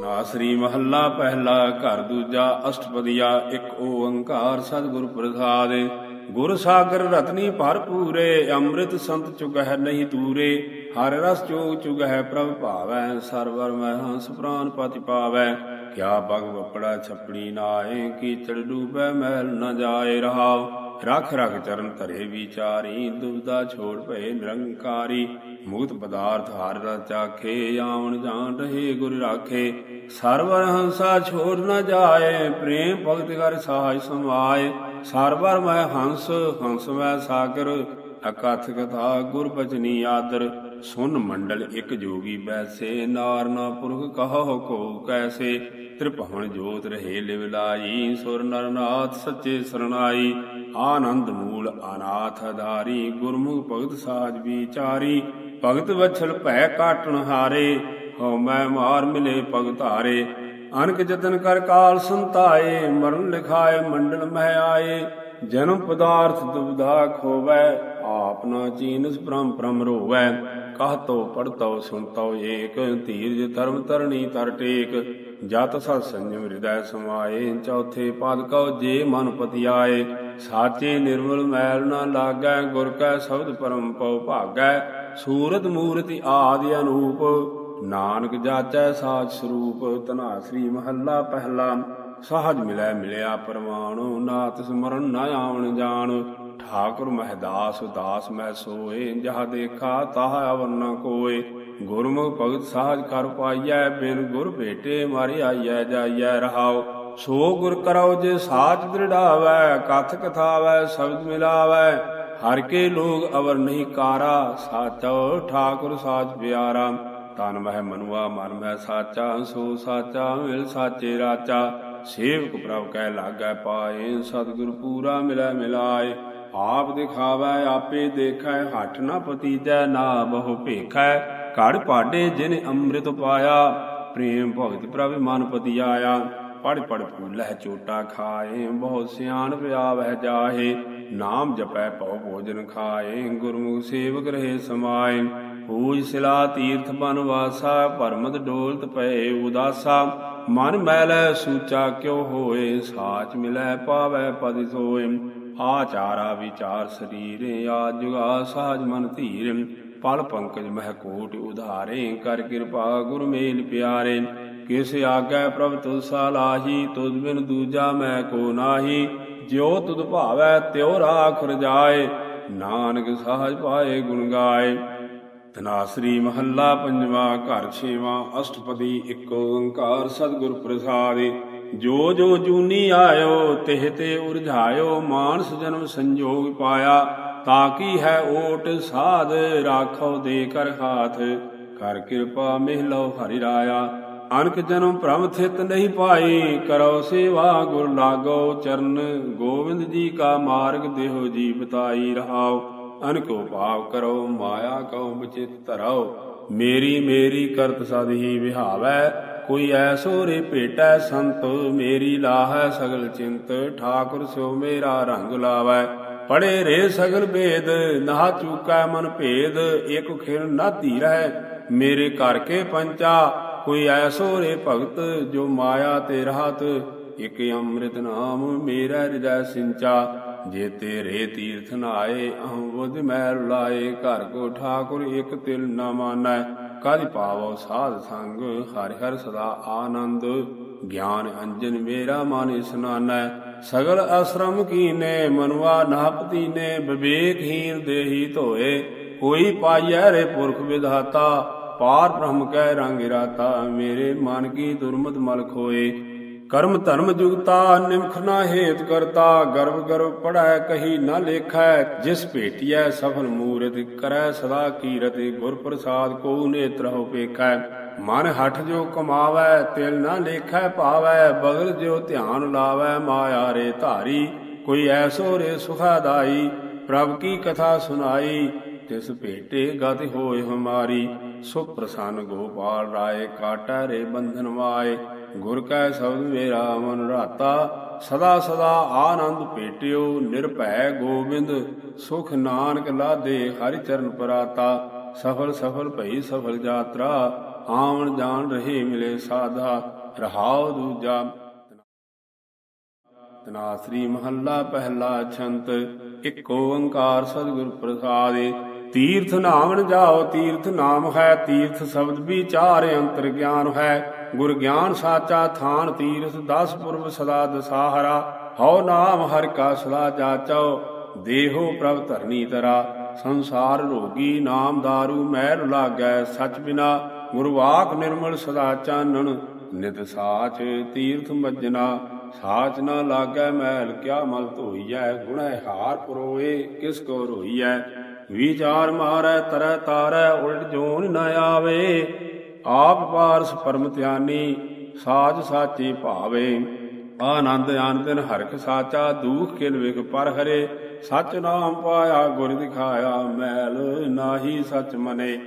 ਨਾਸਰੀ ਮਹੱਲਾ ਪਹਿਲਾ, ਘਰ ਦੂਜਾ, ਅਸ਼ਟਪਦੀਆ, ਇੱਕ ਓੰਕਾਰ ਸਤਿਗੁਰ ਪ੍ਰਸਾਦ। ਗੁਰ ਸਾਗਰ ਰਤਨੀ ਭਰਪੂਰੇ ਅੰਮ੍ਰਿਤ ਸੰਤ ਚੁਗਹਿ ਨਹੀਂ ਦੂਰੇ। ਹਰ ਰਸ ਚੋਗ ਚੁਗਹਿ ਪ੍ਰਭ ਭਾਵੈ, ਸਰਵਰ ਮੈਂ ਹੰਸ ਪਤਿ ਪਾਵੈ। ਕਿਆ ਬਗ ਵਪੜਾ ਛਪੜੀ ਨਾਏ, ਕੀਚੜ ਡੂਬੈ ਮਹਿਲ ਨ ਜਾਏ ਰਹਾਉ। ਰਖ ਰਖ ਚਰਨ ਧਰੇ ਵਿਚਾਰੀ ਦੁਬਦਾ ਛੋੜ ਭਏ ਨਿਰੰਕਾਰੀ। ਮੁਕਤ ਪਦਾਰਥ ਹਰ ਰਸ ਚਾਖੇ, ਆਵਣ ਜਾਣ ਰਹੇ ਗੁਰ ਰਾਖੇ। ਸਰਵਰ ਹੰਸਾ ਛੋੜ ਨ ਜਾਏ, ਪ੍ਰੇਮ ਭਗਤ ਕਰ ਸਹਾਇ ਸਮਾਏ ਸਰਵਰ ਮੈਂ ਹੰਸ ਹੰਸ ਮੈਂ ਸਾਗਰ, ਅਕਥ ਕਥਾ ਗੁਰ ਬਚਨੀ ਆਦਰ। ਸੁਨ ਮੰਡਲ ਇਕ ਜੋਗੀ ਬੈਸੇ, ਨਾਰਨਾ ਪੁਰਖ ਕਹੋ ਕੋ ਕੈਸੇ। ਤ੍ਰਿਭਵਨ ਜੋਤ ਰਹੇ ਲਿਵ ਲਾਈ, ਸੁਰ ਨਰਨਾਥ ਸੱਚੇ ਸਰਣਾਈ, ਆਨੰਦ ਮੂਲ ਅਨਾਥ ਆਧਾਰੀ ਗੁਰਮੁਖ ਭਗਤ ਸਾਜ ਵਿਚਾਰੀ, ਭਗਤ ਵਛਲ ਭੈ ਕਾਟਣ ਹਾਰੇ, ਹਉ ਮੈਂ ਮਾਰ ਮਿਲੇ ਭਗਤਾਰੇ ਅਨਕ ਜਤਨ ਕਰ ਕਾਲ ਸੰਤਾਏ, ਮਰਨ ਲਿਖਾਏ ਮੰਡਲ ਮਹਿ ਆਏ, ਜਨਮ ਪਦਾਰਥ ਦੁਬਦਾ ਖੋਵੈ, ਆਪ ਨਾ ਚੀਨਸ ਬ੍ਰਹਮ ਬ੍ਰਹਮ ਰੋਵੈ ਕਹਤੋ ਪੜਤੋ ਸੁਣਤੋ ਏਕ, ਧੀਰਜ ਧਰਮ ਤਰਣੀ ਤਰ ਟੇਕ ਜਤ ਸਤ ਸੰਜਮ ਹਿਰਦੈ ਸਮਾਏ, ਚੌਥੇ ਪਦ ਕਉ ਜੇ ਮਨ ਪਤੀ ਆਏ ਸਾਚੇ ਨਿਰਮਲ ਮੈਲ ਨਾ ਲਾਗੈ, ਗੁਰ ਕੈ ਸ਼ਬਦ ਪਰਮ ਪਉ ਭਾਗੈ। ਸੂਰਤ ਮੂਰਤੀ ਆਦਿ ਅਨੂਪ, ਨਾਨਕ ਜਾਚੈ ਸਾਚ ਸਰੂਪ। ਤਨਾ ਸ੍ਰੀ ਮਹੱਲਾ ਪਹਿਲਾ, ਸਹਜ ਮਿਲੈ ਮਿਲਿਆ ਪਰਮਾਣੁ ਨਾਤ ਸਮਰਨ ਨਾ ਆਵਣ ਜਾਣ। ਠਾਕੁਰ ਮਹਿਦਾਸ ਉਦਾਸ ਮੈਂ ਸੋਏ, ਜਹ ਦੇਖਾ ਤਾਹ ਅਵਰ ਨ ਕੋਏ। ਗੁਰਮੁਖ ਭਗਤ ਸਾਜ ਕਰ ਪਾਈਐ, ਬਿਨ ਗੁਰ ਭੇਟੇ ਮਾਰੇ ਆਈਐ, ਜਾਈਐ ਰਹਾਉ। ਸੋ ਗੁਰ ਕਰਉ ਜੇ ਸਾਚ ਦ੍ਰਿੜਾਵੈ, ਕਥ ਕਥਾਵੈ, ਸ਼ਬਦ ਮਿਲਾਵੈ। ਹਰ ਕੇ ਲੋਗ ਅਵਰ ਨਹੀਂ ਕਾਰਾ, ਸਾਚੋ ਠਾਕੁਰ ਸਾਚ ਪਿਆਰਾ। ਤਨ ਮਹਿ ਮਨੁਆ ਮਨ ਮਹਿ ਸਾਚਾ, ਸੋ ਸਾਚਾ ਮਿਲ ਸਾਚੇ ਰਾਚਾ। ਸੇਵਕ ਪ੍ਰਭ ਕਹਿ ਲਾਗੈ ਪਾਏ, ਸਤਿਗੁਰ ਪੂਰਾ ਮਿਲੈ ਮਿਲਾਏ। ਆਪ ਦਿਖਾਵੈ, ਆਪੇ ਦੇਖੈ, ਹੱਠ ਨਾ ਪਤੀਜੈ, ਨਾ ਬਹੁ ਭੇਖੈ। ਘੜ ਪਾਡੇ ਜਿਨ ਅੰਮ੍ਰਿਤ ਪਾਇਆ, ਪ੍ਰੇਮ ਭਗਤ ਪ੍ਰਭ ਮਨ ਪਤੀ ਆਇਆ ਪੜ ਪੜ ਫੂਲਹਿ ਚੋਟਾ ਖਾਏ ਬਹੁਤ ਸਿਆਣ ਪਿਆਵਹਿ ਜਾਹੇ। ਨਾਮ ਜਪੈ ਭਉ ਭੋਜਨ ਖਾਏ, ਗੁਰਮੁਖ ਸੇਵਕ ਰਹੇ ਸਮਾਏ। ਪੂਜ ਸਿਲਾ ਤੀਰਥ ਬਨ ਵਾਸਾ, ਪਰਮਤ ਡੋਲਤ ਪਏ ਉਦਾਸਾ। ਮਨ ਮੈਲੈ ਸੂਚਾ ਕਿਉ ਹੋਏ, ਸਾਚ ਮਿਲੈ ਪਾਵੈ ਪਦ ਸੋਏ। ਆਚਾਰਾ ਵਿਚਾਰ ਸਰੀਰੇ ਆ ਜੁਗਾ ਸਾਜ ਮਨ ਧੀਰ। ਪਲ ਪੰਕਜ ਮਹਿਕੋਟ ਉਧਾਰੇ, ਕਰ ਕਿਰਪਾ ਗੁਰ ਮੇਲ ਪਿਆਰੇ। ਕਿਸ ਆਗੈ ਪ੍ਰਭ ਤੁਧ ਸਾਲਾਹੀ ਤੁਧ ਬਿਨ ਦੂਜਾ ਮੈਂ ਕੋ ਨਾਹੀ। ਜਿਉ ਤੁਧ ਭਾਵੈ, ਤਿਉ ਰਾਖ ਰਜਾਏ, ਨਾਨਕ ਸਾਜ ਪਾਏ ਗੁਣ ਗਾਏ। ਤਨਾਸਰੀ ਮਹੱਲਾ ਪੰਜਵਾ, ਘਰ ਛੇਵਾ, ਅਸ਼ਟਪਦੀ ਇੱਕ ਓੰਕਾਰ ਸਤਿਗੁਰ ਪ੍ਰਸਾਦਿ। ਜੋ ਜੋ ਜੂਨੀ ਆਇਓ, ਤਿਹ ਤੇ ਉਰਝਾਇਓ, ਮਾਨਸ ਜਨਮ ਸੰਜੋਗ ਪਾਇਆ। ਤਾ ਕੀ ਹੈ ਓਟ ਸਾਧ ਰਾਖੋ ਦੇ ਕਰ ਹਾਥ ਕਰ ਕਿਰਪਾ ਮਿਹਲੋ ਹਰਿ ਰਾਇਆ। ਅਨਕ ਜਨਮ ਭ੍ਰਮ ਥਿਤ ਨਹੀਂ ਪਾਈ ਕਰੋ ਸੇਵਾ ਗੁਰ ਲਾਗੋ ਚਰਨ ਗੋਬਿੰਦ ਜੀ ਕਾ ਮਾਰਗ ਦੇਹੋ ਜੀ ਬਤਾਈ ਰਹਾਓ। ਅਨਕੋ ਭਾਵ ਕਰੋ, ਮਾਇਆ ਕਉ ਬਚਿਤ ਧਰੋ ਮੇਰੀ ਮੇਰੀ ਕਰਤ ਸਦ ਹੀ ਵਿਹਾਵੈ, ਕੋਈ ਐਸੋ ਰੇ ਭੇਟੈ ਸੰਤ, ਮੇਰੀ ਲਾਹੈ ਸਗਲ ਚਿੰਤ, ਠਾਕੁਰ ਸਿਓ ਮੇਰਾ ਰੰਗ ਲਾਵੈ। ਪੜੇ ਰੇ ਸਗਲ ਭੇਦ ਨਾ ਚੂਕਾ ਮਨ ਭੇਦ ਇਕ ਖਿਰ ਨਾ ਧੀਰੈ, ਮੇਰੇ ਕਰ ਕੇ ਪੰਚਾ, ਕੋਈ ਐਸੋ ਰੇ ਭਗਤ, ਜੋ ਮਾਇਆ ਤੇ ਰਹਤ, ਇਕ ਅੰਮ੍ਰਿਤ ਨਾਮ ਮੇਰਾ ਹਿਰਦੈ ਸਿੰਚਾ, ਜੇ ਤੇਰੇ ਤੀਰਥ ਨਾਏ, ਅਹੰ ਬੁੱਧ ਮੈਲ ਲਾਏ, ਘਰ ਕੋ ਠਾਕੁਰ ਇਕ ਤਿਲ ਨਾ ਮਾਨੈ, ਕਦ ਪਾਵੋ ਸਾਧ ਸੰਗ, ਹਰਿ ਹਰਿ ਸਦਾ ਆਨੰਦ, ਗਿਆਨ ਅੰਜਨ ਮੇਰਾ ਮਨ ਇਸਨਾਨੈ ਸਗਲ ਅਸ਼ਰਮ ਕੀਨੇ ਮਨਵਾ ਨਾਪਤੀ ਨੇ ਵਿਵੇਕਹੀਨ ਦੇਹੀ ਧੋਏ। ਕੋਈ ਪਾਈਐ ਰੇ ਪੁਰਖ ਵਿਧਾਤਾ, ਪਾਰ ਬ੍ਰਹਮ ਕੈ ਰੰਗ ਰਾਤਾ ਮੇਰੇ ਮਨ ਕੀ ਦੁਰਮਤ ਮਲ ਖੋਏ। ਕਰਮ ਧਰਮ ਜੁਗਤਾ, ਨਿਮਖ ਨਾ ਹੇਤ ਕਰਤਾ ਗਰਭ ਗਰਭ ਪੜੈ ਕਹੀ ਨਾ ਲੇਖੈ, ਜਿਸ ਭੇਟਿਐ ਸਫਲ ਮੂਰਤ ਕਰੈ ਸਦਾ ਕੀਰਤ ਗੁਰ ਪ੍ਰਸਾਦ ਕੋ ਨੇਤਰ ਹੋ ਪੇਖੈ। ਮਨ ਹਠ ਜੋ ਕਮਾਵੈ, ਤਿਲ ਨਾ ਲੇਖੈ ਪਾਵੈ ਬਗਲ ਜੋ ਧਿਆਨ ਲਾਵੈ, ਮਾਇਆ ਰੇ ਧਾਰੀ, ਕੋਈ ਐਸੋ ਰੇ ਸੁਖਾਦਾਈ, ਪ੍ਰਭ ਕੀ ਕਥਾ ਸੁਨਾਈ ਤਿਸ ਭੇਟੇ ਗਤ ਹੋਏ ਹਮਾਰੀ ਸੋ ਪ੍ਰਸੰਨ ਗੋਪਾਲ ਰਾਏ, ਕਾਟੈ ਰੇ ਬੰਧਨ ਵਾਏ ਗੁਰ ਕੈ ਸ਼ਬਦ ਮੇਰਾ ਮਨ ਰਾਤਾ, ਸਦਾ ਸਦਾ ਆਨੰਦ ਭੇਟਿਓ, ਨਿਰਭੈ ਗੋਬਿੰਦ, ਸੁਖ ਨਾਨਕ ਲਾਦੇ ਹਰਿ ਚਰਨ ਪਰਾਤਾ, ਸਫਲ ਸਫਲ ਭਈ ਸਫਲ ਯਾਤਰਾ ਆਵਣ ਜਾਣ ਰਹੇ ਮਿਲੇ ਸਾਧਾ ਰਹਾਉ ਦੂਜਾ ਤਨਾਸਰੀ ਮਹੱਲਾ ਪਹਿਲਾ ਛੰਤ, ਇੱਕ ਓੰਕਾਰ ਸਤਿਗੁਰ ਪ੍ਰਸਾਦਿ। ਤੀਰਥ ਨਾਮਨ ਜਾਓ, ਤੀਰਥ ਨਾਮ ਹੈ, ਤੀਰਥ ਸ਼ਬਦ ਵਿਚਾਰ ਅੰਤਰ ਗਿਆਨ ਹੈ। ਗੁਰ ਗਿਆਨ ਸਾਚਾ, ਥਾਨ ਤੀਰਥ 10 ਪੁਰਬ ਸਦਾ ਦਸਾਹਰਾ। ਹਉ ਨਾਮ ਹਰ ਕਾ ਸਦਾ ਜਾਚੋ, ਦੇਹੋ ਪ੍ਰਭ ਧਰਨੀ ਤਰਾ ਸੰਸਾਰ ਰੋਗੀ, ਨਾਮ दारू ਮੈਲ ਲਾਗੈ ਸਚ ਬਿਨਾ। ਗੁਰਵਾਕ ਨਿਰਮਲ ਸਦਾ ਚਾਨਣ, ਨਿਤ ਸਾਚ ਤੀਰਥ ਮੱਜਨਾ, ਸਾਚ ਨਾ ਲਾਗੈ ਮੈਲ ਕਿਆ ਮਲ ਧੋਈਐ, ਗੁਣੈ ਹਾਰ ਪਰੋਏ, ਕਿਸ ਕੋ ਰੋਈਐ? ਵਿਚਾਰ ਮਾਰੈ, ਤਰੈ ਤਾਰੈ, ਉਲਟ ਜੋਨ ਨਾ ਆਵੇ। ਆਪ ਪਾਰਸ ਪਰਮ ਧਿਆਨੀ, ਸਾਜ ਸਾਚੀ ਭਾਵੇ। ਆਨੰਦ ਆਨੰਦਨ ਹਰਖ ਸਾਚਾ, ਦੂਖ ਕਿਲ ਵਿਖ ਪਰ ਹਰੇ। ਸਚ ਨਾਮ ਪਾਇਆ, ਗੁਰ ਦਿਖਾਇਆ ਮੈਲ ਨਾਹੀ ਸਚ ਮਨੇ।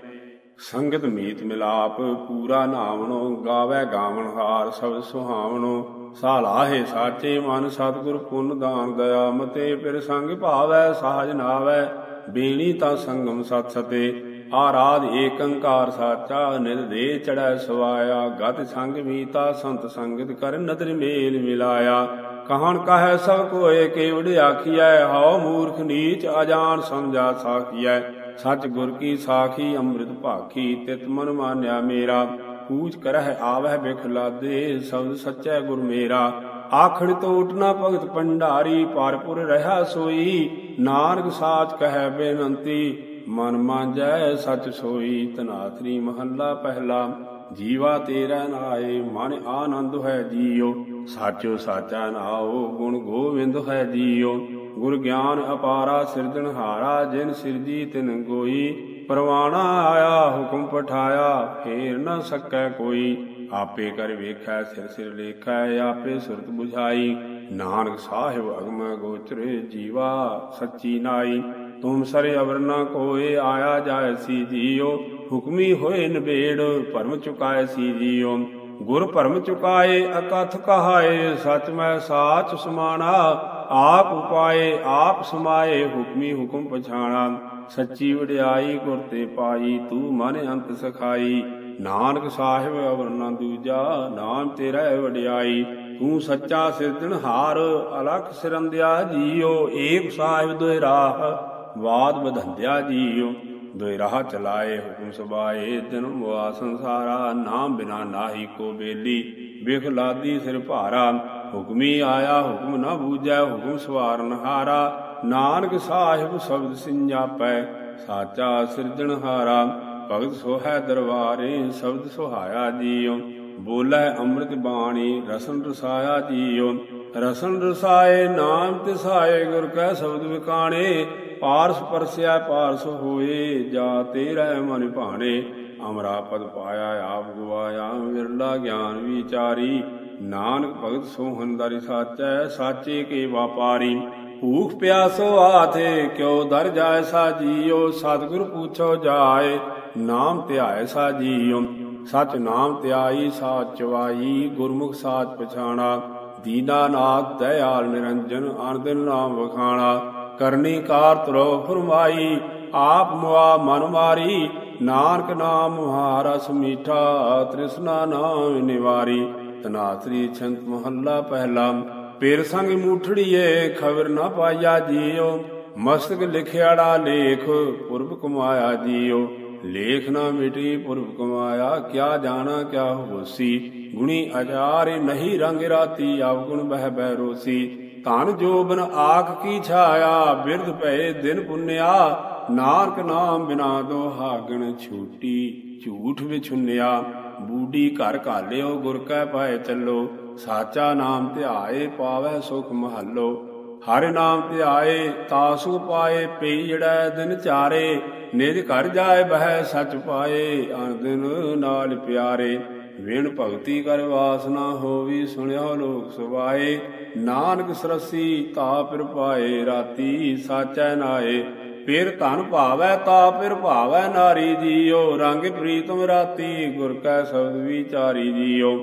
ਸੰਗਤ ਮੀਤ ਮਿਲਾਪ, ਪੂਰਾ ਨਾਵਣੋ, ਗਾਵੇ ਗਾਵਣ ਹਾਰ, ਸਬਦ ਸੁਹਾਵਣੋ। ਸਾਲਾਹੇ ਸਾਚੇ ਮਨ, ਸਤਿਗੁਰ ਪੁੰਨ ਦਾਨ ਦਇਆ, ਮਤੇ ਫਿਰ ਸੰਗ ਭਾਵੈ, ਸਾਜ ਨਾਵੈ। ਬੇਣੀ ਤਾਂ ਸੰਗਮ ਸਤ ਸਤੇ, ਆਰਾਧ ਏਕੰਕਾਰ ਸਾਚਾ ਨਿਰ ਦੇ ਚੜੈ ਸਵਾਇਆ। ਗਤ ਸੰਗ ਮੀਤਾ, ਸੰਤ ਸੰਗਤ ਕਰ ਨਦਰ ਮੇਲ ਮਿਲਾਇਆ। ਕਹਣ ਕਹੈ ਸਭ ਕੋਏ, ਕੇਵੜ ਆਖੀਐ, ਹਉ ਮੂਰਖ ਨੀਚ ਅਜਾਨ ਸਮਝਾ ਸਾਖੀਐ। ਸਚ ਗੁਰ ਕੀ ਸਾਖੀ ਅੰਮ੍ਰਿਤ ਭਾਖੀ, ਤਿਤ ਮਨ ਮਾਨਿਆ ਮੇਰਾ। ਪੂਜ ਕਰਹਿ ਆਵਹਿ ਬਿਖ ਲਾਦੇ, ਸਬਦ ਸੱਚੈ ਗੁਰ ਮੇਰਾ। ਆਖਣ ਟੋਟ ਨਾ ਭਗਤ ਪੰਡਾਰੀ ਪਰਪੁਰ ਰਹਾ ਸੋਈ। ਨਾਨਕ ਸਾਚ ਕਹੈ ਬੇਨੰਤੀ, ਮਨ ਮਾਂਜੈ ਸਚ ਸੋਈ। ਤਨਾਥਰੀ ਮਹੱਲਾ ਪਹਿਲਾ, ਜੀਵਾ ਤੇਰਾ ਨਾਏ, ਮਨ ਆਨੰਦ ਹੈ ਜੀਉ। ਸਾਚੋ ਸਾਚਾ ਨਾਉ, ਗੁਣ ਗੋਵਿੰਦ ਹੈ ਜੀਓ ਗੁਰ ਗਿਆਨ ਅਪਾਰਾ ਸਿਰਜਣਹਾਰਾ ਜਿਨ ਸਿਰਜੀ ਤਿਨ ਗੋਈ। ਪਰਵਾਣਾ ਆਇਆ, ਹੁਕਮ ਪਠਾਇਆ, ਫੇਰ ਨ ਸਕੈ ਕੋਈ। ਆਪੇ ਕਰ ਵੇਖੈ, ਸਿਰ ਸਿਰ ਲੇਖੈ, ਆਪੇ ਸੁਰਤ 부ਝਾਈ ਨਾਨਕ ਸਾਹਿਬ ਅਗਮ ਗੋਚਰ ਜੀਵਾ, ਸੱਚੀ ਨਾਈ। ਤੁਮ ਸਰੇ ਅਵਰ ਨਾ ਕੋਏ, ਆਇਆ ਜਾਇ ਸੀ ਜੀਉ। ਹੁਕਮੀ ਹੋਏ ਨਬੇੜ, ਭਰਮ ਚੁਕਾਏ ਸੀ ਜੀਉ। ਗੁਰ ਭਰਮ ਚੁਕਾਏ, ਅਕਥ ਕਹਾਏ, ਸਚ ਮੈਂ ਸਾਚ ਸਮਾਣਾ। ਆਪ ਉਪਾਏ, ਆਪ ਸਮਾਏ, ਹੁਕਮੀ ਹੁਕਮ ਪਛਾਣਾ। ਸੱਚੀ ਵਡਿਆਈ ਗੁਰ ਤੇ ਪਾਈ, ਤੂੰ ਮਨ ਅੰਤ ਸਖਾਈ। ਨਾਨਕ ਸਾਹਿਬ ਅਵਰ ਨ ਦੂਜਾ, ਨਾਮ ਤੇਰਾ ਵਡਿਆਈ। ਤੂੰ ਸੱਚਾ ਸਿਰਜਣਹਾਰ ਅਲਖ ਸਿਰੰਦਿਆ ਜੀਓ। ਏਕ ਸਾਹਿਬ ਦੋਇ ਰਾਹ ਬਾਦ ਬਧੰਦਿਆ ਜੀਓ। ਦੋਇ ਰਾਹ ਚਲਾਏ, ਹੁਕਮ ਸਬਾਏ, ਦਿਨ ਮੁਆ ਸੰਸਾਰਾ। ਨਾਮ ਬਿਨਾ ਨਾਹੀ ਕੋ ਬੇਲੀ, ਬਿਖ ਲਾਦੀ ਸਿਰ ਭਾਰਾ। ਹੁਕਮੀ ਆਇਆ, ਹੁਕਮ ਨਾ ਬੂਝੈ, ਹੁਕਮ ਸਵਾਰਨ ਹਾਰਾ ਨਾਨਕ ਸਾਹਿਬ ਸ਼ਬਦ ਸਿੰਜਾਪੈ ਸਾਚਾ ਸਿਰਜਣਹਾਰਾ ਭਗਤ ਸੋਹੈ ਦਰਬਾਰੇ, ਸ਼ਬਦ ਸੁਹਾਇਆ ਜੀਉ। ਬੋਲੇ ਅੰਮ੍ਰਿਤ ਬਾਣੀ, ਰਸਨ ਰਸਾਇਆ ਜੀਉ। ਰਸਨ ਰਸਾਏ, ਨਾਮ ਤਿਸਾਏ, ਗੁਰ ਕੈ ਸ਼ਬਦ ਵਿਕਾਣੇ ਪਾਰਸ ਪਰਸਿਆ, ਪਾਰਸ ਹੋਏ, ਜਾ ਤੇਰਾ ਮਨ ਭਾਣੇ। ਅਮਰਾ ਪਦ ਪਾਇਆ, ਆਪ ਗਵਾਇਆ, ਵਿਰਲਾ ਗਿਆਨ ਵਿਚਾਰੀ। ਨਾਨਕ ਭਗਤ ਸੋਹਨ ਦਰਿ ਸਾਚੈ, ਸਾਚੇ ਕੇ ਵਾਪਾਰੀ। ਭੂਖ ਪਿਆਸੋ ਆਥੇ, ਕਿਉ ਦਰ ਜਾਏ ਸਾ ਜੀਓ ਸਤਿਗੁਰ ਪੁੱਛੋ ਜਾਏ, ਨਾਮ ਧਿਆਏ ਸਾ ਜੀਓ ਸਚ ਨਾਮ ਧਿਆਈ, ਸਾਚ ਚਵਾਈ ਗੁਰਮੁਖ ਸਾਚ ਪਛਾਣਾ। ਦੀਨਾਨਾਥ ਦਇਆਲ ਨਿਰੰਜਨ ਅਨੰਦਨ ਨਾਮ ਵਖਾਣਾ। ਕਰਨੀ ਕਾਰ ਤਰੋ ਫਰਮਾਈ, ਆਪ ਮੁਆ ਮਨ ਮਾਰੀ। ਨਾਨਕ ਨਾਮ ਮਹਾਰਸ ਮੀਠਾ ਤ੍ਰਿਸ਼ਨਾ ਨਾਮ ਨਿਵਾਰੀ। ਤਨਾਤਰੀ ਛੰਤ ਮਹੱਲਾ ਪਹਿਲਾ। ਪੇਰ ਸੰਗ ਮੂਠੜੀਏ ਖਬਰ ਨਾ ਪਾਇਆ ਜੀਓ। ਮਸਤਕ ਲਿਖਿਆੜਾ ਲੇਖ ਪੁਰਬ ਕਮਾਇਆ ਜੀਓ। ਲੇਖ ਨਾ ਮਿਟੀ ਪੁਰਬ ਕਮਾਇਆ, ਕਿਆ ਜਾਣਾ ਕਿਆ ਹੋਸੀ। ਗੁਣੀ ਅਚਾਰ ਨਹੀਂ ਰੰਗ ਰਾਤੀ ਆਵਗੁਣ ਬਹਿ ਬਹਿ ਰੋਸੀ। ਧਨ ਜੋਬਨ ਆਖ ਕੀ ਛਾਇਆ, ਬਿਰਧ ਪਏ ਦਿਨ ਪੁੰਨਿਆ। ਨਾਨਕ ਨਾਮ ਬਿਨਾ ਦੋ ਹਾਗਣ ਛੂਟੀ, ਝੂਠ ਵਿਛੁੰਨਿਆ। ਬੂਡੀ ਘਰ ਘਾਲਿਓ, ਗੁਰ ਕੈ ਪਾਏ ਚੱਲੋ। ਸਾਚਾ ਨਾਮ ਧਿਆਏ, ਪਾਵੈ ਸੁਖ ਮਹੱਲੋ। ਹਰਿ ਨਾਮ ਧਿਆਏ ਤਾਸੂ ਪਾਏ ਪੀੜੈ ਦਿਨ ਚਾਰੇ। ਨਿਜ ਘਰ ਜਾਏ, ਬਹਿ ਸਚ ਪਾਏ ਅਨ ਦਿਨ ਨਾਲ ਪਿਆਰੇ। ਵੇਣ ਭਗਤੀ ਕਰ ਵਾਸਨਾ ਹੋਵੀ, ਸੁਣਿਓ ਲੋਕ ਸੁਵਾਏ। ਨਾਨਕ ਸਰਸੀ, ਤਾ ਪਿਰ ਪਾਏ, ਰਾਤੀ ਸਾਚੈ ਨਾਏ। ਫਿਰ ਧਨ ਭਾਵੈ ਤਾ ਪਿਰ ਭਾਵੈ ਨਾਰੀ ਜੀਓ, ਰੰਗ ਪ੍ਰੀਤਮ ਰਾਤੀ ਗੁਰ ਕੈ ਸ਼ਬਦ ਵਿਚਾਰੀ ਜੀਓ।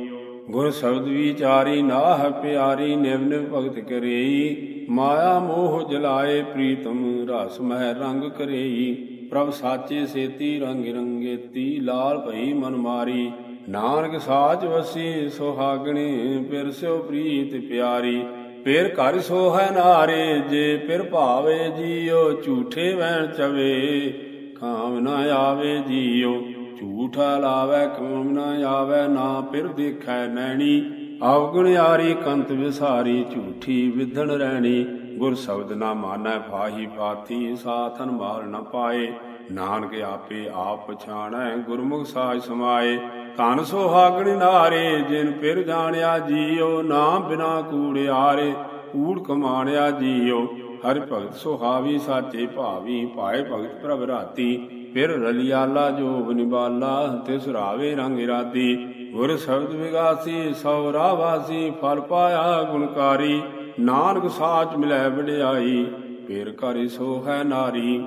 ਗੁਰ ਸ਼ਬਦ ਵਿਚਾਰੀ ਨਾਹ ਪਿਆਰੀ, ਨਿਵ ਨਿਵ ਭਗਤ ਕਰੇਈ। ਮਾਇਆ ਮੋਹ ਜਲਾਏ ਪ੍ਰੀਤਮ, ਰਸ ਮਹਿ ਰੰਗ ਕਰੇਈ। ਪ੍ਰਭ ਸਾਚੇ ਸੇਤੀ, ਰੰਗ ਰੰਗੇਤੀ, ਲਾਲ ਭਈ ਮਨ ਮਾਰੀ। ਨਾਨਕ ਸਾਚ ਵਸੀ, ਸੁਹਾਗਣੀ ਪਿਰ ਸਿਓ ਪ੍ਰੀਤ ਪਿਆਰੀ। ਫਿਰ ਘਰ ਸੋਹੈ ਨਾਰੇ, ਜੇ ਫਿਰ ਭਾਵੇ ਜੀਓ, ਝੂਠੇ ਵੈਣ ਚਵੇ, ਕਾਮ ਨਾ ਆਵੇ ਜੀਓ, ਝੂਠਾ ਲਾਵੇ, ਕਾਮ ਨਾ ਆਵੇ, ਨਾ ਫਿਰ ਦੇਖੈ ਨੈਣੀ। ਆਵਗੁਣਿਆਰੀ ਕੰਤ ਵਿਸਾਰੀ, ਝੂਠੀ ਵਿਧਣ ਰਹਿਣੀ ਗੁਰ ਸ਼ਬਦ ਨਾ ਮਾਨੈ ਫਾਹੀ ਫਾਤੀ ਸਾਥਨ ਮਾਲ ਨਾ ਪਾਏ। ਨਾਨਕ ਆਪੇ ਆਪ ਪਛਾਣੈ ਗੁਰਮੁਖ ਸਾਜ ਸਮਾਏ। ਧਨ ਸੁਹਾਗਣ ਨਾਰੇ, ਜਿਨ ਫਿਰ ਜਾਣਿਆ ਜੀਓ ਨਾਮ ਬਿਨਾ ਕੂੜਿਆਰੇ ਕੂੜ ਕਮਾਣਿਆ ਜੀਓ ਹਰਿ ਭਗਤ ਸੁਹਾਵੀ, ਸਾਚੇ ਭਾਵੀ ਪਾਏ ਭਗਤ ਪ੍ਰਭ ਰਾਤੀ। ਫਿਰ ਰਲਿਆਲਾ ਜੋਬ ਨਿਬਾਲਾ, ਤਿਸ ਰਾਵੇ ਰੰਗ ਰਾਤੀ। ਗੁਰ ਸ਼ਬਦ ਵਿਗਾਸੀ ਸੌਰਾ ਵਾਸੀ, ਫਲ ਪਾਇਆ ਗੁਣਕਾਰੀ ਨਾਨਕ ਸਾਚ ਮਿਲੈ ਵਡਿਆਈ, ਫਿਰ ਕਰਿ ਸੋ ਹੈ ਨਾਰੀ।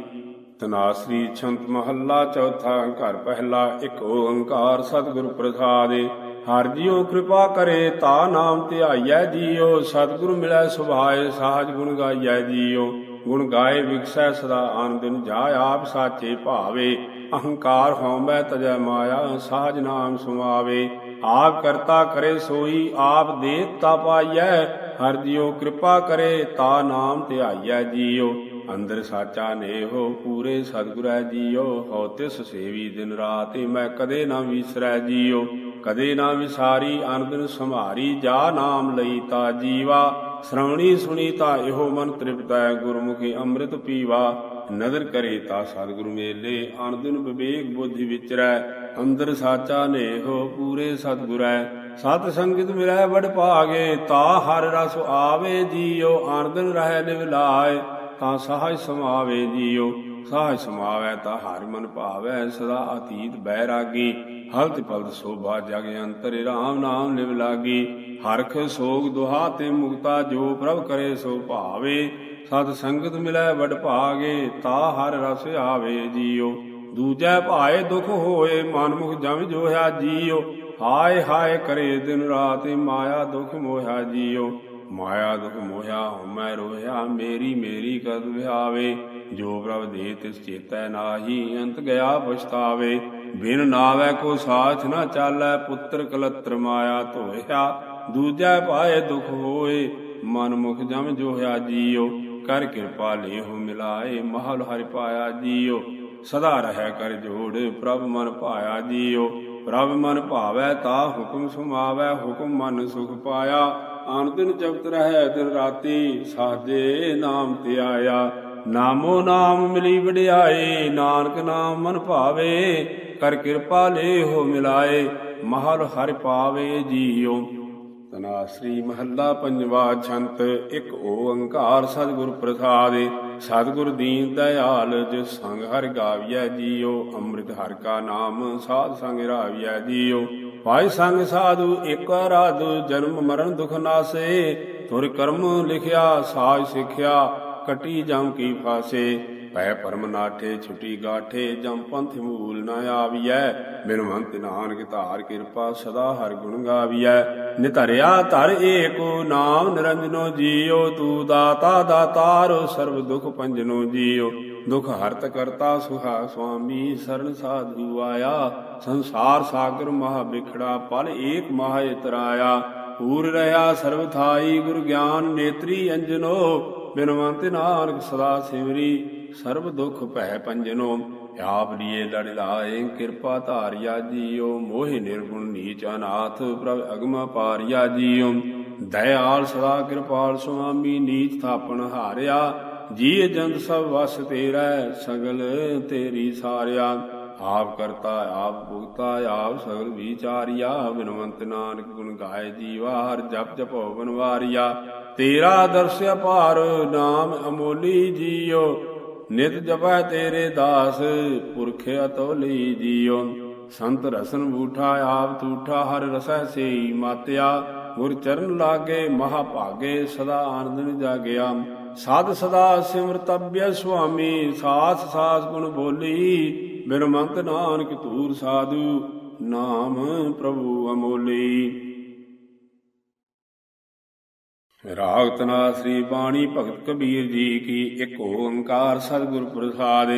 ਤਨਾਸਰੀ ਛੰਤ ਮਹੱਲਾ, ਚੌਥਾ ਘਰ ਪਹਿਲਾ, ਇੱਕ ਓੰਕਾਰ ਸਤਿਗੁਰ ਪ੍ਰਸਾਦਿ। ਹਰ ਜੀਓ ਕਿਰਪਾ ਕਰੇ, ਤਾ ਨਾਮ ਧਿਆਈਐ ਜੀਓ ਸਤਿਗੁਰ ਮਿਲੈ ਸੁਭਾਏ, ਸਾਜ ਗੁਣ ਗਾਈਐ ਜੀਓ ਗੁਣ ਗਾਏ ਵਿਗਸੈ ਸਦਾ ਆਨੰਦਿਨ ਜਾ ਆਪ ਸਾਚੇ ਭਾਵੇ। ਅਹੰਕਾਰ ਹਉਮੈ ਤਜੈ ਮਾਇਆ, ਸਾਜ ਨਾਮ ਸੁਮਾਵੇ। ਆਪ ਕਰਤਾ ਕਰੇ ਸੋਈ, ਆਪ ਦੇਤਾ ਪਾਈਐ। ਹਰ ਜੀਓ ਕਿਰਪਾ ਕਰੇ, ਤਾ ਨਾਮ ਧਿਆਈਐ ਜੀਓ ਅੰਦਰ ਸਾਚਾ ਨੇਹੋ, ਪੂਰੇ ਸਤਿਗੁਰੈ ਜੀਓ ਹਉ ਤਿਸ ਸੇਵੀ ਦਿਨ ਰਾਤ ਮੈਂ ਕਦੇ ਨਾ ਵਿਸਰੈ ਜੀਓ। ਕਦੇ ਨਾ ਵਿਸਾਰੀ ਅਨੰਦਨ ਸੰਭਾਰੀ, ਜਾ ਨਾਮ ਲਈ ਤਾ ਜੀਵਾ। ਸ਼ਰਵਣੀ ਸੁਣੀ ਤਾ ਇਹੋ ਮਨ ਤ੍ਰਿਪਤੈ, ਗੁਰਮੁਖੀ ਅੰਮ੍ਰਿਤ ਪੀਵਾ। ਨਦਰ ਕਰੇ ਤਾ ਸਤਿਗੁਰ ਮੇਲੇ ਅਨੰਦਨ ਵਿਵੇਕ ਬੁੱਧੀ ਵਿਚਰੈ। ਅੰਦਰ ਸਾਚਾ ਨੇਹੋ, ਪੂਰੇ ਸਤਿਗੁਰੈ। ਸਤ ਸੰਗਤ ਮਿਲੈ ਵਡ ਭਾਗੇ, ਤਾ ਹਰ ਰਸ ਆਵੇ ਜੀਓ ਅਨੰਦਨ ਰਹਿ ਨਿਵ ਤਾਂ ਸਹਾਇ ਸਮਾਵੇ ਜੀਓ, ਸਹਾਇ ਸਮਾਵੈ ਤਾਂ ਹਰਿ ਮਨ ਭਾਵੈ, ਸਦਾ ਅਤੀਤ ਬੈਰਾਗੀ। ਹਲਤ ਪਲਤ ਸੋਭਾ ਜਗ ਅੰਤਰ, ਰਾਮ ਨਾਮ ਲਿਵ ਲਾਗੀ। ਹਰਖ ਸੋਗ ਦੁਹਾ ਤੇ ਮੁਕਤਾ ਜੋ ਪ੍ਰਭ ਕਰੇ ਸੋ ਭਾਵੇ। ਸਤ ਸੰਗਤ ਮਿਲੈ ਵਡ ਭਾਗੇ, ਤਾ ਹਰ ਰਸ ਆਵੇ ਜੀਓ। ਦੂਜੈ ਭਾਏ ਦੁਖ ਹੋਏ ਮਨ ਮੁਖ ਜਮ ਜੋਹਿਆ ਜੀਓ। ਹਾਏ ਹਾਏ ਕਰੇ ਦਿਨ ਰਾਤ, ਮਾਇਆ ਦੁਖ ਮੋਹਾ ਜੀਓ। ਮਾਇਆ ਦੁਖ ਮੋਹਿਆ, ਹਉਮੈ ਰੋਹਿਆ, ਮੇਰੀ ਮੇਰੀ ਕਦ ਵਿਹਾਵੇ ਜੋ ਪ੍ਰਭ ਦੇ ਤਿਸ ਚੇਤੈ ਨਾਹੀ, ਅੰਤ ਗਿਆ ਪਛਤਾਵੇ। ਬਿਨ ਨਾਵੈ ਕੋ ਸਾਥ ਨਾ ਚਾਲੈ, ਪੁੱਤਰ ਕਲਤਰ ਮਾਇਆ ਧੋਇਆ ਦੂਜੈ ਪਾਏ ਦੁਖ ਹੋਏ ਮਨ ਮੁਖ ਜਮ ਜੋਹਿਆ ਜੀਓ। ਕਰ ਕਿਰਪਾ ਲੇਹੁ ਮਿਲਾਏ, ਮਹਲ ਹਰਿ ਪਾਇਆ ਜੀਓ। ਸਦਾ ਰਹਿ ਕਰ ਜੋੜ, ਪ੍ਰਭ ਮਨ ਪਾਇਆ ਜੀਓ। ਪ੍ਰਭ ਮਨ ਭਾਵੈ, ਤਾ ਹੁਕਮ ਸੁਮਾਵੈ, ਹੁਕਮ ਮਨ ਸੁਖ ਪਾਇਆ। ਆਨ ਦਿਨ ਜਪਤ ਰਹਿ, ਦਿਨ ਰਾਤੀ ਸਾਜੇ ਨਾਮ ਤੇ ਆਇਆ। ਨਾਮੋ ਨਾਮ ਮਿਲੀ ਵਡਿਆਏ, ਨਾਨਕ ਨਾਮ ਮਨ ਭਾਵੇ, ਕਰ ਕਿਰਪਾ ਲੇਹੋ ਮਿਲਾਏ, ਮਹਲ ਹਰਿ ਪਾਵੇ ਜੀਓ ਤਨਾਸਰੀ ਮਹੱਲਾ ਪੰਜਵਾ ਛੰਤ, ਇੱਕ ਓੰਕਾਰ ਸਤਿਗੁਰ ਪ੍ਰਸਾਦਿ। ਸਤਿਗੁਰ ਦੀਨ ਦਇਆਲ, ਜਿਸ ਸੰਗ ਹਰਿ ਗਾਵੀਐ ਜੀਓ ਅੰਮ੍ਰਿਤ ਹਰਿ ਕਾ ਨਾਮ ਸਾਧ ਸੰਗ ਰਾਵੀਐ ਜੀਓ ਪਾਈ ਸੰਗ ਸਾਧੂ, ਏਕ ਰਾਧੂ ਜਨਮ ਮਰਨ ਦੁਖ ਨਾਸੇ। ਤੁਰ ਕਰਮ ਲਿਖਿਆ, ਸਾਜ ਸਿੱਖਿਆ, ਕਟੀ ਜਮ ਕੀ ਫਾਸੇ। ਪੈ ਪਰਮ ਨਾਠੇ, ਛੁਟੀ ਗਾਠੇ, ਜਮ ਪੰਥ ਮੂਲ ਨਾ ਆਵੀਐ। ਬਿਨਵੰਤ ਨਾਨਕ ਧਾਰ ਕਿਰਪਾ, ਸਦਾ ਹਰ ਗੁਣ ਗਾਵੀਐ। ਨਿਧਰਿਆ ਧਰ ਏਕੋ, ਨਾਮ ਨਿਰੰਜਨੋ ਜੀਓ। ਤੂ ਦਾਤਾ ਦਾਤਾਰੋ, ਸਰਬ ਦੁਖ ਪੰਜਨੋ ਜੀਓ। ਦੁਖ ਹਰਤ ਕਰਤਾ ਸੁਹਾ ਸੁਆਮੀ ਸਰਨ ਸਾਧੂ ਆਇਆ। ਸੰਸਾਰ ਸਾਗਰ ਮਹਾ ਬਿਖੜਾ, ਪਲ ਏਕ ਮਹਾ ਇਤਰਾਇਆ। ਪੂਰ ਰਹਾ ਸਰਬ ਥਾਈ, ਗੁਰ ਗਿਆਨ ਨੇਤਰੀ ਅੰਜਨੋ। ਬਿਨਵੰਤ ਨਾਨਕ ਸਦਾ ਸਿਮਰੀ, ਸਰਬ ਦੁਖ ਭੈ ਪੰਜਨੋ। ਆਪ ਲੀਏ ਲੜ ਲਾਏ, ਕਿਰਪਾ ਧਾਰਿਆ ਜੀਓ। ਮੋਹਿ ਨਿਰਗੁਣ ਨੀਚ ਅਨਾਥ, ਪ੍ਰਭ ਅਗਮ ਪਾਰਿਆ ਜੀਓ। ਦਇਆਲ ਸਦਾ ਕਿਰਪਾਲ ਸੁਆਮੀ, ਨੀਚ ਥਾਪਣ ਹਾਰਿਆ। ਜੀ ਜੰਤ ਸਭ ਵਸ ਤੇਰਾ ਸਗਲ ਤੇਰੀ ਸਾਰਿਆ। ਆਪ ਕਰਤਾ, ਆਪ ਭੁਗਤਾ, ਆਪ ਸਗਲ ਵਿਚਾਰਿਆ। ਬਿਨਵੰਤ ਨਾਨਕ ਗੁਣ ਗਾਏ ਜੀਵਾ, ਹਰ ਜਪ ਜਪੋ ਬਨਵਾਰਿਆ। ਤੇਰਾ ਦਰਸ ਅਪਾਰ, ਨਾਮ ਅਮੋਲੀ ਜੀਓ। ਨਿਤ ਜਪੈ ਤੇਰੇ ਦਾਸ, ਪੁਰਖ ਅਤੋਲੀ ਜੀਓ। ਸੰਤ ਰਸਨ ਬੂਠਾ, ਆਪ ਤੂਠਾ ਹਰ ਰਸੈ ਸੇਈ ਮਾਤਿਆ। ਗੁਰ ਚਰਨ ਲਾਗੇ ਮਹਾ ਭਾਗੇ ਸਦਾ ਆਨੰਦ ਜਾਗਿਆ। ਸਾਧ ਸਦਾ ਸਿਮਰਤਬਿਆ ਸੁਆਮੀ ਸਾਸ ਸਾਸ ਗੁਣ ਬੋਲੀ ਬਿਨਮੰਤ ਨਾਨਕ ਧੂਰ ਸਾਧੂ, ਨਾਮ ਪ੍ਰਭੂ ਅਮੋਲੀ। ਰਾਗ ਤਨਾ ਸ੍ਰੀ ਬਾਣੀ ਭਗਤ ਕਬੀਰ ਜੀ ਕੀ ਇੱਕ ਓੰਕਾਰ ਸਤਿਗੁਰ ਪ੍ਰਸਾਦ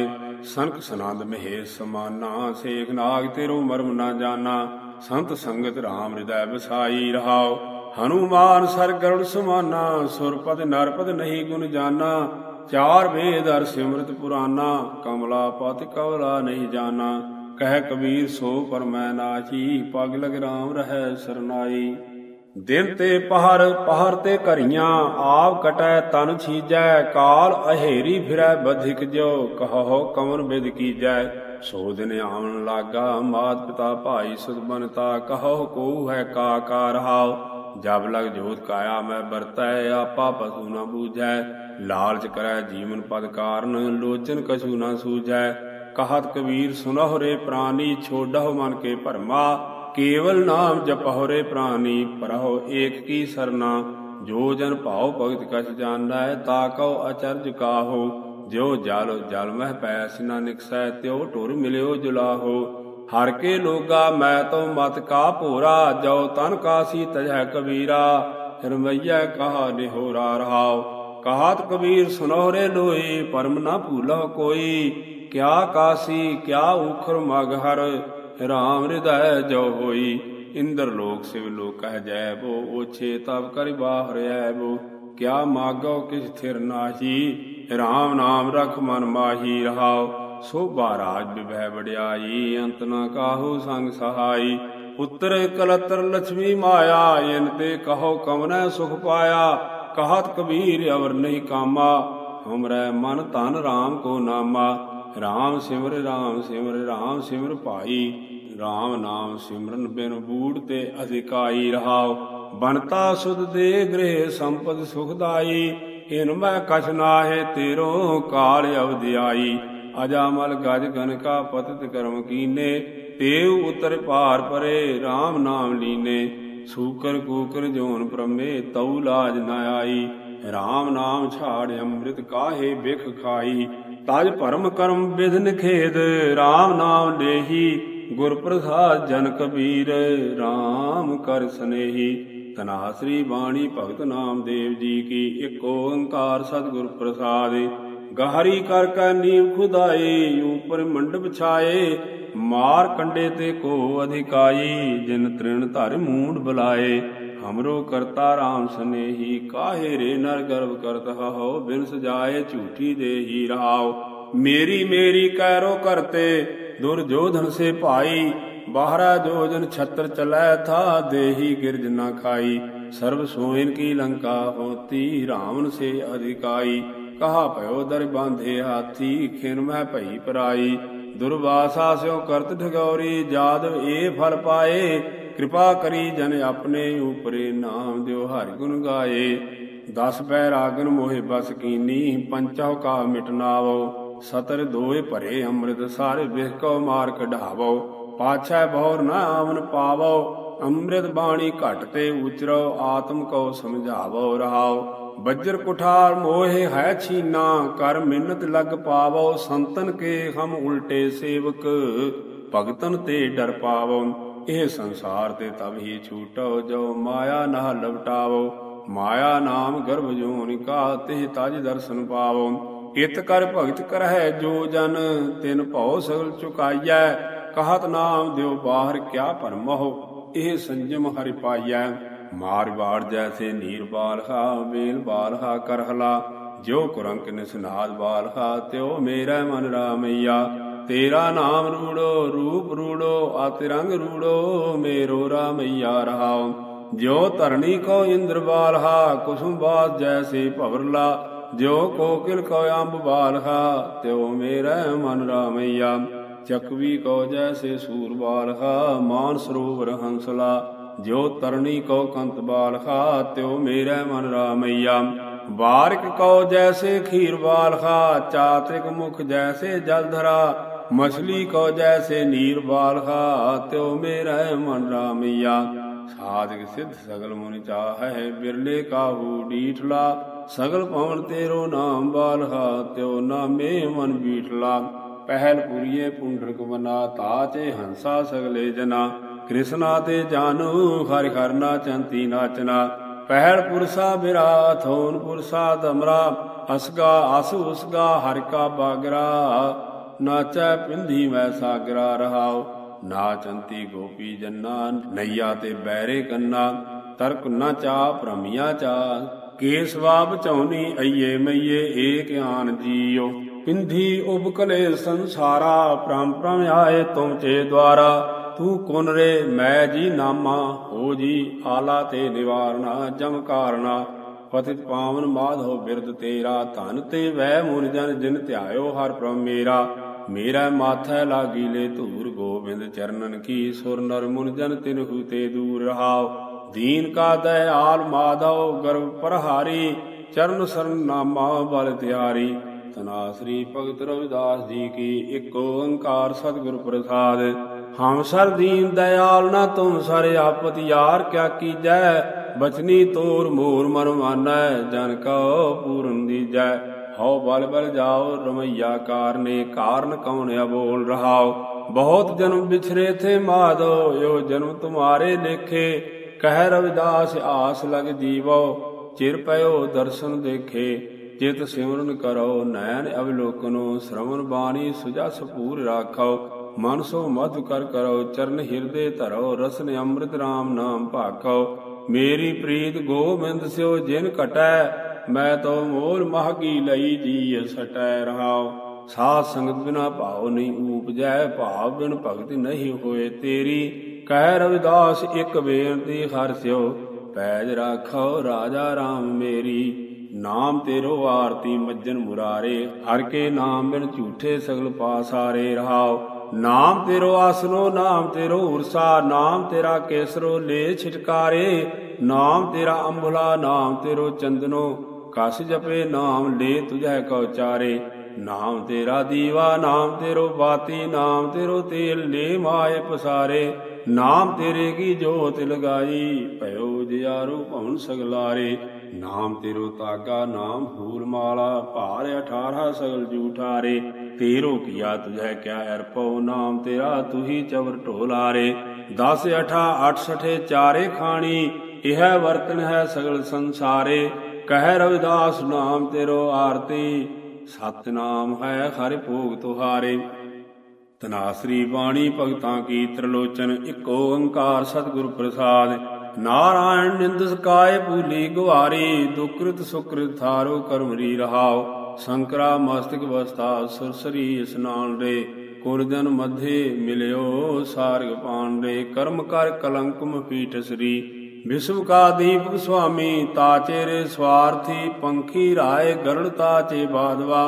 ਸੰਖ ਸਨੰਦ ਮਹੇ ਸਮਾਨਾ, ਸੇਖ ਨਾਗ ਤੇਰੋ ਮਰਮ ਨਾ ਜਾਣਾ ਸੰਤ ਸੰਗਤ RAM ਹਿਰਦੈ ਵਸਾਈ ਰਹਾਓ। ਹਨੂਮਾਨ ਸਰ ਗਰੁੜ ਸਮਾਨਾ, ਸੁਰਪਦ ਨਰਪਦ ਨਹੀਂ ਗੁਣ ਜਾਨਾ, ਚਾਰ ਵੇਦ ਅਰ ਸਿਮਰਤ ਪੁਰਾਨਾ, ਕਮਲਾ ਪਤ ਕਵਲਾ ਨਹੀਂ ਜਾਣਾ ਕਹਿ ਕਬੀਰ, ਸੋ ਪਰਮੈ ਨਾਚੀ, ਪਗ ਲਗ RAM ਰਹੈ ਸਰਨਾਈ। ਦਿਨ ਤੇ ਪਹਰ ਪਹਰ ਤੇ ਘਰੀਆਂ, ਆਪ ਕਟੈ ਤਨ ਛੀਜੈ, ਕਾਲ ਅਹੇਰੀ ਫਿਰੈ ਬਧਿਕ ਜੋ ਕਹੋ ਕਮਨ ਬਿਦ ਕੀਜੈ। ਸੋ ਦਿਨ ਆਉਣ ਲਾਗਾ, ਮਾਤ ਪਿਤਾ ਭਾਈ ਸੁਧ ਬਨਤਾ, ਕਹੋ ਕੋ ਹੈ ਕਾ ਕਾ ਰਹਾਉ ਜਬ ਲਗ ਜੋਤ ਕਾਇਆ ਮੈਂ ਵਰਤੈ, ਆਪਾ ਪਸੂ ਨਾ ਬੂਝੈ। ਲਾਲਚ ਕਰੈ ਜੀਵਨ ਪਦ ਕਾਰਨ, ਲੋਚਨ ਕਛੂ ਨਾ ਸੂਝੈ। ਕਹਤ ਕਬੀਰ ਸੁਨਹੁ ਰੇ ਪ੍ਰਾਨੀ, ਛੋਡਹੁ ਮਨ ਕੇ ਭਰਮਾ। ਕੇਵਲ ਨਾਮ ਜਪਹੁ ਰੇ ਪ੍ਰਾਨੀ, ਪਰਹੁ ਏਕ ਕੀ ਸਰਨਾ। ਜੋ ਜਨ ਭਾਉ ਭਗਤ ਕਛ ਜਾਣੈ, ਤਾ ਕਉ ਅਚਰਜ ਕਾਹੋ। ਜਿਉ ਜਲ ਜਲ ਮਹਿ ਪੈਸ ਨਾ ਨਿਕਸੈ, ਤਿਉ ਢੁਰ ਮਿਲਿਓ ਜੁਲਾਹੋ। ਹਰ ਕੇ ਲੋਗਾ ਮੈਂ ਤੋ ਮਤ ਕਾ ਭੋਰਾ, ਜੋ ਤਨ ਕਾਸੀ ਤਜੈ ਕਬੀਰਾ। ਰਮਈਆ ਕਹਾ ਨਿਹੋਰਾ ਰਹਾਉ, ਕਹਾਤ ਕਬੀਰ ਸੁਨੋਰੇ ਲੋਈ ਪਰਮ ਨਾ ਭੂਲਹੁ ਕੋਈ। ਕਿਆ ਕਾਸੀ, ਕਿਆ ਉਖਰ ਮਗ ਹਰ, ਰਾਮ ਹਿਰਦੈ ਜੋ ਹੋਈ। ਇੰਦਰ ਲੋਕ ਸਿਵ ਲੋਕ ਕਹਿ ਜੈ ਬੋ ਓਛੇ ਤਬ ਕਰਿ ਬਾਹਰ ਐਬੋ। ਕਿਆ ਮਾਗੋ ਕਿਛ ਥਿਰ ਨਾਹੀ, ਰਾਮ ਨਾਮ ਰਖ ਮਨ ਮਾਹੀ ਰਹਾਉ। ਸੋਭਾ ਰਾਜ ਵਿਭੈ ਵਡਿਆਈ, ਅੰਤ ਨਾ ਕਾਹੂ ਸੰਗ ਸਹਾਈ। ਪੁੱਤਰ ਕਲਤਰ ਲక్ష్ਮੀ ਮਾਇਆ, ਇਨ ਤੇ ਕਹੋ ਕਮਨੈ ਸੁਖ ਪਾਇਆ। ਕਹਤ ਕਬੀਰ ਅਵਰ ਨਹੀਂ ਕਾਮਾ, ਹਮਰੈ ਮਨ ਧਨ RAM ਕੋ ਨਾਮਾ। RAM ਸਿਮਰ RAM ਸਿਮਰ RAM ਸਿਮਰ ਭਾਈ। RAM ਨਾਮ ਸਿਮਰਨ ਬਿਨ ਬੂੜ ਤੇ ਅਧਿਕਾਈ ਰਹਾਉ ਬਨਤਾ ਸੁਧ ਦੇ ਗ੍ਰਹਿ ਸੰਪਦ ਸੁਖਦਾਈ ਇਨ ਮੈਂ ਕਛ ਨਾਹੇ ਤੇਰੋ ਕਾਲ ਅਵਧਿਆਈ। ਅਜਾਮਲ ਗਜ ਗਨਕਾ ਪਤਿਤ ਕਰਮ ਕੀਨੇ, ਤੇਉ ਉਤਰ ਭਾਰ ਪਰੇ RAM ਨਾਮ ਲੀਨੇ। ਸੂਕਰ ਕੂਕਰ ਜੋਨ ਪ੍ਰਮੇ, ਤਉ ਲਾਜ ਨ ਆਈ। RAM ਨਾਮ ਛਾੜ ਅੰਮ੍ਰਿਤ ਕਾਹੇ ਬਿਖ ਖਾਈ। ਤਜ ਭਰਮ ਕਰਮ ਵਿਧਨ ਖੇਦ RAM ਨਾਮ ਲੇਹੀ। ਗੁਰ ਪ੍ਰਸਾਦ ਜਨ ਕਬੀਰ RAM ਕਰ ਸਨੇਹੀ। ਤਨਾਸਰੀ ਬਾਣੀ ਭਗਤ ਨਾਮ ਦੇਵ ਜੀ ਕੀ, ਇੱਕ ਓੰਕਾਰ ਸਤਿਗੁਰ ਪ੍ਰਸਾਦਿ। ਗਹਰੀ ਕਰ ਕੈ ਨੀਵ ਖੁਦਾਈ, ਉਪਰ ਮੰਡਪ ਛਾਏ, ਮਾਰ ਕੰਡੇ ਤੇ ਕੋ ਅਧਿਕਾਈ, ਜਿਨ ਤ੍ਰਿਣ ਧਰ ਮੂੰਡ ਬੁਲਾਏ। ਹਮਰੋ ਕਰਤਾ RAM ਸਨੇਹੀ, ਕਾਹੇ ਰੇ ਨਰ ਗਰਭ ਕਰਤ ਹੋ ਬਿਨ ਸਜਾਏ ਝੂਠੀ ਦੇਹੀ ਰਹਾਉ। ਮੇਰੀ ਮੇਰੀ ਕਹਿਰੋ ਕਰਤੇ ਦੁਰਜੋਧਨ ਸੇ ਭਾਈ, ਬਾਹਰਾ ਜੋਜਨ ਛਤਰ ਚਲੈ ਥਾ, ਦੇਹੀ ਗਿਰਜ ਨਾ ਖਾਈ। ਸਰਬ ਸੋਇਨ ਕੀ ਲੰਕਾ ਹੋਤੀ, ਰਾਵਣ ਸੇ ਅਧਿਕਾਈ। ਕਹਾ ਭਇਓ ਦਰ ਬਾਂਧੇ ਹਾਥੀ, ਖਿਨ ਮਹਿ ਭਈ ਪਰਾਈ। ਦੁਰਵਾਸਾ ਸਿਓ ਕਰਤ ਠਗੌਰੀ ਜਾਦਵ ਏ ਫਲ ਪਾਏ। ਕਿਰਪਾ ਕਰੀ ਜਨ ਆਪਣੇ ਉਪਰੇ ਨਾਮ ਦਿਓ ਹਰਿ ਗੁਣ ਗਾਏ। ਦਸ ਪੈ ਰਾਗਨ ਮੋਹਿ ਬਸ ਕੀਨੀ, ਪੰਚਹੁ ਕਾ ਮਿਟਨਾਵੋ ਸਤਰ ਦੋਏ ਭਰੇ ਅੰਮ੍ਰਿਤ, ਸਾਰੇ ਬਿਖ ਕੋ ਮਾਰ ਕਢਾਵੋ। ਪਾਛੈ ਬਹੁਰ ਨਾ ਆਵਨ ਪਾਵੋ। ਅੰਮ੍ਰਿਤ ਬਾਣੀ ਘਟ ਤੇ ਉਚਰੋ, ਆਤਮ ਕੋ ਸਮਝਾਵੋ ਰਹਾਓ ਬੱਜਰ ਕੁਠਾਰ ਮੋਹਿ ਹੈ ਛੀਨਾ, ਕਰ ਮਿੰਨਤ ਲਗ ਪਾਵੋ, ਸੰਤਨ ਕੇ ਹਮ ਉਲਟੇ ਸੇਵਕ, ਭਗਤਨ ਤੇ ਡਰ ਪਾਵੋ। ਇਹ ਸੰਸਾਰ ਤੇ ਤਬ ਹੀ ਛੂਟੋ, ਜੋ ਮਾਇਆ ਨਾ ਲਵਟਾਵੋ ਮਾਇਆ ਨਾਮ ਗਰਭ ਜੋਨਿ ਕਾ ਤੇ ਤਜ ਦਰਸ਼ਨ ਪਾਵੋ। ਇਤ ਕਰ ਭਗਤ ਕਰਹਿ ਜੋ ਜਨ, ਤਿਨ ਭਉ ਸਗਲ ਚੁਕਾਈਐ। ਕਹਤ ਨਾਮ ਦਿਓ ਬਾਹਰ ਕਿਆ ਭਰਮਹੁ ਇਹ ਸੰਜਮ ਹਰਿ ਪਾਈਐ। ਮਾਰ ਬਾੜ ਜੈਸੇ ਨੀਰ ਬਾਲਹਾ ਵੇਲ ਬਾਲਹਾ ਕਰਹਲਾ ਜੋ ਕੁਰੰਕ ਨਿਸਨਾਦ ਬਾਲਹਾ, ਤਿਉ ਮੇਰਾ ਮਨ ਰਾਮਈਆ। ਤੇਰਾ ਨਾਮ ਰੂੜੋ, ਰੂਪ ਰੂੜੋ ਆਤਿ ਰੂੜੋ, ਮੇਰੋ ਰਾਮਈਆ ਰਹਾਉ। ਜੋ ਧਰਣੀ ਕੋ ਇੰਦਰ ਬਾਲਹਾ, ਕੁਸੁਮ ਬਾਸ ਜੈਸੇ ਭਵਰਲਾ। ਜੋ ਕੋਕਿਲ ਕੋ ਅੰਬ ਬਾਲਹਾ, ਤਿਉ ਮੇਰਾ ਮਨ ਰਾਮਈਆ। ਚਕਵੀ ਕੋ ਜੈਸੇ ਸੂਰ ਬਾਲਹਾ, ਮਾਨ ਸਰੋਵਰ ਹੰਸਲਾ। ਜੋ ਤਰਣੀ ਕੋ ਕੰਤ ਬਾਲਖਾ, ਤਿਉ ਮੇਰਾ ਮਨ ਰਾਮਈਆ। ਬਾਰਿਕ ਕੋ ਜੈਸੇ ਖੀਰ ਬਾਲਖਾ, ਚਾਤ੍ਰਿਕ ਮੁਖ ਜੈਸੇ ਜਲ ਧਰਾ। ਮਛਲੀ ਕੋ ਜੈਸੇ ਨੀਰ ਬਾਲਖਾ, ਤਿਉ ਮੇਰਾ ਮਨ ਰਾਮਈਆ। ਸਾਧਕ ਸਿੱਧ ਸਗਲ ਮੁਨਿ ਚਾਹੈ, ਬਿਰਲੇ ਕਾਹੂ ਡੀਠਲਾ। ਸਗਲ ਪਵਨ ਤੇਰੋ ਨਾਮ ਬਾਲਹਾ ਤਿਉ ਨਾਮੇ ਮਨ ਬੀਠਲਾ। ਪਹਿਲ ਪੁਰੀਏ ਪੁੰਡਰਕ ਬਨਾ ਤਾਚੇ ਹੰਸਾ ਸਗਲੇ ਜਨਾ। ਕ੍ਰਿਸ਼ਨਾ ਤੇ ਜਾਨੂ, ਹਰਿ ਹਰ ਨਾਚੰਤੀ ਨਾਚਨਾ। ਪਹਿਲ ਪੁਰਸਾ ਬਿਰਾ ਥੋਨ ਪੁਰਸਾ ਦਮਰਾ, ਅਸਗਾ ਅਸ ਉਸਗਾ ਹਰਿ ਕਾ ਬਾਗਰਾ। ਨਾਚੈ ਪਿੰਧੀ ਮੈਂ ਸਾਗਰਾ ਰਹਾਉ ਨਾਚੰਤੀ ਗੋਪੀ ਜੰਨਾ, ਨਈਆ ਤੇ ਬੈਰੇ ਕੰਨਾ। ਤਰਕ ਨਾ ਚਾ ਭ੍ਰਮਿਆ ਚਾ ਕੇਸਵਾ ਬਚਾਉਣੀ ਅਈਏ ਮਈਏ, ਏਕ ਆਨ ਜੀਓ ਪਿੰਧੀ ਉਬਕਲੇ ਸੰਸਾਰਾ ਪ੍ਰਮ ਪ੍ਰਮ ਆਏ ਤੁਮ ਚੇ ਦਵਾਰਾ ਤੂੰ ਕੁਨ ਰੇ? ਮੈਂ ਜੀ ਨਾਮਾ ਹੋ ਜੀ ਆਲਾ ਤੇ ਨਿਵਾਰਣਾ, ਜਮ ਕਾਰਣਾ। ਪਤਿਤ ਪਾਵਨ ਮਾਧੋ ਬਿਰਦ ਤੇਰਾ, ਧਨ ਤੇ ਵੈ ਮੁਨ ਜਨ ਜਿਨ ਧਿਆਇਓ ਹਰ ਪ੍ਰਮ ਮੇਰਾ। ਮੇਰਾ ਮਾਥੈ ਲਾਗੀ ਲੈ ਧੂਰ, ਗੋਬਿੰਦ ਚਰਨਨ ਕੀ ਸੁਰ ਨਰ ਮੁਨ ਜਨ ਤਿਨਹੂ ਤੇ ਦੂਰ ਰਹਾਓ। ਦੀਨ ਕਾ ਦਇਆਲ ਮਾਧਵ ਗਰਭ ਪ੍ਰਹਾਰੀ, ਚਰਨ ਸਰਨ ਨਾਮਾ ਬਲ ਤਿਆਰੀ। ਤਨਾਸਰੀ ਭਗਤ ਰਵਿਦਾਸ ਜੀ ਕੀ ਇੱਕ ਓੰਕਾਰ ਸਤਿਗੁਰ ਪ੍ਰਸਾਦ। ਹਮ ਸਰ ਦੀਨ ਦਇਆਲ ਨਾ ਤੁਮ ਸਰ ਆਪਤ ਯਾਰ ਕਿਆ ਕੀਜੈ? ਬਚਨੀ ਤੋਰ ਮੋਰ ਮਨ ਜਨ ਕਉ ਪੂਰਨ ਦੀਜੈ। ਹਉ ਬਲ ਬਲ ਜਾਓ ਰਮਈਆ ਕਾਰਨੇ, ਕਾਰਨ ਕਉਨ ਅਬੋਲ ਰਹਾਓ? ਬਹੁਤ ਜਨਮ ਵਿਛਰੇ ਥੇ ਮਾਧੋ ਯੋ ਜਨਮ ਤੁਮਾਰੇ ਲੇਖੇ ਕਹਿ ਰਵਿਦਾਸ ਆਸ ਲਗ ਜੀਵੋ, ਚਿਰ ਪਇਓ ਦਰਸ਼ਨ ਦੇਖੇ। ਚਿਤ ਸਿਮਰਨ ਕਰੋ, ਨੈਣ ਅਵਲੋਕਨੋ ਸ਼ਰਵਨ ਬਾਣੀ ਸੁਜਾ ਸਪੂਰ ਰਾਖੋ। ਮਨ ਸੋ ਮਧ ਕਰ ਕਰੋ, ਚਰਨ ਹਿਰਦੇ ਧਰੋ, ਰਸਨ ਅੰਮ੍ਰਿਤ RAM ਨਾਮ ਭਾਖੋ ਮੇਰੀ ਪ੍ਰੀਤ ਗੋਬਿੰਦ ਸਿਓ ਜਿਨ ਕਟੈ ਮੈਂ ਤੋ ਮੋਲ ਮਹਗੀ ਲਈ ਜੀ ਸਟੈ ਰਹਾਉ। ਸਾਧ ਸੰਗਤ ਬਿਨਾ ਭਾਉ ਨਹੀਂ ਊਪਜੈ, ਭਾਵ ਬਿਨ ਭਗਤ ਨਹੀਂ ਹੋਏ ਤੇਰੀ। ਕਹਿ ਰਵਿਦਾਸ ਇੱਕ ਬੇਨਤੀ ਹਰ ਸਿਓ ਪੈਜ ਰਾਖੋ ਰਾਜਾ RAM ਮੇਰੀ। ਨਾਮ ਤੇਰੋ ਆਰਤੀ ਮੱਜਨ ਮੁਰਾਰੇ, ਹਰ ਕੇ ਨਾਮ ਬਿਨ ਝੂਠੇ ਸਗਲ ਪਾਸਾਰੇ ਰਹਾਓ ਨਾਮ ਤੇਰੋ ਆਸਨੋ, ਨਾਮ ਤੇਰੋ ਉਰਸਾ ਨਾਮ ਤੇਰਾ ਕੇਸਰੋ ਲੈ ਛਿਟਕਾਰੇ, ਨਾਮ ਤੇਰਾ ਅੰਬਲਾ, ਨਾਮ ਤੇਰੋ ਚੰਦਨੋ, ਕਸ ਜਪੇ ਨਾਮ ਲੈ ਤੁਝੈ ਕਉ ਚਾਰੇ। ਨਾਮ ਤੇਰਾ ਦੀਵਾ, ਨਾਮ ਤੇਰੋ ਬਾਤੀ, ਨਾਮ ਤੇਰੋ ਤੇਲ ਲੈ ਮਾਏ ਪਸਾਰੇ। ਨਾਮ ਤੇਰੇ ਕੀ ਜੋਤ ਲਗਾਈ, ਭਇਓ ਜਿਆਰੂ ਭਵਨ ਸਗਲਾਰੇ। ਨਾਮ ਤੇਰੋ ਤਾਗਾ, ਨਾਮ ਫੂਲ ਮਾਲਾ, ਭਾਰ 18 ਸਗਲ ਜੂਠਾਰੇ। ਤੇਰੋ ਕੀਆ ਤੁਝੈ ਕਿਆ ਅਰਪਉ ਨਾਮ ਤੇਰਾ ਤੁਹੀ ਚਵਰ ਢੋਲਾਰੇ 10 18 68 ਚਾਰੇ ਖਾਣੀ, ਇਹ ਵਰਤਨ ਹੈ ਸਗਲ ਸੰਸਾਰੇ। ਕਹਿ ਰਵਿਦਾਸ ਨਾਮ ਤੇਰੋ ਆਰਤੀ ਸਤ ਨਾਮ ਹੈ ਹਰਿ ਭੋਗ ਤੁਹਾਰੇ। ਤਨਾਸਰੀ ਬਾਣੀ ਭਗਤਾਂ ਕੀ ਤ੍ਰਿਲੋਚਨ, ਇੱਕ ਓੰਕਾਰ ਸਤਿਗੁਰ ਪ੍ਰਸਾਦ। ਨਾਰਾਇਣ ਨਿੰਦਸ ਕਾਏ ਭੂਲੀ ਗੁਹਾਰੀ ਦੁਕ੍ਰਿਤ ਸੁਕ੍ਰਿਤ ਥਾਰੋ ਕਰਮਰੀ ਰਹਾਓ। ਸੰਕਰਾ ਮਸਤਕ ਵਸਤਾ ਸੁਰਸਰੀ ਇਸਨਾਨ ਰੇ ਕੁਰਜਨ ਮਧੇ ਮਿਲਿਓ ਸਾਰਗ ਪਾਣ ਰੇ ਕਰਮ ਕਰ ਕਲੰਕ ਮਪੀਠ ਸ੍ਰੀ। ਵਿਸ਼ਵ ਕਾ ਦੀਪਕ ਸੁਆਮੀ ਤਾਚੇ ਰੇ ਸਵਾਰਥੀ, ਪੰਖੀ ਰਾਏ ਗਰੜ ਤਾਚੇ ਬਾਦਵਾ।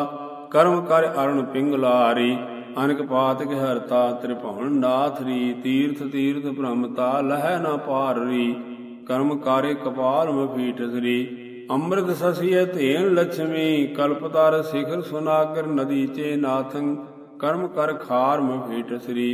ਕਰਮ ਕਰ ਅਰਣ ਪਿੰਗਲਾਰੀ ਅਨਕ ਪਾਤਕ ਹਰਤਾ ਤ੍ਰਿਭਵਨ ਨਾਥ ਰੀ। ਤੀਰਥ ਤੀਰਥ ਭ੍ਰਮਤਾ ਲਹਿ ਨਾ ਪਾਰ ਰੀ। ਕਰਮ ਕਾਰੇ ਕਪਾਲ ਮਫੀਟ ਸ੍ਰੀ। ਅੰਮ੍ਰਿਤ ਸਸੀਏ ਧੇਨ ਲక్ష్ਮੀ ਕਲਪਤਾਰ ਸਿਖਰ ਸੁਨਾਗਰ ਨਦੀ ਚੇ ਨਾਥੰ, ਕਰਮ ਕਰ ਖਾਰ ਮਫੀਟ ਸ੍ਰੀ।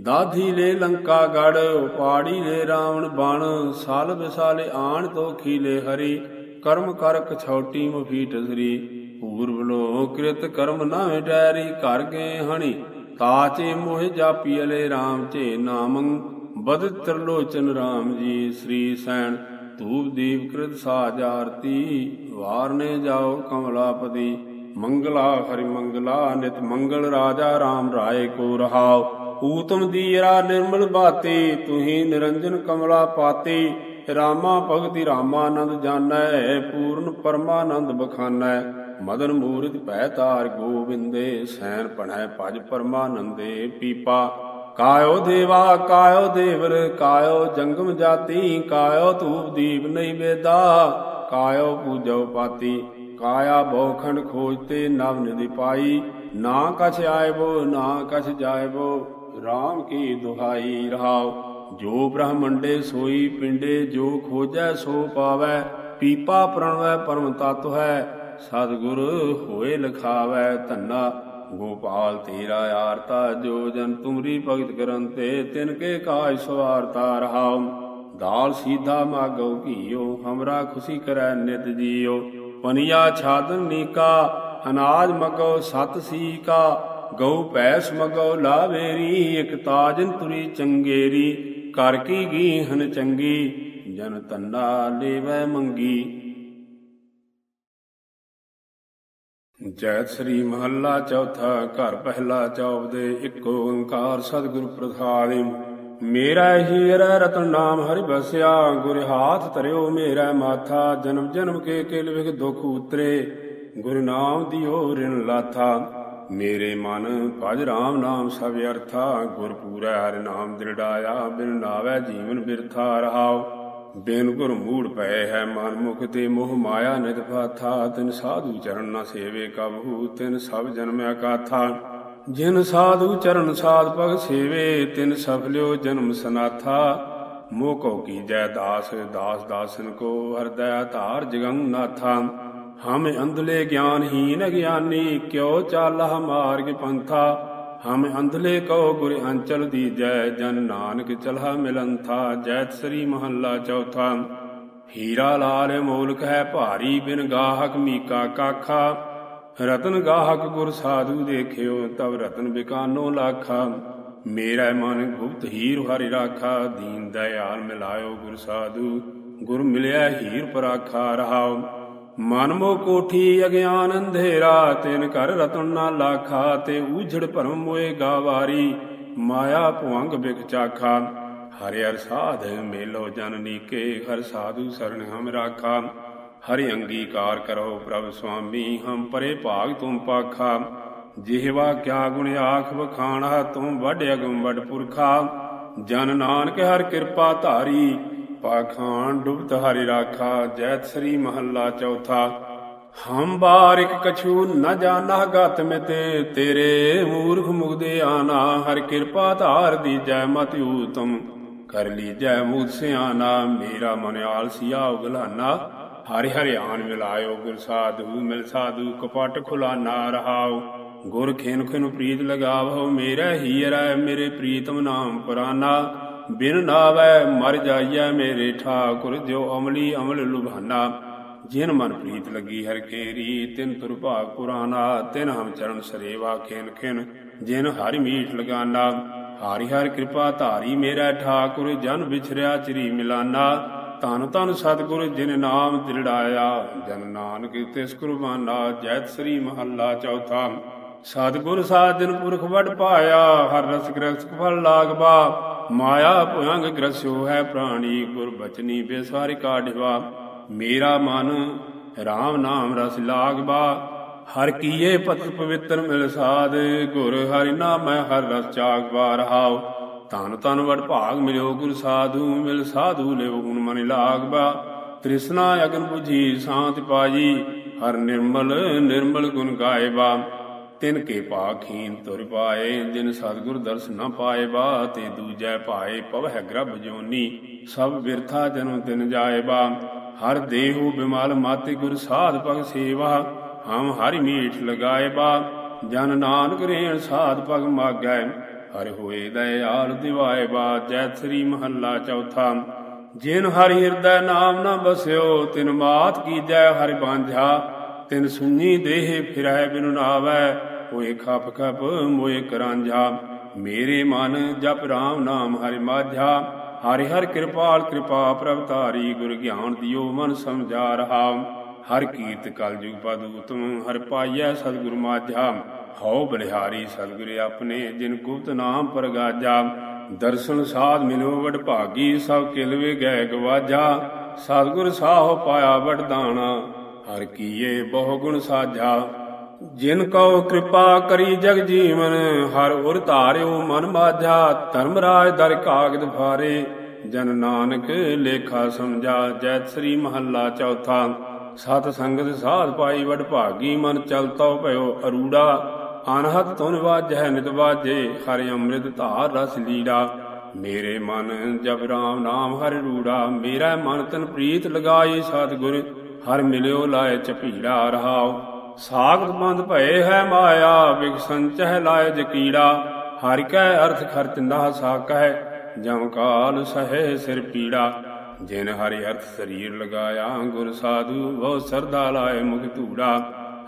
ਦਾਧੀ ਲੈ ਲੰਕਾ ਗੜ ਉਪਾੜੀ ਲੈ ਰਾਵਣ ਬਣ, ਸਾਲ ਵਿਸਾਲੇ ਆਣ ਤੋ ਖੀਲੇ ਹਰੀ, ਕਰਮ ਕਰ ਕਛੌਟੀ ਮਫੀਟ ਸ੍ਰੀ। ਪੂਰਬ ਲੋ ਕ੍ਰਿਤ ਕਰਮ ਨਾ ਮਿਟੈਰੀ ਘਰ ਗਏ ਹਣੀ ਤਾਚੇ ਮੋਹ ਜਾਪੀ ਅਲੇ RAM ਚੇ ਨਾਮੰ ਬਦ ਤਰਲੋਚਨ RAM ਜੀ ਸ੍ਰੀ ਸੈਣ। ਧੂਪ ਦੀਪ ਕ੍ਰਿਤ ਸਾਜ ਆਰਤੀ ਵਾਰਨੇ ਜਾਓ ਕਮਲਾਪਤੀ, ਮੰਗਲਾ ਹਰਿ ਮੰਗਲਾ, ਨਿਤ ਮੰਗਲ ਰਾਜਾ ਰਾਮ ਰਾਏ ਕੋ ਰਹਾਓ। ਊਤਮ ਦੀਰਾ ਨਿਰਮਲ ਬਾਤੀ, ਤੁਹੀ ਨਿਰੰਜਨ ਕਮਲਾ ਪਾਤੀ, ਰਾਮਾ ਭਗਤੀ ਰਾਮਾਨੰਦ ਜਾਣੈ, ਪੂਰਨ ਪਰਮਾਨੰਦ ਬਖਾਨੈ। ਮਦਨ ਮੂਰਤ ਭੈ ਤਾਰ ਗੋਬਿੰਦੇ, ਸੈਨ ਪਣੈ ਭਜ ਪਰਮਾਨੰਦੇ ਪੀਪਾ। ਕਾਇਓ ਦੇਵਾ, ਕਾਇਓ ਦੇਵਰ, ਕਾਇਓ ਜੰਗਮ ਜਾਤੀ, ਕਾਇਓ ਧੂਪ ਦੀਪ ਨਹੀਂ ਵੇਦਾ, ਕਾਇਓ ਪੂਜੋ ਪਾਤੀ, ਕਾਇਆ ਬੋਖੰਡ ਖੋਜਤੇ ਨਵ ਨਿਧਿ ਪਾਈ, ਨਾ ਕਛ ਆਇਬੋ, ਨਾ ਕਛ ਜਾਇਬੋ RAM ਕੀ ਦੁਹਾਈ ਰਹਾਉ, ਜੋ ਬ੍ਰਹਮੰਡੇ ਸੋਈ ਪਿੰਡੇ, ਜੋ ਖੋਜੈ ਸੋ ਪਾਵੈ, ਪੀਪਾ ਪ੍ਰਣਵੈ ਪਰਮ ਤਤ ਹੈ, ਸਤਿਗੁਰ ਹੋਏ ਲਖਾਵੈ ਧੰਨਾ। ਗੋਪਾਲ, ਤੇਰਾ ਆਰਤਾ ਜੋ ਜਨ ਤੁਮਰੀ ਭਗਤ ਕਰਨ ਤੇ ਤਿਨ ਕੇ ਕਾਜ ਸਵਾਰਤਾ ਰਹਾਉ। ਦਾਲ ਸੀਧਾ ਮਾਗੋ ਘੀਓ, ਹਮਰਾ ਖੁਸ਼ੀ ਕਰੈ ਨਿਤ ਜੀਓ। ਪਨੀਆ ਛਾਦਨ ਨੀਕਾ, ਅਨਾਜ ਮਗੋ ਸਤ ਸੀਕਾ। ਗਉ ਪੈਸ ਮਗੋ ਲਾਵੇਰੀ ਇਕ ਤਾਜਨ ਤੁਰੀ ਚੰਗੇਰੀ। ਕਰ ਕੀ ਗੀ ਹਨ ਚੰਗੀ, ਜਨ ਤੰਨਾ ਲੇਵੈ ਮੰਗੀ। ਜੈਤ ਸ੍ਰੀ ਮਹੱਲਾ ਚੌਥਾ, ਘਰ ਪਹਿਲਾ ਚੌਪਦੇ ਇੱਕ ਓੰਕਾਰ ਸਤਿਗੁਰ ਪ੍ਰਸਾਦਿ। ਮੇਰਾ ਹੀਰ ਰਤਨ ਨਾਮ ਹਰਿ ਬਸਿਆ, ਗੁਰ ਹਾਥ ਧਰਿਓ ਮੇਰਾ ਮਾਥਾ, ਜਨਮ ਜਨਮ ਕੇ ਕਿਲ ਵਿਖ ਦੁਖ ਉਤਰੇ। ਗੁਰੂ ਨਾਮ ਦਿਓ ਰਿਨ ਲਾਥਾ, ਮੇਰੇ ਮਨ ਭਜ ਰਾਮ ਨਾਮ ਸਭ ਅਰਥਾ। ਗੁਰ ਪੂਰੈ ਹਰਿ ਨਾਮ ਦਿੜਾਇਆ ਬਿਨ ਨਾਵੇ ਜੀਵਨ ਬਿਰਥਾ ਰਹਾਓ ਬਿਨ ਗੁਰ ਮੂੜ ਪਏ ਹੈ ਮਨ ਮੁਖ ਤੇ ਮੋਹ ਮਾਇਆ ਨਿਤ ਪਾਥਾ, ਤਿਨ ਸਾਧੂ ਚਰਨ ਨਾ ਸੇਵੇ ਕਬਹੂ, ਤਿਨ ਸਭ ਜਨਮਿਆ ਕਾਥਾ ਜਿਨ ਸਾਧੂ ਚਰਨ ਸਾਧ ਭਗ ਸੇਵੇ, ਤਿਨ ਸਫਲਿਓ ਜਨਮ ਸਨਾਥਾ। ਮੋਹ ਕੋ ਕੀਜੈ ਦਾਸ ਦਾਸ ਦਾਸਨ ਕੋ ਹਰਦੈ ਧਾਰ ਜਗੰ ਨਾਥਾ। ਹਮ ਅੰਧਲੇ ਗਿਆਨਹੀਨ ਗਿਆਨੀ ਕਿਉ ਚਾਲਹ ਮਾਰਗ ਪੰਥਾ। ਹਮ ਅੰਧਲੇ ਕਉ ਗੁਰ ਅੰਚਲ ਦੀਜੈ ਜਨ ਨਾਨਕ ਚਲਹਾ ਮਿਲੰਥਾ ਜੈਤ ਸ੍ਰੀ ਮਹੱਲਾ ਚੌਥਾ। ਹੀਰਾ ਲਾਲ ਮੋਲਕ ਹੈ ਭਾਰੀ, ਬਿਨ ਗਾਹਕ ਮੀਕਾ ਕਾਖਾ। ਰਤਨ ਗਾਹਕ ਗੁਰ ਸਾਧੂ ਦੇਖਿਓ ਤਬ ਰਤਨ ਬਿਕਾਨੋ ਲਾਖਾ। ਮੇਰਾ ਮਨ ਗੁਪਤ ਹੀਰ ਹਰਿ ਰਾਖਾ, ਦੀਨ ਦਇਆਲ ਮਿਲਾਇਓ ਗੁਰ ਸਾਧੂ। ਗੁਰ ਮਿਲਿਆ ਹੀਰ ਪਰਾਖਾ ਰਹਾਓ ਮਨ ਮੋ ਕੋਠੀ ਅਗਿਆਨ ਅੰਧੇਰਾ, ਤਿਨ ਘਰ ਰਤਨ ਨਾ ਲਾਖਾ, ਤੇ ਊਝੜ ਭਰਮ ਮੋਏ ਗਾਵਾਰੀ, ਮਾਇਆ ਭਵੰਗ ਬਿਖ ਚਾਖਾ। ਹਰਿ ਹਰ ਸਾਧ ਮੇਲੋ ਜਨ ਨੀਕੇ, ਹਰ ਸਾਧੂ ਸਰਨ ਹਮ ਰਾਖਾ। ਹਰਿ ਅੰਗੀਕਾਰ ਕਰੋ ਪ੍ਰਭ ਸੁਆਮੀ, ਹਮ ਪਰੇ ਭਾਗ ਤੁਮ ਪਾਖਾ। ਜਿਹਵਾ ਕਿਆ ਗੁਣ ਆਖ ਬਖਾਣਾ ਤੁਮ ਵੱਡ ਅਗਮ ਵੱਡ ਪੁਰਖਾ। ਜਨ ਨਾਨਕ ਹਰ ਕਿਰਪਾ ਧਾਰੀ ਪਾਖਾਨ ਡੁਬਤ ਹਰਿ ਰਾਖਾ, ਜੈਤ ਸ੍ਰੀ ਮਹੱਲਾ ਚੌਥਾ। ਹਮ ਬਾਰਿਕ ਕਛੂ ਨ ਜਾਣਾ ਗਤ ਮਿਤੇ, ਤੇਰੇ ਮੂਰਖ ਮੁਗਦੇ ਆਨਾ, ਹਰ ਕਿਰਪਾ ਧਾਰ ਦੀਜੈ ਮਤ ਊਤਮ। ਕਰ ਲੀਜੈ ਮੂਤ ਸਿਆਨਾ, ਮੇਰਾ ਮਨਿਆਲ ਆਲਸੀਆ ਉਗਲਾਨਾ। ਹਰਿ ਹਰਿ ਆਨ ਮਿਲਾਇਓ ਗੁਰ ਸਾਧੂ, ਮਿਲ ਸਾਧੂ ਕਪਟ ਖੁਲਾ ਨਾ ਰਹਾਓ। ਗੁਰ ਖੇਨ ਖੇਨ ਪ੍ਰੀਤ ਲਗਾਵੋ, ਮੇਰਾ ਹੀਰਾ ਮੇਰੇ ਪ੍ਰੀਤਮ ਨਾਮ ਪੁਰਾਨਾ। ਬਿਨ ਨਾਵੈ ਮਰ ਜਾਈਐ ਮੇਰੇ ਠਾਕੁਰ ਜੋ ਅਮਲੀ ਅਮਲ ਲੁਭਾਨਾ। ਜਿਨ ਮਨ ਪ੍ਰੀਤ ਲੱਗੀ ਹਰ ਕੇਰੀ, ਤਿਨ ਤੁਰ ਭਾਗ ਪੁਰਾਨਾ ਤਿਨ ਹਮ ਚਰਨ ਸਰੇਵਾ ਖੇਨ ਖੇਨ। ਜਿਨ ਹਰਿ ਮੀਠ ਲਗਾਨਾ, ਹਾਰੀ ਹਰ ਕਿਰਪਾ ਧਾਰੀ ਮੇਰਾ ਠਾਕੁਰ, ਜਨ ਵਿਛਰਿਆ ਚਰੀ ਮਿਲਾਨਾ। ਧਨ ਧਨ ਸਤਿਗੁਰ, ਜਿਨ ਨਾਮ ਦਿੜਾਇਆ ਜਨ ਨਾਨਕ ਤਿਸ ਕੁਰਬਾਨਾ। ਜੈਤ ਸ੍ਰੀ ਮਹੱਲਾ ਚੌਥਾ, ਸਤਿਗੁਰ ਸਾਜਨ ਪੁਰਖ ਵਡ ਪਾਇਆ, ਹਰ ਰਸ ਗ੍ਰਸ ਫਲ ਲਾਗਬਾ ਮਾਇਆ ਭੁਯੰਗ ਗ੍ਰਸਿਓ ਹੈ ਪ੍ਰਾਣੀ ਗੁਰ ਬਚਨੀ ਬੇਸਾਰਿ ਕਾਢਵਾ ਮੇਰਾ ਮਨ RAM ਨਾਮ ਰਸ ਲਾਗਬਾ। ਹਰ ਕੀਏ ਪਤ ਪਵਿੱਤਰ ਮਿਲ ਸਾਧ। ਗੁਰ ਹਰਿ ਨਾਮੈ ਹਰ ਰਸ ਚਾਗਵਾ ਰਹਾਉ। ਤਨ ਤਨ ਵਡ ਭਾਗ ਮਿਲਿਓ ਗੁਰ ਸਾਧੂ। ਮਿਲ ਸਾਧੂ ਲਿਓ ਗੁਣ ਮਨ ਲਾਗਬਾ। ਤ੍ਰਿਸ਼ਨਾ ਅਗਨ 부ਜੀ ਸਾਂਤ ਪਾਜੀ ਹਰ ਨਿਰਮਲ ਨਿਰਮਲ ਗੁਣ ਗਾਇਬਾ। ਤਿਨ ਕੇ ਪਾਖੀਨ ਤੁਰ ਪਾਏ, ਜਿਨ ਸਤਗੁਰ ਦਰਸ ਨ ਪਾਏ ਬਾ, ਤੇ ਦੂਜੈ ਪਾਏ ਪਵਹਿ ਗ੍ਰਭ ਜੋਨੀ। ਸਭ ਬਿਰਥਾ ਜਨਮ ਤਿਨ ਜਾਏ ਬਾ, ਹਰ ਦੇਹੂ ਬਿਮਲ ਮਾਤੇ ਗੁਰ ਸਾਧ ਪਗ ਸੇਵਾ। ਹਮ ਹਰਿ ਮੀਠ ਲਗਾਏ ਬਾ, ਜਨ ਨਾਨਕ ਰੇਣ ਸਾਧ ਭਗ ਮਾਗੈ। ਹਰਿ ਹੋਏ ਦਇਆਲ ਦਿਵਾਏ ਬਾ, ਜੈ ਸ੍ਰੀ ਮਹੱਲਾ ਚੌਥਾ। ਜਿਨ ਹਰਿ ਹਿਰਦੈ ਨਾਮ ਨਾ ਬਸਿਓ, ਤਿਨ ਮਾਤ ਕੀਜੈ ਹਰਿ ਬਾਂਝਾ। ਤਿਨ ਸੁਣੀ ਦੇਹ ਫਿਰੈ ਬਿਨੁ ਨਾਵੈ ਹੋਏ ਖਪ ਖਪ ਮੋਏ ਕਰਾਂਝਾ। ਮੇਰੇ ਮਨ ਜਪ ਰਾਮ ਨਾਮ ਹਰਿ ਮਾਝਾ, ਹਰਿ ਹਰ ਕਿਰਪਾਲ ਕਿਰਪਾ ਪ੍ਰਭ ਧਾਰੀ ਗੁਰ ਗਿਆਨ ਦਿਓ ਮਨ ਸਮਝਾ ਰਹਾ। ਹਰ ਕੀਰਤ ਕਲ ਜੁਗ ਪਦ ਉਤਮ, ਹਰ ਪਾਈਐ ਸਤਿਗੁਰ ਮਾਝਾ। ਹਉ ਬਲਿਹਾਰੀ ਸਤਿਗੁਰ ਆਪਣੇ ਜਿਨ ਗੁਪਤ ਨਾਮ ਪ੍ਰਗਾਜਾ ਦਰਸ਼ਨ ਸਾਧ ਮਿਲੋ ਵਡ ਭਾਗੀ, ਸਭ ਕਿਲਵੇ ਗਏ ਗਵਾਜਾ ਸਤਿਗੁਰ ਸਾਹੋ ਪਾਇਆ ਵਡਦਾਣਾ ਹਰ ਕੀਏ ਬਹੁ ਗੁਣ ਸਾਝਾ। ਜਿਨ ਕਉ ਕਿਰਪਾ ਕਰੀ ਜਗ ਜੀਵਨ, ਹਰ ਉਰ ਧਾਰਿਓ ਮਨ ਮਾਝਾ। ਧਰਮ ਰਾਜ ਦਰ ਕਾਗਦ ਫਾਰੇ ਜਨ ਨਾਨਕ ਲੇਖਾ ਸਮਝਾ। ਜੈ ਸ੍ਰੀ ਮਹੱਲਾ ਚੌਥਾ, ਸਤ ਸੰਗਤ ਸਾਧ ਪਾਈ ਵਡ ਭਾਗੀ ਮਨ ਚਲਤੋ ਭਇਓ ਅਰੂੜਾ। ਅਨਹਤ ਤੁਨ ਵਾਜੈ ਨਿਤ ਵਾਜੇ, ਹਰਿ ਅੰਮ੍ਰਿਤ ਧਾਰ ਰਸ ਲੀੜਾ। ਮੇਰੇ ਮਨ ਜਬ ਰਾਮ ਨਾਮ ਹਰਿ ਰੂੜਾ, ਮੇਰਾ ਮਨ ਤਨ ਪ੍ਰੀਤ ਲਗਾਈ ਸਤਿਗੁਰ। ਹਰ ਮਿਲਿਓ ਲਾਇ ਚਪੀੜਾ ਰਹਾਓ। ਸਾਗਤ ਬੰਦ ਭਏ ਹੈ ਮਾਇਆ ਬਿਗ ਸੰਚਹਿ ਲਾਇ ਜਕੀੜਾ। ਹਰਿ ਕੈ ਅਰਥ ਖਰਚ ਨਾ ਸਾਕਹਿ, ਜਮ ਕਾਲ ਸਹੇ ਸਿਰ ਪੀੜਾ। ਜਿਨ ਹਰਿ ਅਰਥ ਸਰੀਰ ਲਗਾਇਆ, ਗੁਰ ਸਾਧੂ ਬਹੁ ਸਰਦਾ ਲਾਏ ਮੁਖ ਧੂੜਾ।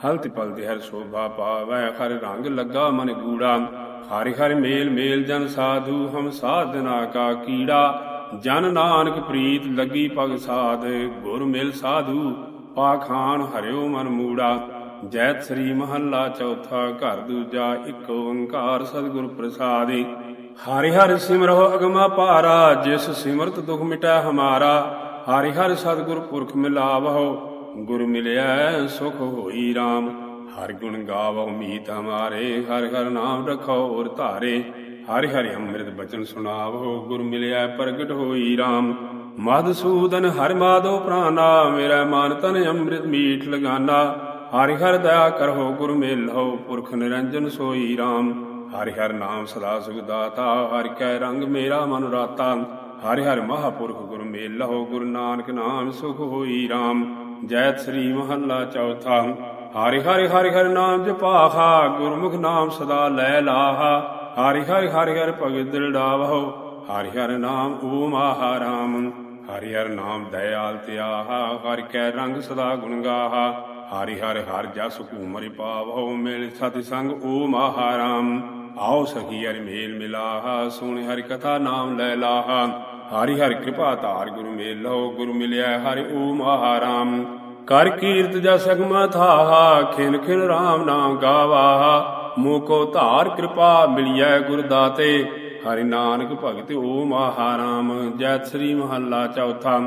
ਹਲਤ ਪਲਤੇ ਹਰ ਸ਼ੋਭਾ ਪਾਵੈ, ਹਰ ਰੰਗ ਲੱਗਾ ਮਨ ਗੂੜਾ। ਹਰਿ ਹਰਿ ਮੇਲ ਮੇਲ ਜਨ ਸਾਧੂ, ਹਮ ਸਾਧਨਾ ਕਾ ਕੀੜਾ। ਜਨ ਨਾਨਕ ਪ੍ਰੀਤ ਲੱਗੀ ਪਗ ਸਾਧ, ਗੁਰ ਮਿਲ ਸਾਧੂ ਪਾਖਾਨ ਹਰਿਓ ਮਨ ਮੂੜਾ। ਜੈਤ ਸ੍ਰੀ ਮਹੱਲਾ ਚੌਥਾ, ਘਰ ਦੂਜਾ, ਇੱਕ ਓੰਕਾਰ ਸਤਿਗੁਰ ਪ੍ਰਸਾਦਿ। ਹਰਿ ਹਰਿ ਸਿਮਰੋ ਅਗਮਾ ਪਾਰਾ ਜਿਸ ਸਿਮਰਤ ਦੁਖ ਮਿਟਾ ਹਮਾਰਾ। ਹਰਿ ਹਰਿ ਸਤਿਗੁਰ ਪੁਰਖ ਮਿਲਾਵਹੁ, ਗੁਰ ਮਿਲਿਆ ਸੁਖ ਹੋਈ RAM ਹਰ ਗੁਣ ਗਾਵਹੁ, ਮੀਤ ਹਮਾਰੇ, ਹਰ ਹਰ ਨਾਮ ਰਖੋ ਔਰ ਧਾਰੇ। ਹਰਿ ਹਰਿ ਅੰਮ੍ਰਿਤ ਬਚਨ ਸੁਣਾਵਹੁ ਗੁਰ ਮਿਲਿਆ ਪ੍ਰਗਟ ਹੋਈ RAM ਮਧਸੂਦਨ ਹਰਿ ਮਾਧੋ ਪ੍ਰਾਨਾ, ਮੇਰਾ ਮਨ ਤਨ ਅੰਮ੍ਰਿਤ ਮੀਠ ਲਗਾਨਾ। ਹਰਿ ਹਰਿ ਦਇਆ ਕਰੋ, ਗੁਰ ਮਿਲਹੁ ਪੁਰਖ ਨਿਰੰਜਨ ਸੋਈ RAM ਹਰਿ ਹਰਿ ਨਾਮ ਸਦਾ ਸੁਖ ਦਾਤਾ ਹਰਿ ਕੈ ਰੰਗ ਮੇਰਾ ਮਨ ਰਾਤਾ। ਹਰਿ ਹਰਿ ਮਹਾਪੁਰਖ ਗੁਰ ਮੇਲਹੁ ਗੁਰੂ ਨਾਨਕ ਨਾਮ ਸੁਖ ਹੋਈ RAM ਜੈਤ ਸ੍ਰੀ ਮਹੱਲਾ ਚੌਥਾ। ਹਰਿ ਹਰਿ ਹਰਿ ਹਰਿ ਨਾਮ ਜਪਾਹਾ, ਗੁਰਮੁਖ ਨਾਮ ਸਦਾ ਲੈ ਲਾਹਾ। ਹਰਿ ਹਰਿ ਹਰਿ ਹਰਿ ਭਗਤ ਦਿਲ ਡਾਵਹੁ ਹਰਿ ਹਰਿ ਨਾਮ ਓਮ ਆਹਾ ਰਾਮ ਹਰਿ ਹਰਿ ਨਾਮ ਦਇਆਲ ਤਿਆਹਾ, ਹਰਿ ਕੈ ਰੰਗ ਸਦਾ ਗੁਣ ਗਾਹਾ ਹਰਿ ਹਰਿ ਹਰ ਜਸ ਕੂਮਰਿ ਪਾਵਹੁ ਮਿਲ ਸਤਿ ਸੰਗ ਓਮ ਆਹਾ ਰਾਮ ਆਓ ਸਖੀ ਹਰਿ ਮੇਲ ਮਿਲਾਹਾ, ਸੁਣ ਹਰਿ ਕਥਾ ਨਾਮ ਲੈ ਲਾਹਾ, ਹਰਿ ਹਰਿ ਕਿਰਪਾ ਧਾਰ ਗੁਰੂ ਮੇਲੋ, ਗੁਰੂ ਮਿਲਿਆ ਹਰਿ ਓਮ ਆਹਾ ਰਾਮ ਕਰ ਕੀਰਤ ਜਸ ਅਗਮ ਥਾਹਾ ਖਿਨ ਖਿਨ ਰਾਮ ਨਾਮ ਗਾਵਾਹਾ ਮੋਕੋ ਧਾਰ ਕਿਰਪਾ ਮਿਲਿਆ ਗੁਰ ਦਾਤੇ ਹਰਿ ਨਾਨਕ ਭਗਤ ਓਮ ਆਹਾ ਜੈ ਸ੍ਰੀ ਮਹੱਲਾ ਚੌਥਾ।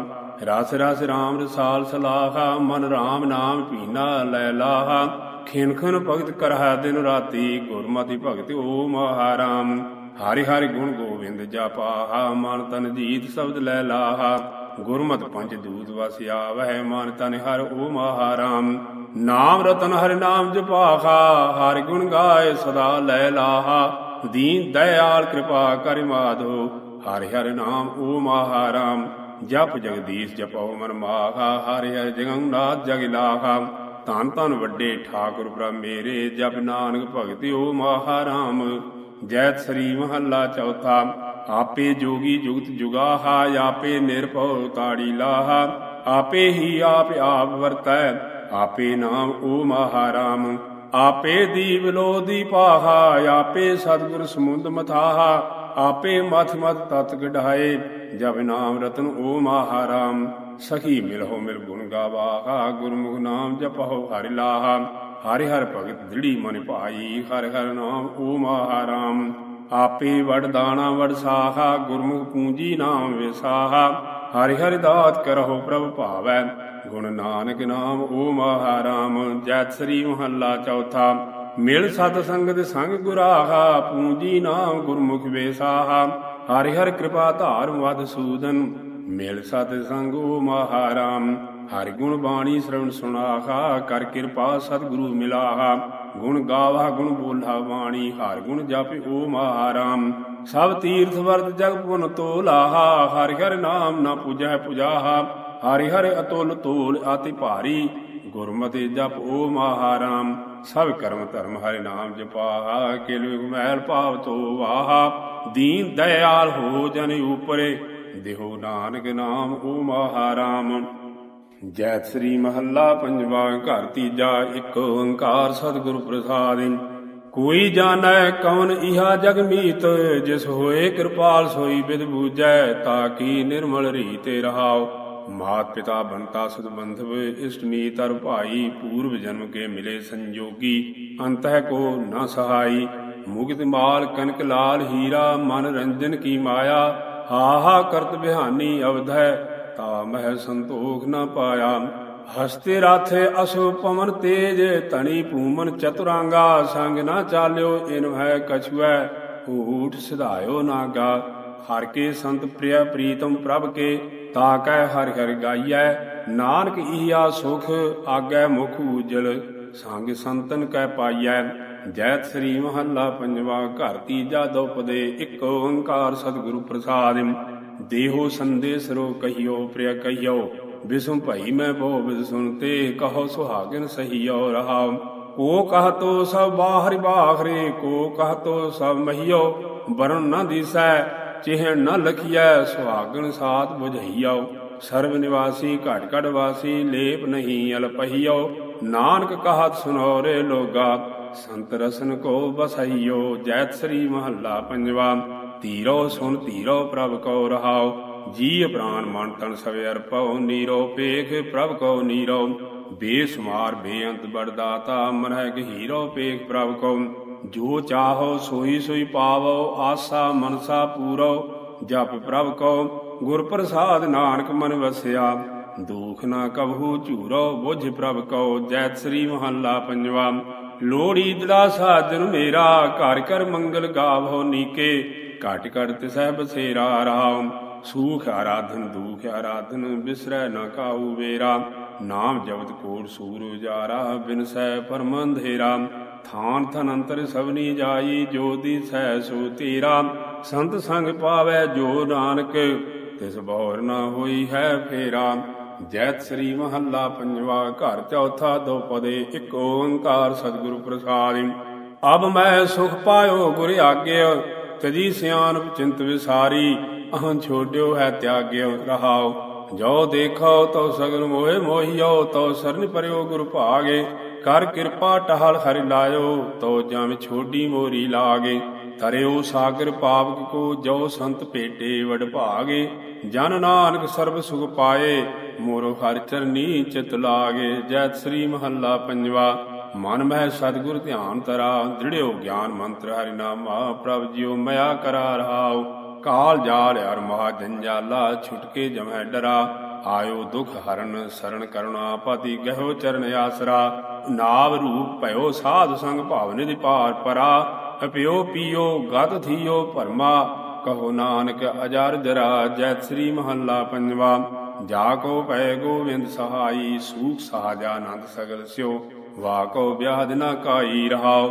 ਰਸ ਰਸ ਰਾਮ ਰਸਾਲ ਸਲਾਹਾ, ਮਨ ਰਾਮ ਨਾਮ ਪੀਨਾ ਲੈ ਲਾਹਾ। ਖਿਨ ਖਿਨ ਭਗਤ ਕਰਹਾ ਦਿਨ ਰਾਤੀ, ਗੁਰਮਤਿ ਭਗਤ ਓਮ ਆਹਾਰਾਮ ਹਰਿ ਹਰਿ ਗੁਣ ਗੋਬਿੰਦ ਜਪਾਹਾ, ਮਨ ਤਨ ਜੀਤ ਸ਼ਬਦ ਲੈ ਲਾਹਾ। ਗੁਰਮਤਿ ਪੰਜ ਦੂਤ ਵਸ ਆਵਹਿ, ਮਨ ਤਨ ਹਰ ਓਮ ਆਹਾਰਾਮ ਨਾਮ ਰਤਨ ਹਰਿ ਨਾਮ ਜਪਾਹਾ ਹਰਿ ਗੁਣ ਗਾਏ ਸਦਾ ਲੈ ਲਾਹਾ। ਦੀਨ ਦਇਆਲ ਕਿਰਪਾ ਕਰਿ ਮਾਧੋ, ਹਰਿ ਹਰਿ ਨਾਮ ਓਮ ਆਹਾ ਰਾਮ ਜਪ ਜਗਦੀਸ਼ ਜਪਉ ਮਨ ਮਾਹਾ ਹਰਿ ਹਰਿ ਜਗੰਨਾਥ ਜਗ ਲਾਹਾ ਧੰਨ ਧੰਨ ਵੱਡੇ ਠਾਕੁਰ ਬ੍ਰਹਮ ਮੇਰੇ, ਜਪ ਨਾਨਕ ਭਗਤਿ ਓ ਮਹਾ ਰਾਮ ਜੈਤ ਸ੍ਰੀ ਮਹੱਲਾ ਚੌਥਾ, ਆਪੇ ਜੋਗੀ ਜੁਗਤ ਜੁਗਾਹਾ, ਆਪੇ ਨਿਰਭਉ ਤਾੜੀ ਲਾਹਾ। ਆਪੇ ਹੀ ਆਪ ਆਪ ਵਰਤੈ ਆਪੇ ਨਾਮ ਓ ਮਹਾ ਰਾਮ ਆਪੇ ਦੀਵ ਲੋਦੀ ਪਾਹਾ ਆਪੇ ਸਤਿਗੁਰ ਸਮੁੰਦ ਮਥਾਹਾ, ਆਪੇ ਮਥ ਮਥ ਤਤ ਗਢਾਏ ਜਬ ਨਾਮ ਰਤਨ ਓ ਮਹਾਰਾਮ। ਸਖੀ ਮਿਲਹੁ ਮਿਲ ਗੁਣ ਗਾਵਾਹਾ, ਗੁਰਮੁਖ ਨਾਮ ਜਪਹੁ ਹਰਿ ਲਾਹਾ। ਹਰਿ ਹਰ ਭਗਤ ਦ੍ਰਿੜੀ ਮਨ ਭਾਈ, ਹਰਿ ਹਰ ਨਾਮ ਓ ਮਹਾਰਾਮ। ਆਪੇ ਵਡ ਦਾਣਾ ਵਡ ਸਾਹਾ, ਗੁਰਮੁਖ ਪੂੰਜੀ ਨਾਮ ਵਿਸਾਹਾ। ਹਰਿ ਹਰਿ ਦਾਤ ਕਰਹੁ ਪ੍ਰਭ ਭਾਵੈ। ਗੁਣ ਨਾਨਕ ਨਾਮ, ਓ ਮਹਾਰਾਮ ਜੈਤ ਸ੍ਰੀ ਮਹੱਲਾ ਚੌਥਾ। ਮਿਲ ਸਤ ਸੰਗਤ ਸੰਗ ਗੁਰਾਹਾ, ਪੂੰਜੀ ਨਾਮ ਗੁਰਮੁਖ ਵੇਸਾਹਾ। ਹਰਿ ਹਰਿ ਕਿਰਪਾ ਧਾਰ ਮਦ ਸੂਦਨ, ਮਿਲ ਸਤ ਸੰਗੋ ਮਹਾਰਾਮ ਹਰਿ ਗੁਣ ਬਾਣੀ ਸ਼ਰਵਣ ਸੁਨਾਹਾ ਕਰ ਕਿਰਪਾ ਸਤਿਗੁਰੂ ਮਿਲਾਹਾ। ਗੁਣ ਗਾਵਾ, ਗੁਣ ਬੋਲਾ ਬਾਣੀ, ਹਰ ਗੁਣ ਜਪਿ ਓ ਮਹਾਰਾਮ ਸਭ ਤੀਰਥ ਵਰਤ ਜਗ ਪੁਨ ਤੋਲਾਹਾ, ਹਰਿ ਹਰਿ ਨਾਮ ਨਾ ਪੁਜੈ ਪੁਜਾਹਾ। ਹਰਿ ਹਰਿ ਅਤੁਲ ਤੋਲ ਅਤਿ ਭਾਰੀ, ਗੁਰਮਤਿ ਜਪ ਓ ਮਹਾਰਾਮ। ਸਭ ਕਰਮ ਧਰਮ ਹਰਿ ਨਾਮ ਜਪਾਹਾ ਕਿਲ ਮੈਲ ਭਾਵ ਤੋ ਵਾਹਾ। ਦੀਨ ਦਇਆਲ ਹੋ ਜਨ ਉਪਰੇ, ਦੇਹੋ ਨਾਨਕ ਨਾਮ ਓ ਮਹਾਰਾਮ। ਜੈਤ ਸ੍ਰੀ ਮਹੱਲਾ ਪੰਜਵਾ ਘਰ ਤੀਜਾ, ਇੱਕ ਓੰਕਾਰ ਸਤਿਗੁਰ ਪ੍ਰਸਾਦਿ ਕੋਈ ਜਾਣੈ ਕੌਣ ਇਹਾ ਜਗ ਮੀਤ, ਜਿਸ ਹੋਏ ਕਿਰਪਾਲ ਸੋਈ ਬਿਦ ਬੂਜੈ ਤਾ ਕੀ ਨਿਰਮਲ ਰੀਤੇ ਰਹਾਓ ਮਾਤ ਪਿਤਾ ਬੰਤਾ ਸੁਧ ਬੰਧਵ ਇਸ਼ਟਮੀ ਤਰ ਭਾਈ, ਪੂਰਵ ਜਨਮ ਕੇ ਮਿਲੇ ਸੰਜੋਗੀ ਅੰਤਹਿ ਕੋ ਨਾ ਸਹਾਈ। ਮੁਗਤ ਮਾਲ ਕਨਕ ਲਾਲ, ਹੀਰਾ ਮਨ ਰੰਜਨ ਕੀ ਮਾਇਆ। ਹਾਹਾ ਕਰਤ ਬਿਹਾਨੀ ਅਵਧੈ ਤਾ ਮਹਿ ਸੰਤੋਖ ਨ ਪਾਇਆ। ਹਸਤੇ ਰਾਥੇ ਅਸੁ ਪਵਨ ਤੇਜ ਤਣੀ ਭੂਮਨ ਚਤੁਰਾਂਗਾ। ਸੰਗ ਨਾ ਚਾਲਿਓ, ਇਨ ਹੈ ਕਛੁਐ, ਊਠ ਸਿਧਾਇਓ ਨਾਗਾ। ਹਰ ਕੇ ਸੰਤ ਪ੍ਰਿਯ ਪ੍ਰੀਤਮ ਪ੍ਰਭ ਕੇ, ਤਾ ਕੈ ਹਰ ਹਰਿ ਗਾਈਐ, ਨਾਨਕ ਈਆ ਸੁਖ, ਆਗੈ ਮੁਖ ਉਜਲ, ਸੰਗ ਸੰਤਨ ਕੈ ਪਾਈਐ। ਜੈਤ ਸ੍ਰੀ ਮਹੱਲਾ ਪੰਜਵਾ, ਘਰ ਤੀਜਾ ਦੋਪਦੇ ਇੱਕ ਓੰਕਾਰ ਸਤਿਗੁਰੂ ਪ੍ਰਸਾਦਿ। ਦੇਹੋ ਸੰਦੇਸ ਰੋ ਕਹੀਓ ਪ੍ਰਿਯ ਕਹੀਓ ਬਿਸੁਮ ਭਈ ਮੈਂ ਬਹੁ ਬਿਦ ਸੁਨਤੇ, ਕਹੋ ਸੁਹਾਗਨ ਸਹੀਓ ਰਹਾ। ਕੋ ਕਹ ਤੋ ਸਭ ਬਾਹਰਿ ਬਾਹਰੇ ਕੋ ਕਹ ਤੋ ਸਭ ਮਹੀਓ ਬਰਨ ਨਾ ਦਿਸੈ ਚਿਹਣ ਨ ਲਖੀਐ ਸੁਹਾਗਨ ਸਾਥ 부ਝਈਓ ਸਰਬ ਨਿਵਾਸੀ ਘਟ ਘਟ ਵਾਸੀ ਲੇਪ ਨਹੀਂ ਅਲਪਹੀਓ ਨਾਨਕ ਕਹਤ ਸੁਨੋਰੇ ਲੋਗਾ, ਸੰਤ ਰਸਨ ਕੋ ਬਸਈਓ ਜੈਤ ਸ੍ਰੀ ਮਹੱਲਾ ਪੰਜਵਾ। ਧੀਰੋ ਸੁਨ ਧੀਰੋ ਪ੍ਰਭ ਕੋ ਰਹਾਓ ਜੀ ਪ੍ਰਾਨ ਮਨ ਤਨ ਸਵੇ ਅਰਪਉ, ਨੀਰੋ ਪੇਖ ਪ੍ਰਭ ਕੋ ਨੀਰੋ। ਬੇਸੁਮਾਰ ਬੇਅੰਤ ਬੜਦਾਤਾ ਮਨਹਿ ਗਹੀਰੋ ਪੇਖ ਪ੍ਰਭ ਕੋ। ਜੋ ਚਾਹੋ ਸੋਈ ਸੋਈ ਪਾਵੋ, ਆਸਾ ਮਨਸਾ ਪੂਰੋ, ਜਪ ਪ੍ਰਭ ਕੋ ਗੁਰ ਪ੍ਰਸਾਦ ਨਾਨਕ ਮਨ ਵਸਿਆ। ਦੁਖ ਨਾ ਕਬਹੂ ਝੂਰੋ, ਬੁਝ ਪ੍ਰਭ ਕਉ ਜੈਤ ਸ੍ਰੀ ਮਹੱਲਾ ਪੰਜਵਾ। ਲੋੜੀ ਦੜਾ ਸਾਜਨ ਮੇਰਾ, ਘਰ ਘਰ ਮੰਗਲ ਗਾਵੋ ਨੀਕੇ। ਘਟ ਘਟ ਤਿਸਹਿ ਬਸੇਰਾ ਰਾਮ। ਸੂਖ ਆਰਾਧਨ, ਦੁਖ ਆਰਾਧਨ, ਬਿਸਰੈ ਨਾ ਕਾਉ ਵੇਰਾ। ਨਾਮ ਜਪਤ ਕੋਟ ਸੂਰ ਉਜਾਰਾ ਬਿਨਸੈ ਪਰਮ ਅੰਧੇਰਾ ਥਾਨ ਥਨ ਅੰਤਰ ਸਭਨੀ ਜਾਈ, ਜੋ ਸਹਿ ਸੋ ਤੇਰਾ, ਸੰਤ ਸੰਗ ਪਾਵੈ ਜੋ ਨਾਨਕ, ਤਿਸ ਬੌਰ ਨਾ ਹੋਈ ਹੈ ਫੇਰਾ। ਜੈਤ ਸ੍ਰੀ ਮਹੱਲਾ ਪੰਜਵਾ ਘਰ, ਚੌਥਾ ਦੋ ਪਦੇ, ਇੱਕ ਓੰਕਾਰ ਸਤਿਗੁਰੂ ਪ੍ਰਸਾਦਿ। ਅਬ ਮੈਂ ਸੁਖ ਪਾਇਓ ਗੁਰ ਆਗਿਆ ਤਜੀ ਸਿਆਨ ਚਿੰਤ ਵਿਸਾਰੀ, ਅਹੰ ਛੋਡਿਓ ਹੈ ਤਿਆਗਿਓ ਰਹਾਉ। ਜੋ ਦੇਖੋ ਤੋ ਸਗਲ ਮੋਹਿ ਮੋਹਿਓ, ਤੋ ਸਰਨ ਪਰਿਓ ਗੁਰ ਭਾਗੇ। ਕਰ ਕਿਰਪਾ ਟਹਲ ਹਰਿ ਲਾਇਓ, ਤੋ ਜਮ ਛੋਡੀ ਮੋਰੀ ਲਾਗੇ। ਤਰਿਓ ਸਾਗਰ ਪਾਵਕ ਕੋ, ਜੋ ਸੰਤ ਭੇਟੇ ਵਡ ਭਾਗੇ। ਜਨ ਨਾਨਕ ਸਰਬ ਸੁਖ ਪਾਏ, ਮੋਰੋ ਹਰਿ ਚਰਨੀ ਚਿਤ ਲਾਗੇ। ਜੈ ਸ੍ਰੀ ਮਹੱਲਾ ਪੰਜਵਾ, ਮਨ ਮਹਿ ਸਤਿਗੁਰ ਧਿਆਨ ਤਰਾ ਦ੍ਰਿੜਿਓ ਗਿਆਨ ਮੰਤਰ ਹਰਿ ਨਾਮਾ, ਪ੍ਰਭ ਜਿਉ ਮਿਆ ਕਰਾ ਰਹਾਉ ਕਾਲ ਜਾਲ ਹਰ ਮਹਾ ਜੰਜਾਲਾ, ਛੁਟਕੇ ਜਮੈ ਡਰਾ। ਆਇਓ ਦੁਖ ਹਰਨ, ਸਰਣ ਕਰੁਣਾ, ਪਤੀ ਗਹਿਓ ਚਰਨ ਆਸਰਾ। ਨਾਵ ਰੂਪ ਭਇਓ ਸਾਧ ਸੰਗ ਭਾਵ ਨਿਧਿ ਪਾਰ ਪਰਾ, ਅਪਿਓ ਪੀਓ ਗਤ ਥੀਓ ਭਰਮਾ, ਕਹੋ ਨਾਨਕ ਅਜਰ ਜਰਾ ਜੈ ਸ੍ਰੀ ਮਹੱਲਾ ਪੰਜਵਾ, ਜਾ ਕੋ ਪੈ ਗੋਵਿੰਦ ਸਹਾਈ, ਸੂਖ ਸਾਜਾ ਆਨੰਦ ਸਗਲ ਸਿਓ, ਵਾ ਕੋ ਵਿਆਹ ਦਿਨਾ ਕਾਈ ਰਹਾਓ,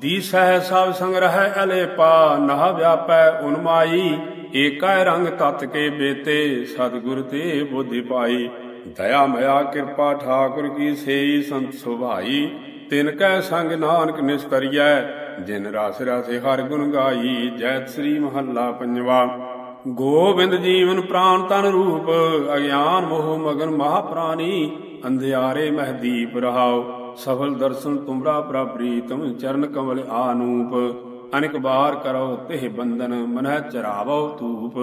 ਦੀਸਹਿ ਸਭ ਸੰਗ ਰਹਿ ਅਲੇਪਾ, ਨਹ ਵਿਆਪੈ ਉਨਮਾਈ ਏਕੈ ਰੰਗ ਤਤ ਕੇ ਬੇਤੇ, ਸਤਿਗੁਰ ਤੇ ਬੁੱਧੀ ਪਾਈ। ਦਇਆ ਮਇਆ, ਕਿਰਪਾ ਠਾਕੁਰ ਕੀ ਸੇਈ ਸੰਤ ਸੁਭਾਈ। ਤਿਨ ਕੈ ਸੰਗ ਨਾਨਕ ਨਿਸਤਰੀਐ, ਜਿਨ ਰਸ ਰਸੇ ਹਰ ਗੁਣ ਗਾਈ। ਜੈ ਸ੍ਰੀ ਮਹੱਲਾ ਪੰਜਵਾ, ਗੋਬਿੰਦ ਜੀਵਨ ਪ੍ਰਾਨ ਤਨ ਰੂਪ, ਅਗਿਆਨ ਮੋਹ ਮਗਨ ਮਹਾ ਪ੍ਰਾਨੀ। ਅੰਧਿਆਰੇ ਮਹਦੀਪ ਰਹਾਉ, ਸਫਲ ਦਰਸ਼ਨ ਤੁਮਰਾ ਪ੍ਰੀਤਮ, ਚਰਨ ਕਮਲ ਆਨੂਪ। ਅਨੇਕ ਬਾਰ ਕਰੋ ਤਿਹ ਬੰਧਨ, ਮਨਹਿ ਚਰਾਵੋ ਤੂਪ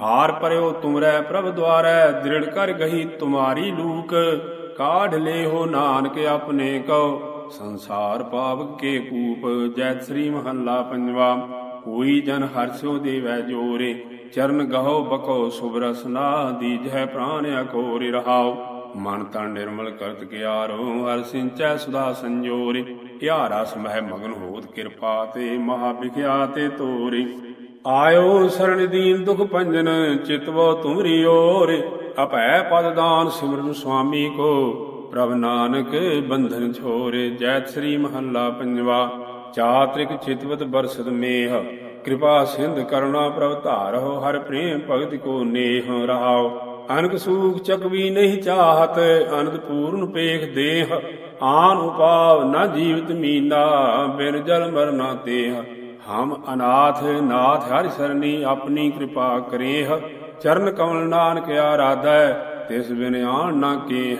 ਹਾਰ ਪਰਿਓ ਤੁਮਰੈ ਪ੍ਰਭ ਦਵਾਰੈ ਦ੍ਰਿੜ ਕਰ ਗਈ ਤੁਮਾਰੀ ਲੂਕ। ਕਾਢ ਹੋ ਨਾਨਕ ਆਪਣੇ ਕਉ, ਸੰਸਾਰ ਪਾਵ ਕੇ ਕੂਪ ਜੈ ਸ੍ਰੀ ਮਹੱਲਾ ਪੰਜਵਾ। ਕੋਈ ਜਨ ਹਰਸੋ ਦੇਵੈ ਜੋਰੇ, ਚਰਨ ਗਹੋ ਬਕੋ ਸੁਬਰਸਨਾ ਦੀਜੈ ਪ੍ਰਾਨ ਅਕੋਰਿ ਰਹਾਉ। ਮਨ ਤਨ ਨਿਰਮਲ ਕਰਤ ਗਿਆਰੋ ਹਰ ਸਿੰਚੈ ਸੁਦਾ ਸੰਜੋਰਿ। ਯਾ ਰਸ ਮਹਿ ਮਗਨ ਹੋਤ ਕਿਰਪਾ ਤੇ, ਮਹਾ ਵਿਖਿਆ ਤੇ ਤੋਰਿ। ਆਇਓ ਸਰਣ ਦੀਨ ਦੁਖ ਪੰਜਨ ਚਿਤਵੋ ਤੁਮਰੀ ਓਰ। ਅਪੈ ਪਦ ਦਾਨ ਸਿਮਰਨ ਸੁਆਮੀ ਕੋ, ਪ੍ਰਭ ਨਾਨਕ ਬੰਧਨ ਛੋਰੇ। ਜੈ ਸ੍ਰੀ ਮਹੱਲਾ ਪੰਜਵਾ, ਚਾਤ੍ਰਿਕ ਚਿਤਵਤ ਬਰਸਦ ਮੇਹ। ਕਿਰਪਾ ਸਿੰਧ ਕਰੁਣਾ ਪ੍ਰਭ ਧਾਰੋ ਹਰ ਪ੍ਰੇਮ ਭਗਤ ਕੋ ਨੇਹ ਰਹਾਓ ਅਨਕ ਸੂਖ ਚਕਵੀ ਨਹੀਂ ਚਾਹਤ, ਅਨੰਦ ਪੂਰਨ ਪੇਖ ਦੇਹ। ਆਨ ਉਪਾਵ ਨਾ ਜੀਵਤ ਮੀਨਾ, ਬਿਨ ਜਲ ਮਰਨਾ ਤੇਹ। ਹਮ ਅਨਾਥ ਨਾਥ ਹਰਿ ਸਰਨੀ ਆਪਣੀ ਕਿਰਪਾ ਕਰੇਹ, ਚਰਨ ਕਮਲ ਨਾਨਕ ਆਰਾਧੈ, ਤਿਸ ਬਿਨ ਆਣ ਨਾ ਕੇਹ।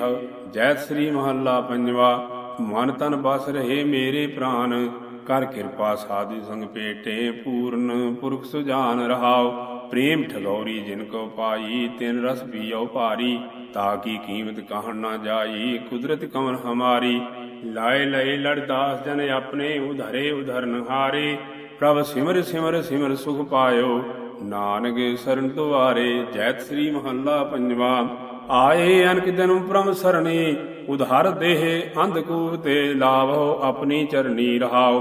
ਜੈ ਸ੍ਰੀ ਮਹੱਲਾ ਪੰਜਵਾ, ਮਨ ਤਨ ਬਸ ਰਹੇ ਮੇਰੇ ਪ੍ਰਾਨ, ਕਰ ਕਿਰਪਾ ਸਾਧੂ ਸੰਗ ਪੇਟੇ ਪੂਰਨ, ਪੁਰਖ ਸੁਜਾਨ ਰਹਾਓ ਪ੍ਰੇਮ ਠਗੌਰੀ ਜਿਨ ਕੋ ਪਾਈ, ਤਿਨ ਰਸ ਪੀਓ ਭਾਰੀ, ਤਾ ਕੀ ਕੀਮਤ ਕਹਣ ਨਾ ਜਾਈ, ਕੁਦਰਤ ਕਮਨ ਹਮਾਰੀ। ਲਾਏ ਲਏ ਲੜਦਾਸ ਜਨ ਆਪਣੇ ਉਧਰੇ ਉਧਰਨ ਹਾਰੇ ਪ੍ਰਭ ਸਿਮਰ ਸਿਮਰ ਸਿਮਰ ਸੁਖ ਪਾਇਓ। ਨਾਨਕ ਸਰਨ ਦੁਆਰੇ ਜੈਤ ਸ੍ਰੀ ਮਹੱਲਾ ਪੰਜਵਾ। ਆਏ ਅਨਕ ਜਨਮ ਪ੍ਰਮ ਸਰਣੀ, ਉਧਾਰ ਦੇਹ ਅੰਧਕੂਪ ਤੇ ਲਾਵੋ, ਆਪਣੀ ਚਰਨੀ ਰਹਾਓ।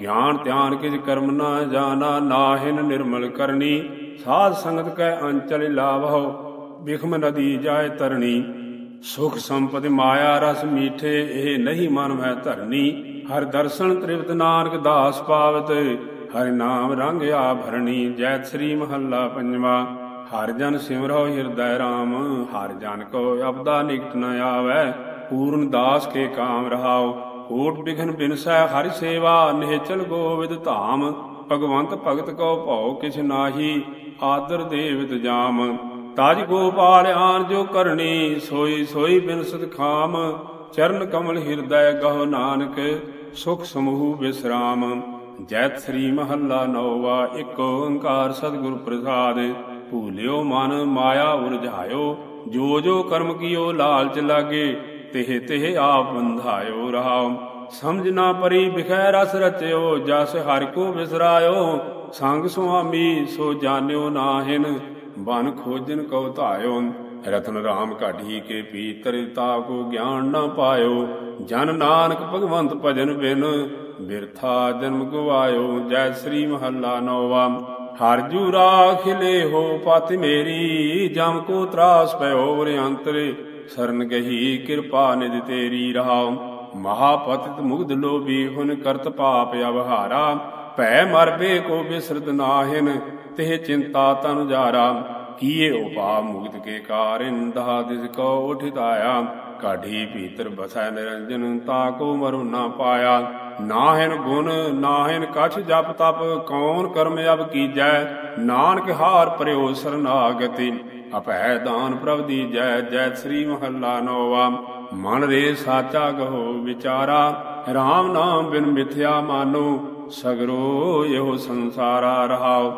ਗਿਆਨ ਧਿਆਨ ਕਿਜ ਕਰਮ ਨਾ ਜਾਣਾ, ਨਾਹਿਨ ਨਿਰਮਲ ਕਰਨੀ। ਸਾਧ ਸੰਗਤ ਕੈ ਅੰਚਲ ਲਾਵੋ ਬਿਖਮ ਨਦੀ ਜਾਏ ਤਰਣੀ। ਸੁਖ ਸੰਪਤਿ ਮਾਇਆ ਰਸ ਮੀਠੇ, ਇਹ ਨਹੀਂ ਮਨ ਮੈਂ ਧਰਨੀ। ਹਰ ਦਰਸ਼ਨ ਤ੍ਰਿਪਤ ਨਾਨਕ ਦਾਸ ਪਾਵਤ ਹਰਿ ਨਾਮ ਰੰਗ ਆਭਰਣੀ, ਜੈ ਸ੍ਰੀ ਮਹੱਲਾ ਪੰਜਵਾ। ਹਰ ਜਨ ਸਿਮਰੋ ਹਿਰਦੈ ਰਾਮ, ਹਰ ਜਨ ਕੋ ਅਬਦਾ ਨਿਕਟ ਨ ਆਵੈ, ਪੂਰਨ ਦਾਸ ਕੇ ਕਾਮ ਰਹਾਓ ਕੋਟ ਬਿਘਨ ਬਿਨਸੈ ਹਰਿ ਸੇਵਾ, ਨਿਹਚਲ ਗੋਵਿਦ ਧਾਮ। ਭਗਵੰਤ ਭਗਤ ਕੋ ਭਉ ਕਿਛ ਨਾਹੀ, ਆਦਰ ਦੇਵਿਤ ਜਾਮ। ਤਾਜ ਗੋਪਾਲ ਆਨ ਜੋ ਕਰਨੀ, ਸੋਈ ਸੋਈ ਬਿਨਸਤ ਖਾਮ ਚਰਨ ਕਮਲ ਹਿਰਦੈ ਗਹੁ ਨਾਨਕ, ਸੁਖ ਸਮੂਹ ਵਿਸਰਾਮ ਜੈਤ ਸ੍ਰੀ ਮਹੱਲਾ ਨੌਵਾ, ਇੱਕ ਓੰਕਾਰ ਸਤਿਗੁਰ ਪ੍ਰਸਾਦ। ਭੂਲਿਓ ਮਨ, ਮਾਇਆ ਉਰਝਾਇਓ, ਜੋ ਜੋ ਕਰਮ ਕੀਓ ਲਾਲਚ ਲਾਗੇ, ਤਿਹ ਤਿਹ ਆਪ ਬੰਧਾਇਓ ਰਹਾਉ ਸਮਝ ਨਾ ਪਰੀ ਬਿਖੈ ਰਸ ਰਚਿਓ, ਜਸ ਹਰਿ ਕੋ ਵਿਸਰਾਇਓ ਸੰਗ ਸੁਆਮੀ, ਸੋ ਜਾਣਿਓ ਨਾਹਿਨ, ਬਨ ਖੋਜਨ ਕਉ ਧਾਇਓ। ਰਤਨ ਰਾਮ ਕਾਢੀ ਕੇ ਪੀ ਤਰਿਤਾ ਕੋ ਗਿਆਨ ਨਾ ਪਾਇਓ। ਜਨ ਨਾਨਕ ਭਗਵੰਤ ਭਜਨ ਬਿਨ ਬਿਰਥਾ ਜਨਮ ਗਵਾਇਓ, ਜੈ ਸ੍ਰੀ ਮਹੱਲਾ ਨੌਵਾ। ਹਰ ਜੂ ਰਾਖ ਹੋ ਪਤ ਮੇਰੀ ਜਮ ਕੋ ਤਰਾਸ ਪਇਓ ਰੇ ਅੰਤਰੇ। ਸਰਨ ਗਹੀ ਕਿਰਪਾ ਨਿਧ ਤੇਰੀ ਰਹਾਉ। ਮਹਾਪਤਿਤ ਮੁਗਧ ਲੋਭੀ, ਹੁਨ ਕਰਤ ਪਾਪ ਅਵਹਾਰਾ। ਭੈ ਮਰਬੇ ਕੋ ਬਿਸਰਤ ਨਾਹਿਨ ਤੇ ਚਿੰਤਾ ਤਨ ਜਾਰਾ। ਕੀਏ ਉਪਾ ਮੁਕਤ ਕੇ ਕਾਰਿਨ ਦਹਾ ਦਿਸ ਕੋ ਉਠਿਤਾਇਆ ਕਾਢੀ ਭੀਤਰ ਬਸੈ ਨਿਰੰਜਨ, ਤਾ ਕੋ ਮਰੁ ਨਾ ਪਾਇਆ। ਨਾਹਿਨ ਗੁਣ, ਨਾਹਿਨ ਕਛ ਜਪ ਤਪ, ਕੌਣ ਕਰਮ ਅਬ ਕੀਜੈ? ਨਾਨਕ ਹਾਰ ਪਰਿਓ ਸਰਨਾਗਤੀ ਅਪੈ ਦਾਨ ਪ੍ਰਭ ਦੀ ਜੈ ਜੈ ਸ੍ਰੀ ਮਹੱਲਾ ਨੋਵਾ। ਮਨ ਰੇ ਸਾਚਾ ਗਹੋ ਵਿਚਾਰਾ RAM ਨਾਮ ਬਿਨ ਮਿਥਿਆ ਮਾਨੋ, ਸਗਰੋ ਇਹੋ ਸੰਸਾਰਾ ਰਹਾਓ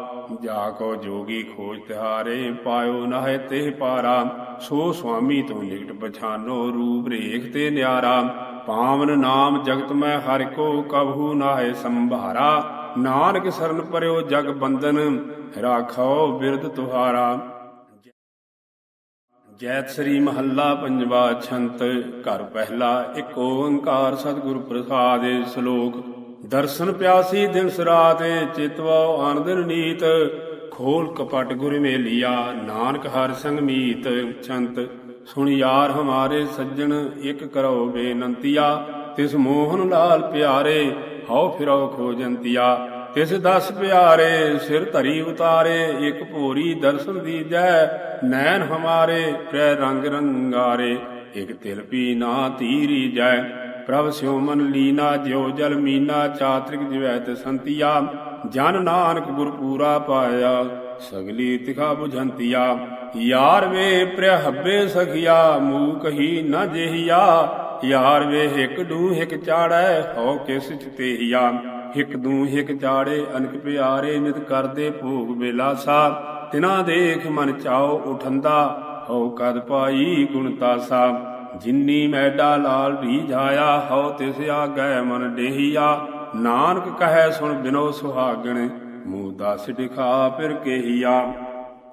ਜਾ ਕੋ ਜੋਗੀ ਖੋਜ ਤਿਹਾਰੇ ਪਾਇਓ ਨਾਹਿ ਤੇ ਪਾਰਾ, ਸੋ ਸੁਆਮੀ ਤੋਂ ਨਿਕਟ ਪਛਾਨੋ ਰੂਪ ਰੇਖ ਤੇ ਨਿਆਰਾ। ਪਾਵਨ ਨਾਮ ਜਗਤ ਮੈਂ ਹਰਿ ਕੋ ਕਬਹੂ ਨਾਹਿ ਸੰਭਾਰਾ। ਨਾਨਕ ਸਰਨ ਪਰਿਓ ਜਗ ਬੰਦਨ ਰਾਖੋ ਬਿਰਧ ਤੁਹਾਰਾ। ਜੈਤ ਸ੍ਰੀ ਮਹੱਲਾ ਪੰਜਵਾ ਛੰਤ, ਘਰ ਪਹਿਲਾ ਇੱਕ ਓੰਕਾਰ ਸਤਿਗੁਰ ਪ੍ਰਸਾਦਿ ਸ਼ਲੋਕ। ਦਰਸ਼ਨ ਪਿਆਸੀ ਦਿਨ ਸਰਾਤੇ ਚਿਤਵਾ ਆਨੰਦਨ ਨੀਤ। ਖੋਲ ਕਪਟ ਗੁਰ ਮੇਲੀਆ, ਨਾਨਕ ਹਰ ਸੰਗ ਮੀਤ। ਛੰਤ ਸੁਣ ਯਾਰ ਹਮਾਰੇ ਸੱਜਣ, ਇਕ ਕਰੋ ਬੇਨੰਤੀਆ। ਤਿਸ ਮੋਹਨ ਲਾਲ ਪਿਆਰੇ, ਹਉ ਫਿਰੋ ਖੋਜੰਤੀਆ। ਤਿਸ ਦਸ ਪਿਆਰੇ, ਸਿਰ ਧਰੀ ਉਤਾਰੇ, ਇਕ ਭੋਰੀ ਦਰਸ਼ਨ ਦੀਜੈ। ਨੈਣ ਹਮਾਰੇ, ਪ੍ਰੈ ਰੰਗ ਰੰਗਾਰੇ, ਇਕ ਤਿਲ ਪੀ ਨਾ ਤੀਰੀ ਜੈ। ਪ੍ਰਭ ਸਿਉ ਮਨ ਲੀਨਾ, ਜਿਉ ਜਲ ਮੀਨਾ, ਚਾਤ੍ਰਿਕ ਜਿਵੈ ਤੇ ਸੰਤੀਆ, ਜਨ ਨਾਨਕ ਗੁਰ ਪੂਰਾ ਪਾਇਆ, ਸਗਲੀ ਤਿਖਾ 부ਝੰਤੀਆ ਯਾਰ ਵੇ ਪ੍ਰਿਆ ਹੱਬੇ ਸਖਿਆ ਮੂ ਕਹੀ ਨ ਜੇਹੀਆ। ਯਾਰ ਵੇ ਹਿਕ ਡੂ ਹਿਕ ਚਾੜੈ, ਹਉ ਕਿਸ ਚਤੇਹੀਆ ਹਿਕ ਦੂ ਹਿਕ ਚਾੜੇ, ਅਨਕ ਪਿਆਰੇ ਨਿਤ ਕਰਦੇ ਭੋਗ ਬੇਲਾਸਾ। ਤਿਨਾ ਦੇਖ ਮਨ ਚਾਓ ਉਠੰਦਾ, ਹਉ ਕਦ ਪਾਈ ਗੁਣਤਾਸਾ ਜਿੰਨੀ ਮੈਡਾ ਲਾਲ ਵੀ ਜਾਇਆ, ਹਉ ਤਿਸ ਆਗੈ ਮਨ ਡੇਹੀਆ। ਨਾਨਕ ਕਹੈ, ਸੁਣ ਬਿਨੋ ਸੁਹਾਗਣ, ਮੂਹ ਦਸ ਦਿਖਾ ਫਿਰ ਕੇਹੀਆ।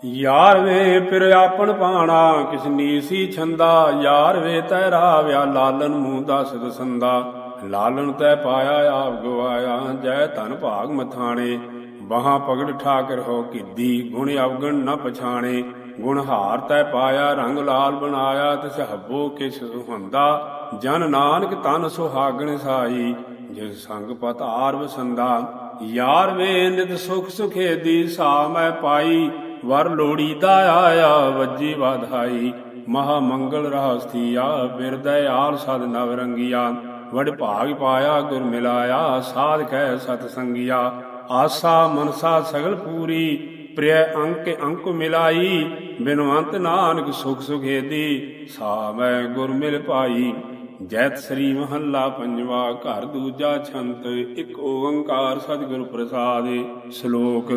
ਯਾਰ ਵੇ ਫਿਰ ਆਪਣ ਪਾਣਾ, ਕਿਸ ਨੀਸੀ ਛੰਦਾ। ਯਾਰ ਵੇ ਤੈ ਰਾਵਿਆ, ਲਾਲਨ ਮੂਹ ਦਸ ਦਸੰਦਾ ਲਾਲਨ ਤੈ ਪਾਇਆ, ਆਪ ਗਵਾਇਆ, ਜੈ ਧਨ ਭਾਗ ਮਥਾਣੇ। ਬਾਹਾਂ ਪਗੜ ਠਾਕਰ ਹੋ ਕਿੱਦੀ, ਗੁਣ ਅਵਗਣ ਨਾ ਪਛਾਣੇ। ਗੁਣ ਹਾਰ ਤੈ ਪਾਇਆ, ਰੰਗ ਲਾਲ ਬਣਾਇਆ, ਤਿਸ ਹੱਬੋ ਕਿਛ ਸੁਹੰਦਾ ਜਨ ਨਾਨਕ ਤਨ ਸੁਹਾਗਣ ਸਾਈ, ਜਿਸ ਸੰਗ ਪਤ ਆਰ ਵਸੰਦਾ ਯਾਰ ਵੇ ਨਿਤ ਸੁਖ ਸੁਖੇਦੀ, ਸਾ ਮੈਂ ਪਾਈ। ਵਰ ਲੋੜੀ ਦਾ ਆਇਆ, ਵੱਜੀ ਵਧਾਈ। ਮਹਾ ਮੰਗਲ ਰਹਸਥੀਆ ਬਿਰਦੈ ਆਲ ਸਦ ਨਵ ਰੰਗੀਆ। ਵਡ ਭਾਗ ਪਾਇਆ, ਗੁਰ ਮਿਲਾਇਆ, ਸਾਧ ਕਹਿ ਸਤ ਸੰਗੀਆ। ਆਸਾ ਮਨਸਾ ਸਗਲ ਪੂਰੀ ਪ੍ਰਿਯ ਅੰਕ ਅੰਕ ਮਿਲਾਈ ਬਿਨਵੰਤ ਨਾਨਕ ਸੁਖ ਸੁਖੇਦੀ ਸਾ ਮੈਂ ਗੁਰ ਮਿਲ ਪਾਈ। ਜੈਤ ਸ੍ਰੀ ਮਹੱਲਾ ਪੰਜਵਾ, ਘਰ ਦੂਜਾ ਛੰਤ, ਇੱਕ ਓੰਕਾਰ ਸਤਿਗੁਰ ਪ੍ਰਸਾਦਿ। ਸ਼ਲੋਕ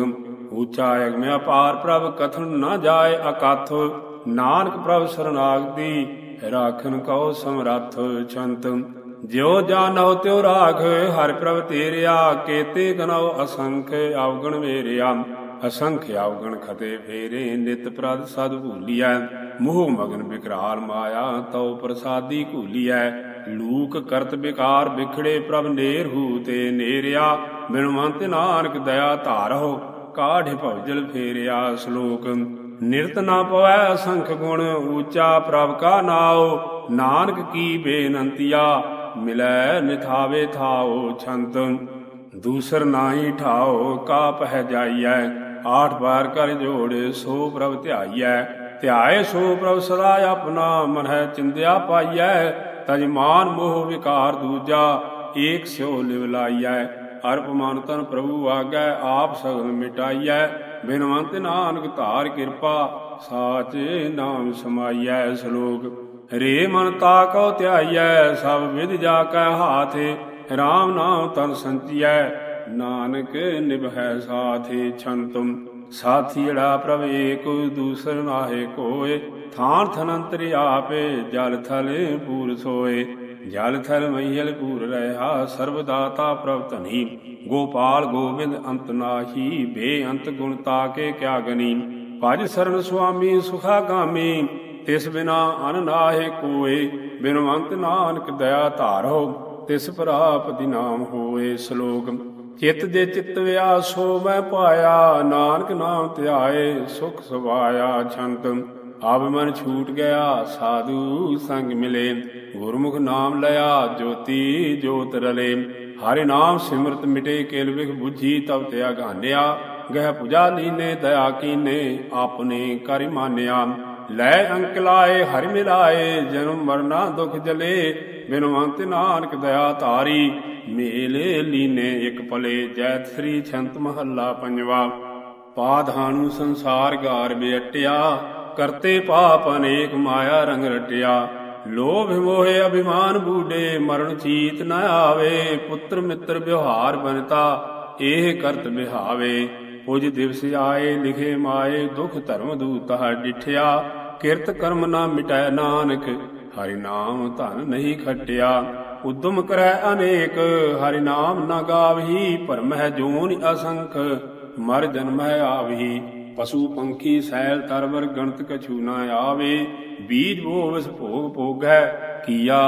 ਉੱਚਾ ਅਗਮ ਅਪਾਰ ਪ੍ਰਭ ਕਥਨ ਨਾ ਜਾਏ ਅਕਥ, ਨਾਨਕ ਪ੍ਰਭ ਸਰਨਾਗਤੀ, ਰਾਖਨ ਕਉ ਸਮਰੱਥ ਛੰਤ। ਜਿਉ ਜਾਣੋ ਤਿਉ ਰਾਖ, ਹਰਿ ਪ੍ਰਭ ਤੇਰਿਆ, ਕੇਤੇ ਗਨਉ ਅਸੰਖ, ਅਵਗਣ ਮੇਰਿਆ। ਅਸੰਖ ਅਵਗਣ ਖਤੇ ਫੇਰੇ, ਨਿਤ ਪ੍ਰਦ ਸਦ ਭੂਲੀਐ। ਮੋਹ ਮਗਨ ਬਿਕਰਾਲ ਮਾਇਆ, ਤਉ ਪ੍ਰਸਾਦੀ ਭੂਲੀਐ ਲੂਕ ਕਰਤ ਬਿਕਾਰ ਵਿਖੜੇ ਪ੍ਰਭ ਨੇਰ ਹੂ ਤੇ ਨੇਰਿਆ। ਬਿਨਵੰਤ ਨਾਨਕ ਦਇਆ ਧਾਰਹੁ ਕਾਢ ਭਵਜਲ ਫੇਰਿਆ ਸ਼ਲੋਕ। ਨਿਰਤ ਨਾ ਪਵੈ ਅਸੰਖ ਗੁਣ, ਊਚਾ ਪ੍ਰਭ ਕਾ ਨਾਉ। ਨਾਨਕ ਕੀ ਬੇਨੰਤੀਆ, ਮਿਲੈ ਨਿਥਾਵੇ ਥਾਉ ਛੰਤ। ਦੂਸਰ ਨਾਹੀ ਠਾਓ ਕਾ ਪਹਿ ਜਾਈਐ। ਆਠ ਬਾਰ ਕਰ ਜੋੜੇ ਸੋ ਪ੍ਰਭ ਧਿਆਈਐ। ਧਿਆਏ ਸੋ ਪ੍ਰਭ ਸਦਾ ਆਪਣਾ ਮਨ ਹੈ ਚਿੰਦਿਆ ਪਾਈਐ। ਤਜਮਾਨ ਮੋਹ ਵਿਕਾਰ ਦੂਜਾ, ਏਕ ਸਿਓ ਲਿਵ ਲਾਈਐ। ਅਰਪ ਮਨ ਤਨ ਪ੍ਰਭੂ ਆਗੈ, ਆਪ ਸਗਲ ਮਿਟਾਈਐ। ਬਿਨਵੰਤ ਨਾਨਕ ਧਾਰ ਕਿਰਪਾ, ਸਾਚੇ ਨਾਮ ਸਮਾਈਐ ਸ਼ਲੋਕ। ਰੇ ਮਨ ਤਾ ਕਉ ਧਿਆਈਐ, ਸਭ ਵਿਦ ਜਾ ਕੈ ਹਾਥੇ। RAM ਨਾਮ ਤਨ ਸੰਚੀਐ। ਨਾਨਕ ਨਿਭੈ ਸਾਥੇ ਛੰਤੁਮ ਸਾਥੀੜਾ ਪ੍ਰਭ ਏਕ, ਦੂਸਰ ਨਾਹੇ ਕੋਏ। ਥਾਨ ਥਨੰਤਰ ਆਪੇ, ਜਲ ਥਲ ਪੂਰ ਸੋਏ। ਜਲ ਥਲ ਮਈਲ ਪੂਰ ਰਹਾ, ਸਰਬ ਦਾਤਾ ਪ੍ਰਭ ਧਨੀ। ਗੋਪਾਲ ਗੋਬਿੰਦ ਅੰਤ ਨਾਹੀ, ਬੇਅੰਤ ਗੁਣ ਤਾਕੇ ਕਿਆ ਗਨੀ। ਭਜ ਸਰਨ ਸੁਆਮੀ ਸੁਖਾ ਗਾਮੀ, ਤਿਸ ਬਿਨਾ ਅਨ ਨਾਹੇ ਕੋਏ। ਬਿਨਵੰਤ ਨਾਨਕ ਦਇਆ ਧਾਰੋ, ਤਿਸ ਪ੍ਰਾਪਤਿ ਨਾਮ ਹੋਏ ਸ਼ਲੋਕ। ਚਿੱਤ ਦੇ ਚਿੱਤ ਵਿਆ ਸੋ ਮੈਂ ਪਾਇਆ, ਨਾਨਕ ਨਾਮ ਧਿਆਏ, ਸੁਖ ਸਵਾਇਆ ਛੰਤ। ਆਪ ਮਨ ਛੂਟ ਗਿਆ, ਸਾਧੂ ਸੰਗ ਮਿਲੇ। ਗੁਰਮੁਖ ਨਾਮ ਲਿਆ, ਜੋਤੀ ਜੋਤ ਰਲੇ। ਹਰਿ ਨਾਮ ਸਿਮਰਤ ਮਿਟੇ, ਕੇਲ ਵਿਖ 부ਜੀ ਤਬ ਤੇ ਆਗਾਨਿਆ ਗਹਿ ਪੁਜਾ ਲੀਨੇ, ਦਇਆ ਕੀਨੇ, ਆਪਨੇ ਕਰਿ ਮਾਨਿਆ। ਲੈ ਅੰਕ ਲਾਏ, ਹਰਿ ਮਿਲਾਏ, ਜਨਮ ਮਰਨਾ ਦੁਖ ਜਲੇ ਬਿਨਵੰਤ ਨਾਨਕ ਦਇਆ ਧਾਰੀ। ਮੇਲੇ ਲੀਨੇ ਇਕ ਪਲੇ, ਜੈਤ ਸ੍ਰੀ ਛੰਤ ਮਹੱਲਾ ਪੰਜਵਾ। ਪਾਧਾਨੂ ਸੰਸਾਰ ਗਾਰ ਬੇਟਿਆ ਕਰਤੇ ਪਾਪ ਅਨੇਕ ਮਾਇਆ ਰੰਗ ਰਟਿਆ। ਲੋਭ ਮੋਹਿ ਅਭਿਮਾਨ ਬੂਡੇ ਮਰਨ ਚੀਤ ਨ ਆਵੇ, ਪੁੱਤਰ ਮਿੱਤਰ ਵਿਵਹਾਰ ਬਨਤਾ, ਇਹ ਕਰਤ ਬਿਹਾਵੇ। ਪੁਜ ਦਿਵਸ ਆਏ, ਲਿਖੇ ਮਾਏ, ਦੁਖ ਧਰਮ ਦੂਤਾ ਡਿਠਿਆ। ਕਿਰਤ ਕਰਮ ਨਾ ਮਿਟੈ ਨਾਨਕ, ਹਰਿ ਨਾਮ ਧਨ ਨਹੀਂ ਖਟਿਆ। ਉਦਮ ਕਰੈ ਅਨੇਕ, ਹਰਿ ਨਾਮ ਨਾ ਗਾਵਹੀ ਭਰਮਹਿ ਜੋਨਿ ਅਸੰਖ, ਮਰ ਜਨਮਹਿ ਆਵਹੀ। ਪਸ਼ੂ ਪੰਖੀ ਸੈਲ ਤਰਵਰ ਗਣਤ ਕਛੂ ਨਾ ਆਵੇ, ਬੀਜ ਬੋਵਸ ਭੋਗ ਭੋਗੈ, ਕੀਆ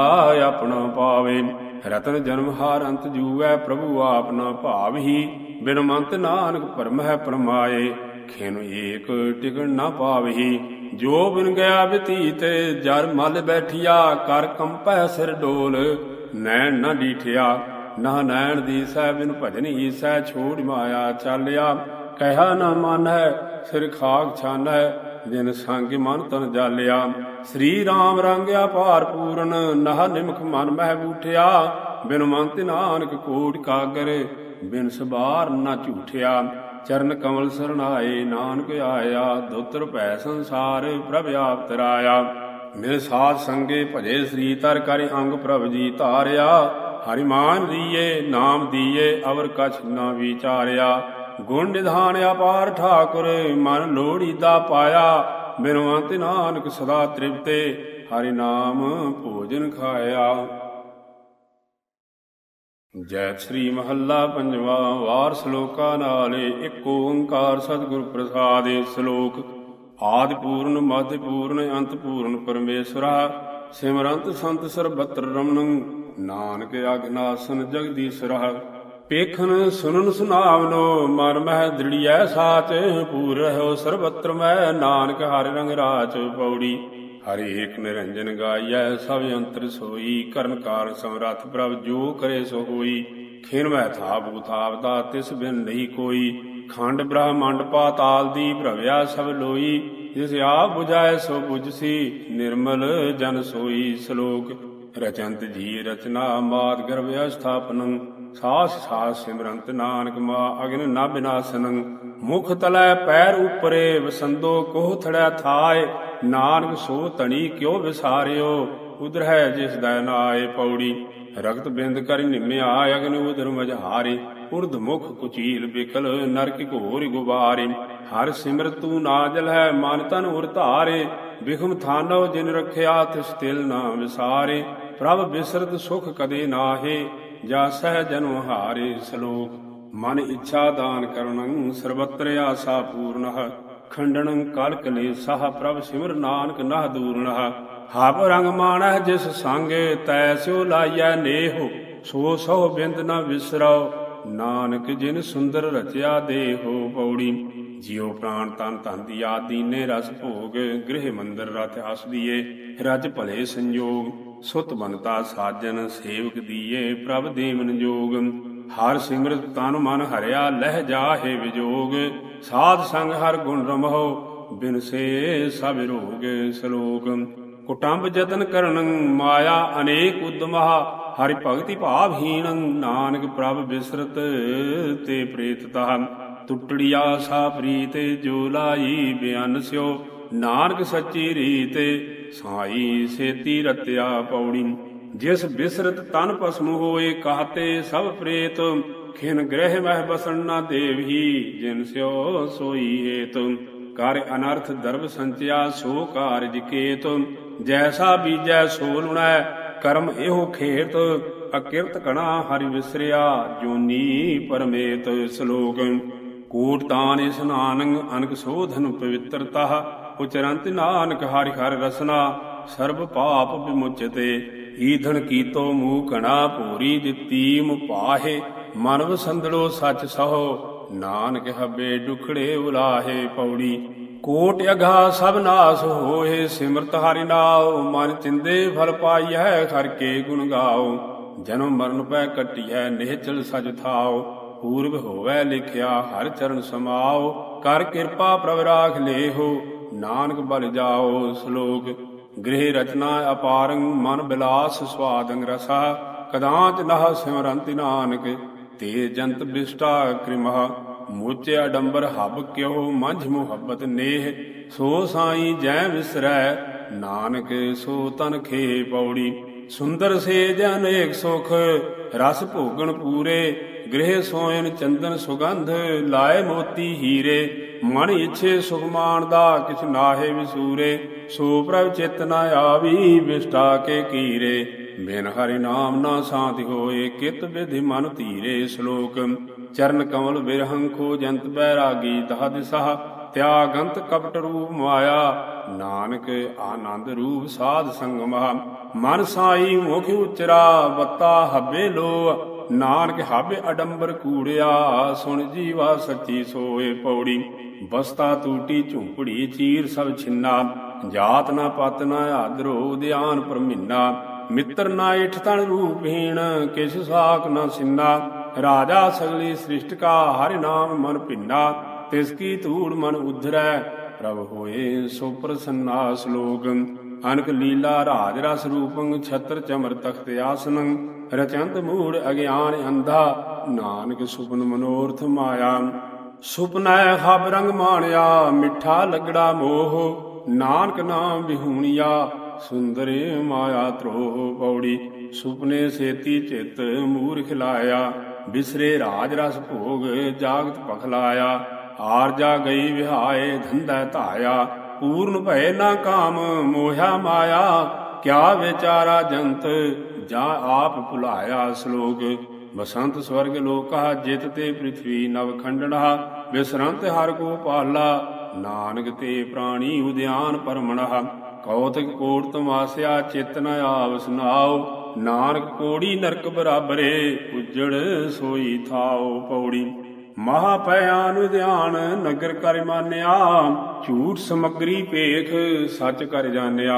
ਆਪਣਾ ਪਾਵੇ। ਰਤਨ ਜਨਮ ਹਾਰ ਅੰਤ ਜੂਵੈ ਪ੍ਰਭੂ ਆਪ ਨਾ ਭਾਵਹੀ। ਬਿਨਮੰਤ ਨਾਨਕ ਪਰਮਹਿ ਪਰਮਾਏ, ਖੇਨ ਏਕ ਟਿਕਣ ਨਾ ਪਾਵਹੀ। ਜੋ ਬਿਨ ਗਿਆ ਬਤੀਤ, ਜਰ ਮਲ ਬੈਠਿਆ, ਕਰ ਕੰਪੈ ਸਿਰ ਡੋਲ। ਨੈਣ ਨਾ ਡੀਠਿਆ ਨਾ ਨੈਣ ਦੀ ਸਹਿ ਬਿਨ ਭਜਨ ਈਸੈ ਛੋੜ ਮਾਇਆ ਚਾਲਿਆ। ਕਹਿਆ ਨਾ ਮਾਨੈ, ਸਿਰ ਖਾਕ ਛਾਨੈ, ਜਿਨ ਸੰਗ ਮਨ ਤਨ ਜਾਲਿਆ। ਸ੍ਰੀ ਰਾਮ ਰੰਗਿਆ ਭਾਰ ਪੂਰਨ, ਨਹ ਨਿਮਖ ਮਨ ਮਹਿ ਬੂਠਿਆ। ਬਿਨ ਮੰਤ ਨਾਨਕ ਕੋਟ ਕਾਗਰ, ਬਿਨ ਸਬਾਰ ਨਾ ਝੂਠਿਆ। ਚਰਨ ਕਮਲ ਸਰਣਾਏ, ਨਾਨਕ ਆਇਆ ਦੁਤਰ ਭੈ ਸੰਸਾਰ, ਪ੍ਰਭ ਆਪ ਤਰਾਇਆ। ਮਿਲ ਸਾਧ ਸੰਗੇ ਭਜੇ ਸ੍ਰੀ ਤਰ ਕਰਿ ਅੰਗ ਪ੍ਰਭ ਜੀ ਧਾਰਿਆ। ਹਰਿਮਾਨ ਦੀਏ, ਨਾਮ ਦੀਏ, ਅਵਰ ਕਛ ਨਾ ਵਿਚਾਰਿਆ। ਗੁਣ ਨਿਧਾਨ ਅਪਾਰ ਠਾਕੁਰ, ਮਨ ਲੋੜੀਦਾ ਪਾਇਆ। ਬਿਨਵੰਤ ਨਾਨਕ ਸਦਾ ਤ੍ਰਿਪਤੇ, ਹਰਿ ਨਾਮ ਭੋਜਨ ਖਾਇਆ। ਜੈ ਸ੍ਰੀ ਮਹੱਲਾ ਪੰਜਵਾ, ਵਾਰ ਸ਼ਲੋਕਾ ਨਾਲੇ ਇੱਕ ਓੰਕਾਰ ਸਤਿਗੁਰ ਪ੍ਰਸਾਦਿ, ਸ਼ਲੋਕ ਆਦਿ ਪੂਰਨ, ਮਧਿ ਪੂਰਨ, ਅੰਤ ਪੂਰਨ ਪਰਮੇਸ਼ਰਾ, ਸਿਮਰੰਤ ਸੰਤ ਸਰਬਤਰ ਰਮਨ ਨਾਨਕ ਅਗਨਾਸਨ ਜਗਦੀਸ਼ਰਾ। ਪੇਖਨ ਸੁਨਨ ਸੁਨਾਵਨੋ, ਮਨ ਮਹਿ ਦ੍ਰਿੜੀਐ ਸਾਚ ਪੂਰ ਰਹੋ ਸਰਬਤਰ ਮੈਂ ਨਾਨਕ ਹਰਿ ਰੰਗ ਰਾਚ ਪੌੜੀ। ਹਰਿ ਏਕ ਨਿਰੰਜਨ ਗਾਈਐ, ਸਭ ਅੰਤਰ ਸੋਈ, ਕਰਨ ਕਾਰ ਸਮਰੱਥ ਪ੍ਰਭ ਜੋ ਕਰੇ ਸੋ ਹੋਈ। ਖਿਨ ਮੈ ਥਾਪ ਉਥਾਪ ਦਾ, ਤਿਸ ਬਿਨ ਨਹੀਂ ਕੋਈ। ਖੰਡ ਬ੍ਰਹਮੰਡ ਪਾਤਾਲ ਦੀ ਭਰਵਿਆ ਸਭ ਲੋਈ। ਜਿਸ ਆਪ 부ਝਾਏ ਸੋ 부ਝਸੀ ਨਿਰਮਲ ਜਨ ਸੋਈ। ਸ਼ਲੋਕ ਰਚੰਤ ਜੀ ਰਚਨਾ ਮਾਤ ਗਰਭ ਅਸਥਾਪਨੰ ਸਾਸ ਸਾਸ ਸਿਮਰੰਤ ਨਾਨਕ ਮਾ ਅਗਨ ਨਾ ਬਿਨਾਸਨੰ। ਮੁਖ ਤਲੈ ਪੈਰ ਉਪਰੇ ਵਸੰਦੋ ਕੋਹ ਥੜਿਆ ਥਾਏ। ਨਾਨਕ ਸੋ ਤਣੀ ਕਿਉ ਵਿਸਾਰਿਓ। ਉਦਰ ਹੈ ਜਿਸ ਦਾ ਨਾਏ ਪੌੜੀ। ਰਗਤ ਬਿੰਦ ਕਰਿ ਨਿਮਿਆ ਅਗਨ ਉਦਰ ਮਜਹਾਰੇ ਉਰਦ ਮੁਖ ਕੁਚੀਲ ਬਿਕਲ ਨਰਕ ਘੋਰ ਗੁਬਾਰੇ। ਹਰ ਸਿਮਰ ਤੂ ਨਾਜਲ ਹੈ ਮਨ ਤਨ ਉਰ ਧਾਰੇ। ਬਿਖਮ ਥਾਨੋ ਜਿਨ ਰਖਿਆ ਤਿਸ ਤਿਲ ਨਾ ਵਿਸਾਰੇ। ਪ੍ਰਭ ਬਿਸਰਤ ਸੁਖ ਕਦੇ ਨਾਹੇ। ਜਾ ਸਹਿ ਜਨੁ ਹਾਰੇ ਸ਼ਲੋਕ, ਮਨ ਇੱਛਾ ਦਾਨ ਕਰਨੰ ਸਰਬਤਰ ਆਸਾ ਪੂਰਨః ਖੰਡਨੰ ਕਲ ਕਲੇਸਹ ਪ੍ਰਭ ਸਿਮਰ ਨਾਨਕ ਨਹ ਦੂਰਨః ਹਾਪ ਰੰਗ ਮਾਣਹਿ ਜਿਸ ਸੰਗੇ ਤੈ ਸਿਉ ਲਾਈਐ ਨੇਹ, ਸੋ ਸੋ ਬਿੰਦ ਨ ਵਿਸਰਉ, ਨਾਨਕ ਜਿਨ ਸੁੰਦਰ ਰਚਿਆ ਦੇਹੋ ਪੌੜੀ। ਜਿਉ ਪ੍ਰਾਨ ਤਨ ਧਨ ਦੀ ਆਦੀਨੇ ਰਸ ਭੋਗ, ਗ੍ਰਹਿ ਮੰਦਰ ਰਥ ਹਸ ਰਜ ਭਲੇ ਸੰਜੋਗ। ਸੁਤ ਬਨਤਾ ਸਾਜਨ ਸੇਵਕ ਦੀਏ ਪ੍ਰਭ ਦੇਵਨ ਜੋਗ। ਹਰ ਸਿਮਰਤ ਤਨ ਮਨ ਹਰਿਆ ਲਹਿ ਜਾਹੇ ਵਿਜੋਗ। ਸਾਧ ਸੰਗ ਹਰ ਗੁਣ ਰਮਹੁ, ਬਿਨ ਸੇ ਸਭ ਰੋਗ ਸ਼ਲੋਕ। ਕੁਟੰਬ ਜਤਨ ਕਰਨ ਮਾਇਆ ਅਨੇਕ ਉਦਮਹ ਹਰਿ ਭਗਤੀ ਭਾਵਹੀਣ ਨਾਨਕ ਪ੍ਰਭ ਬਿਸਰਤ ਤੇ ਪ੍ਰੇਤਤਾ ਟੁੱਟੜੀ ਆਸਾ ਪ੍ਰੀਤ ਜੋ ਲਾਈ ਬਿਆਨ ਸਿਓ, ਨਾਨਕ ਸੱਚੀ ਰੀਤੇ ਸਾਈ ਸੇਤੀ ਰਤਿਆ ਪੌੜੀ, ਜਿਸ ਬਿਸਰਤ ਤਨ ਭਸਮ ਹੋਏ ਕਹਤੇ ਸਭ ਪ੍ਰੇਤ, ਖਿਨ ਗ੍ਰਹਿ ਮਹਿ ਬਸਣ ਨਾ ਦੇਵਹੀ, ਜਿਨ ਸਿਓ ਸੋਈ ਹੇਤ। ਕਰ ਅਨਰਥ ਦਰਬ ਸੰਚਿਆ ਸੋ ਕਾਰਜ ਕੇਤ, ਜੈਸਾ ਬੀਜੈ ਸੋ ਲੁਣੈ, ਕਰਮ ਇਹੋ ਖੇਤ। ਅਕਿਰਤ ਕਣਾ ਹਰਿ ਵਿਸਰਿਆ ਜੋਨੀ ਪਰਮੇਤ ਸ਼ਲੋਕ। ਕੋਟ ਤਾਨ ਇਸਨਾਨੰ ਅਨਕ ਸੋਧਨ ਪਵਿੱਤਰਤਾ। ਉਚਰੰਤ ਨਾਨਕ ਹਰਿ ਹਰਿ ਰਸਨਾ, ਸਰਬ ਪਾਪ ਵਿਮੁਚਤੇ ਈਧਨ ਕੀਤੋ ਮੂਹ ਕਣਾ ਪੂਰੀ ਦਿੱਤੀ ਮੁਪਾਹੇ ਮਨ ਵਸੰਦੜੋ ਸਹੋ, ਨਾਨਕ ਹਬੇ ਦੁਖੜੇ ਉਲਾਹੇ ਪੌੜੀ। ਕੋਟ ਅਘਾ ਸਭ ਨਾਸ ਹੋਏ, ਸਿਮਰਤ ਹਰਿ ਨਾਉ, ਮਨ ਚਿੰਦੇ ਫਲ ਪਾਈਐ, ਹਰ ਕੇ ਗੁਣ ਗਾਓ ਜਨਮ ਮਰਨ ਪੈ ਕਟਿਐ, ਨਿਹਚਲ ਸਜ ਥਾਓ ਪੂਰਬ ਹੋਵੈ ਲਿਖਿਆ, ਹਰ ਚਰਨ ਸਮਾਓ ਕਰ ਕਿਰਪਾ ਪ੍ਰਭ ਰਾਖ ਲੇਹੋ ਨਾਨਕ ਬਲ ਜਾਓ ਸ਼ਲੋਕ, ਗ੍ਰਹਿ ਰਚਨਾ ਅਪਾਰੰ ਮਨ ਬਿਲਾਸ ਸਵਾਦੰ ਰਸਾ ਕਦਾਂਚ ਨਹ ਸਿਮਰੰਤ ਨਾਨਕ, ਤੇ ਜੰਤ ਬਿਸ਼ਟਾ ਕ੍ਰਿਮਹ, ਮੋਚੇ ਅਡੰਬਰ ਹਬ ਕਿਉ ਮੰਝ ਮੁਹੱਬਤ ਨੇਹ, ਸੋ ਸਾਈ ਜੈ ਵਿਸਰੈ ਨਾਨਕ ਸੋ ਤਨ ਖੇ ਪੌੜੀ, ਸੁੰਦਰ ਸੇਜ ਅਨੇਕ ਸੁਖ, ਰਸ ਭੋਗਣ ਪੂਰੇ ਗ੍ਰਹਿ ਸੋਇਨ ਚੰਦਨ ਸੁਗੰਧ ਲਾਏ ਮੋਤੀ ਹੀਰੇ, ਮਨ ਇਛੇ ਸੁਖਮਾਨ ਦਾ ਕਿਛ ਨਾਹੇ ਵਿਸੂਰੇ ਸੋ ਪ੍ਰਭ ਚਿਤ ਨ ਆਵੀ ਵਿਸਟਾ ਕੇ ਕੀਰੇ। ਬਿਨ ਹਰਿ ਨਾਮ ਨਾ ਸਾਥ ਹੋਏ, ਕਿਤ ਵਿਧਿ ਮਨ ਧੀਰੇ ਸ਼ਲੋਕ। ਚਰਨ ਕਮਲ ਬਿਰਹੰ ਖੋ ਜੰਤ ਬੈਰਾਗੀ ਦਹ ਦਿਸਾ ਤਿਆਗੰਤ ਕਪਟ ਰੂਪ ਮਾਇਆ, ਨਾਨਕ ਆਨੰਦ ਰੂਪ ਸਾਧ ਸੰਗਮਾ। ਮਨ ਸਾਈ ਮੁਖ ਉਚਰਾ ਬੱਤਾ ਹੱਬੇ ਲੋ ਨਾਨਕ ਹਾਬੇ ਅਡੰਬਰ ਕੂੜਿਆ, ਸੁਣ ਜੀਵਾ ਸੱਚੀ ਸੋਏ ਪੌੜੀ। ਬਸਤਾ ਟੂਟੀ ਝੂਪੜੀ ਚੀਰ ਸਭ ਛਿੰਨਾ, ਜਾਤ ਨਾ ਪਤ ਨਾ ਆਦਰੋ ਉਦਿਆਨ ਪਰਮਿੰਨਾ। ਮਿੱਤਰ ਨਾ ਇਠ ਤਨ ਰੂਪਹੀਣ ਕਿਛ ਸਾਖ ਨਾ ਸਿੰਨਾ। ਰਾਜਾ ਸਗਲੀ ਸ੍ਰਿਸ਼ਟ ਕਾ ਹਰਿ ਨਾਮ ਮਨ ਭਿੰਨਾ, ਤਿਸ ਕੀ ਧੂੜ ਮਨ ਉਧਰੈ, ਪ੍ਰਭ ਹੋਏ ਸੋ ਪ੍ਰਸੰਨਾ ਸ਼ਲੋਕ ਅਨਕ ਲੀਲਾ ਰਾਜ ਰਸ ਰੂਪੰ, ਛਤਰ ਚਮਰ ਤਖਤ ਆਸਨੰ ਰਚੰਤ ਮੂੜ ਅਗਿਆਨ ਅੰਧਾ, ਨਾਨਕ ਸੁਪਨ ਮਨੋਰਥ ਮਾਇਆ। ਸੁਪਨਾ ਹਬ ਰੰਗ ਮਾਣਿਆ, ਮਿੱਠਾ ਲਗੜਾ ਮੋਹ। ਨਾਨਕ ਨਾਮ ਵਿਹੂਣਿਆ, ਸੁੰਦਰੇ ਮਾਇਆ ਤ੍ਰੋਹ ਪੌੜੀ। ਸੁਪਨੇ ਸੇਤੀ ਚਿਤ ਮੂਰਖ ਲਾਇਆ, ਬਿਸਰੇ ਰਾਜ ਰਸ ਭੋਗ ਜਾਗਤ ਪਖਲਾਇਆ ਆਰ ਜਾ ਗਈ ਵਿਹਾਏ ਧੰਦਾ ਧਾਇਆ, ਪੂਰਨ ਭਏ ਨਾ ਕਾਮ ਮੋਹਿਆ ਮਾਇਆ। ਕਿਆ ਵਿਚਾਰਾ ਜੰਤ ਜਾਂ ਆਪ ਭੁਲਾਇਆ ਸ਼ਲੋਕ, ਬਸੰਤ ਸਵਰਗ ਲੋਕਾ, ਜਿਤ ਤੇ ਪ੍ਰਿਥਵੀ ਨਵ ਖੰਡਣਾ, ਬਿਸਰੰਤ ਹਰ ਕੋ ਪਾਲਾ, ਨਾਨਕ ਤੇ ਪ੍ਰਾਣੀ ਉਦਿਆਨ ਪਰਮਣਹ ਕੌਤਕ ਕੋਟ ਤਮਾਸਿਆ ਚਿਤ ਨ ਆਵ ਸੁਨਾਓ ਨਾਨਕ ਕੋੜੀ ਨਰਕ ਬਰਾਬਰੇ ਉਜੜ ਸੋਈ ਥਾਓ ਪੌੜੀ। ਮਹਾ ਭਿਆਨ ਧਿਆਨ ਨਗਰ ਕਰ ਮਾਨਿਆ, ਝੂਠ ਸਮਗਰੀ ਭੇਖ ਸੱਚ ਕਰ ਜਾਣਿਆ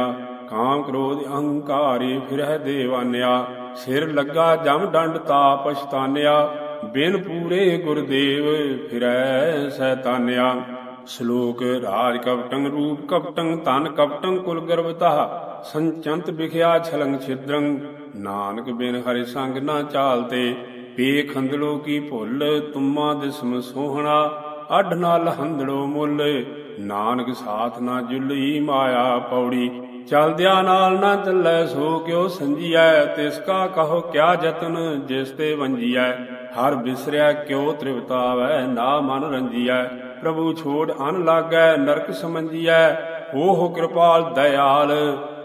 ਕਾਮ ਕ੍ਰੋਧ ਅਹੰਕਾਰੀ ਫਿਰਹਿ ਦੇਵਾਨਿਆ। ਸਿਰ ਲੱਗਾ ਜਮ ਡੰਡ ਤਾ ਪਛਤਾਨਿਆ। ਬਿਨ ਪੂਰੇ ਗੁਰਦੇਵ ਫਿਰੈ ਸੈਤਾਨਿਆ। ਸ਼ਲੋਕ ਰਾਜ ਕਪਟੰ ਰੂਪ ਕਪਟੰ ਤਨ ਕਪਟੰ ਕੁਲ ਗਰਵਤਾ ਸੰਚੰਤ ਵਿਖਿਆ ਛਲੰਗ ਛਿਦਰੰ। ਨਾਨਕ ਬਿਨ ਹਰਿ ਸੰਗ ਨਾ ਚਾਲਤੇ। ਪੇ ਖੰਦਲੋ ਕੀ ਭੁੱਲ, ਤੁਮਾ ਦਿਸਮ ਸੋਹਣਾ। ਅੱਡ ਨਾਲ ਹੰਦੜੋ ਮੁੱਲ। ਨਾਨਕ ਸਾਥ ਨਾ ਜੁਲਈ ਮਾਇਆ ਪੌੜੀ। ਚਲਦਿਆ ਨਾਲ ਨਾ ਚੱਲੈ ਸੋ ਕਿਉ ਸੰਜੀਐ, ਤਿਸ ਕਾ ਕਹੋ ਕਿਆ ਜਤਨ ਜਿਸ ਤੇ ਵੰਜੀਐ। ਹਰ ਬਿਸਰਿਆ ਕਿਉ ਤ੍ਰਿਵਤਾਵੈ, ਨਾ ਮਨ ਰੰਜੀਐ। ਪ੍ਰਭੂ ਛੋੜ ਅਨ ਲਾਗੈ, ਨਰਕ ਸਮੰਜੀਐ। ਹੋ ਕਿਰਪਾਲ ਦਇਆਲ,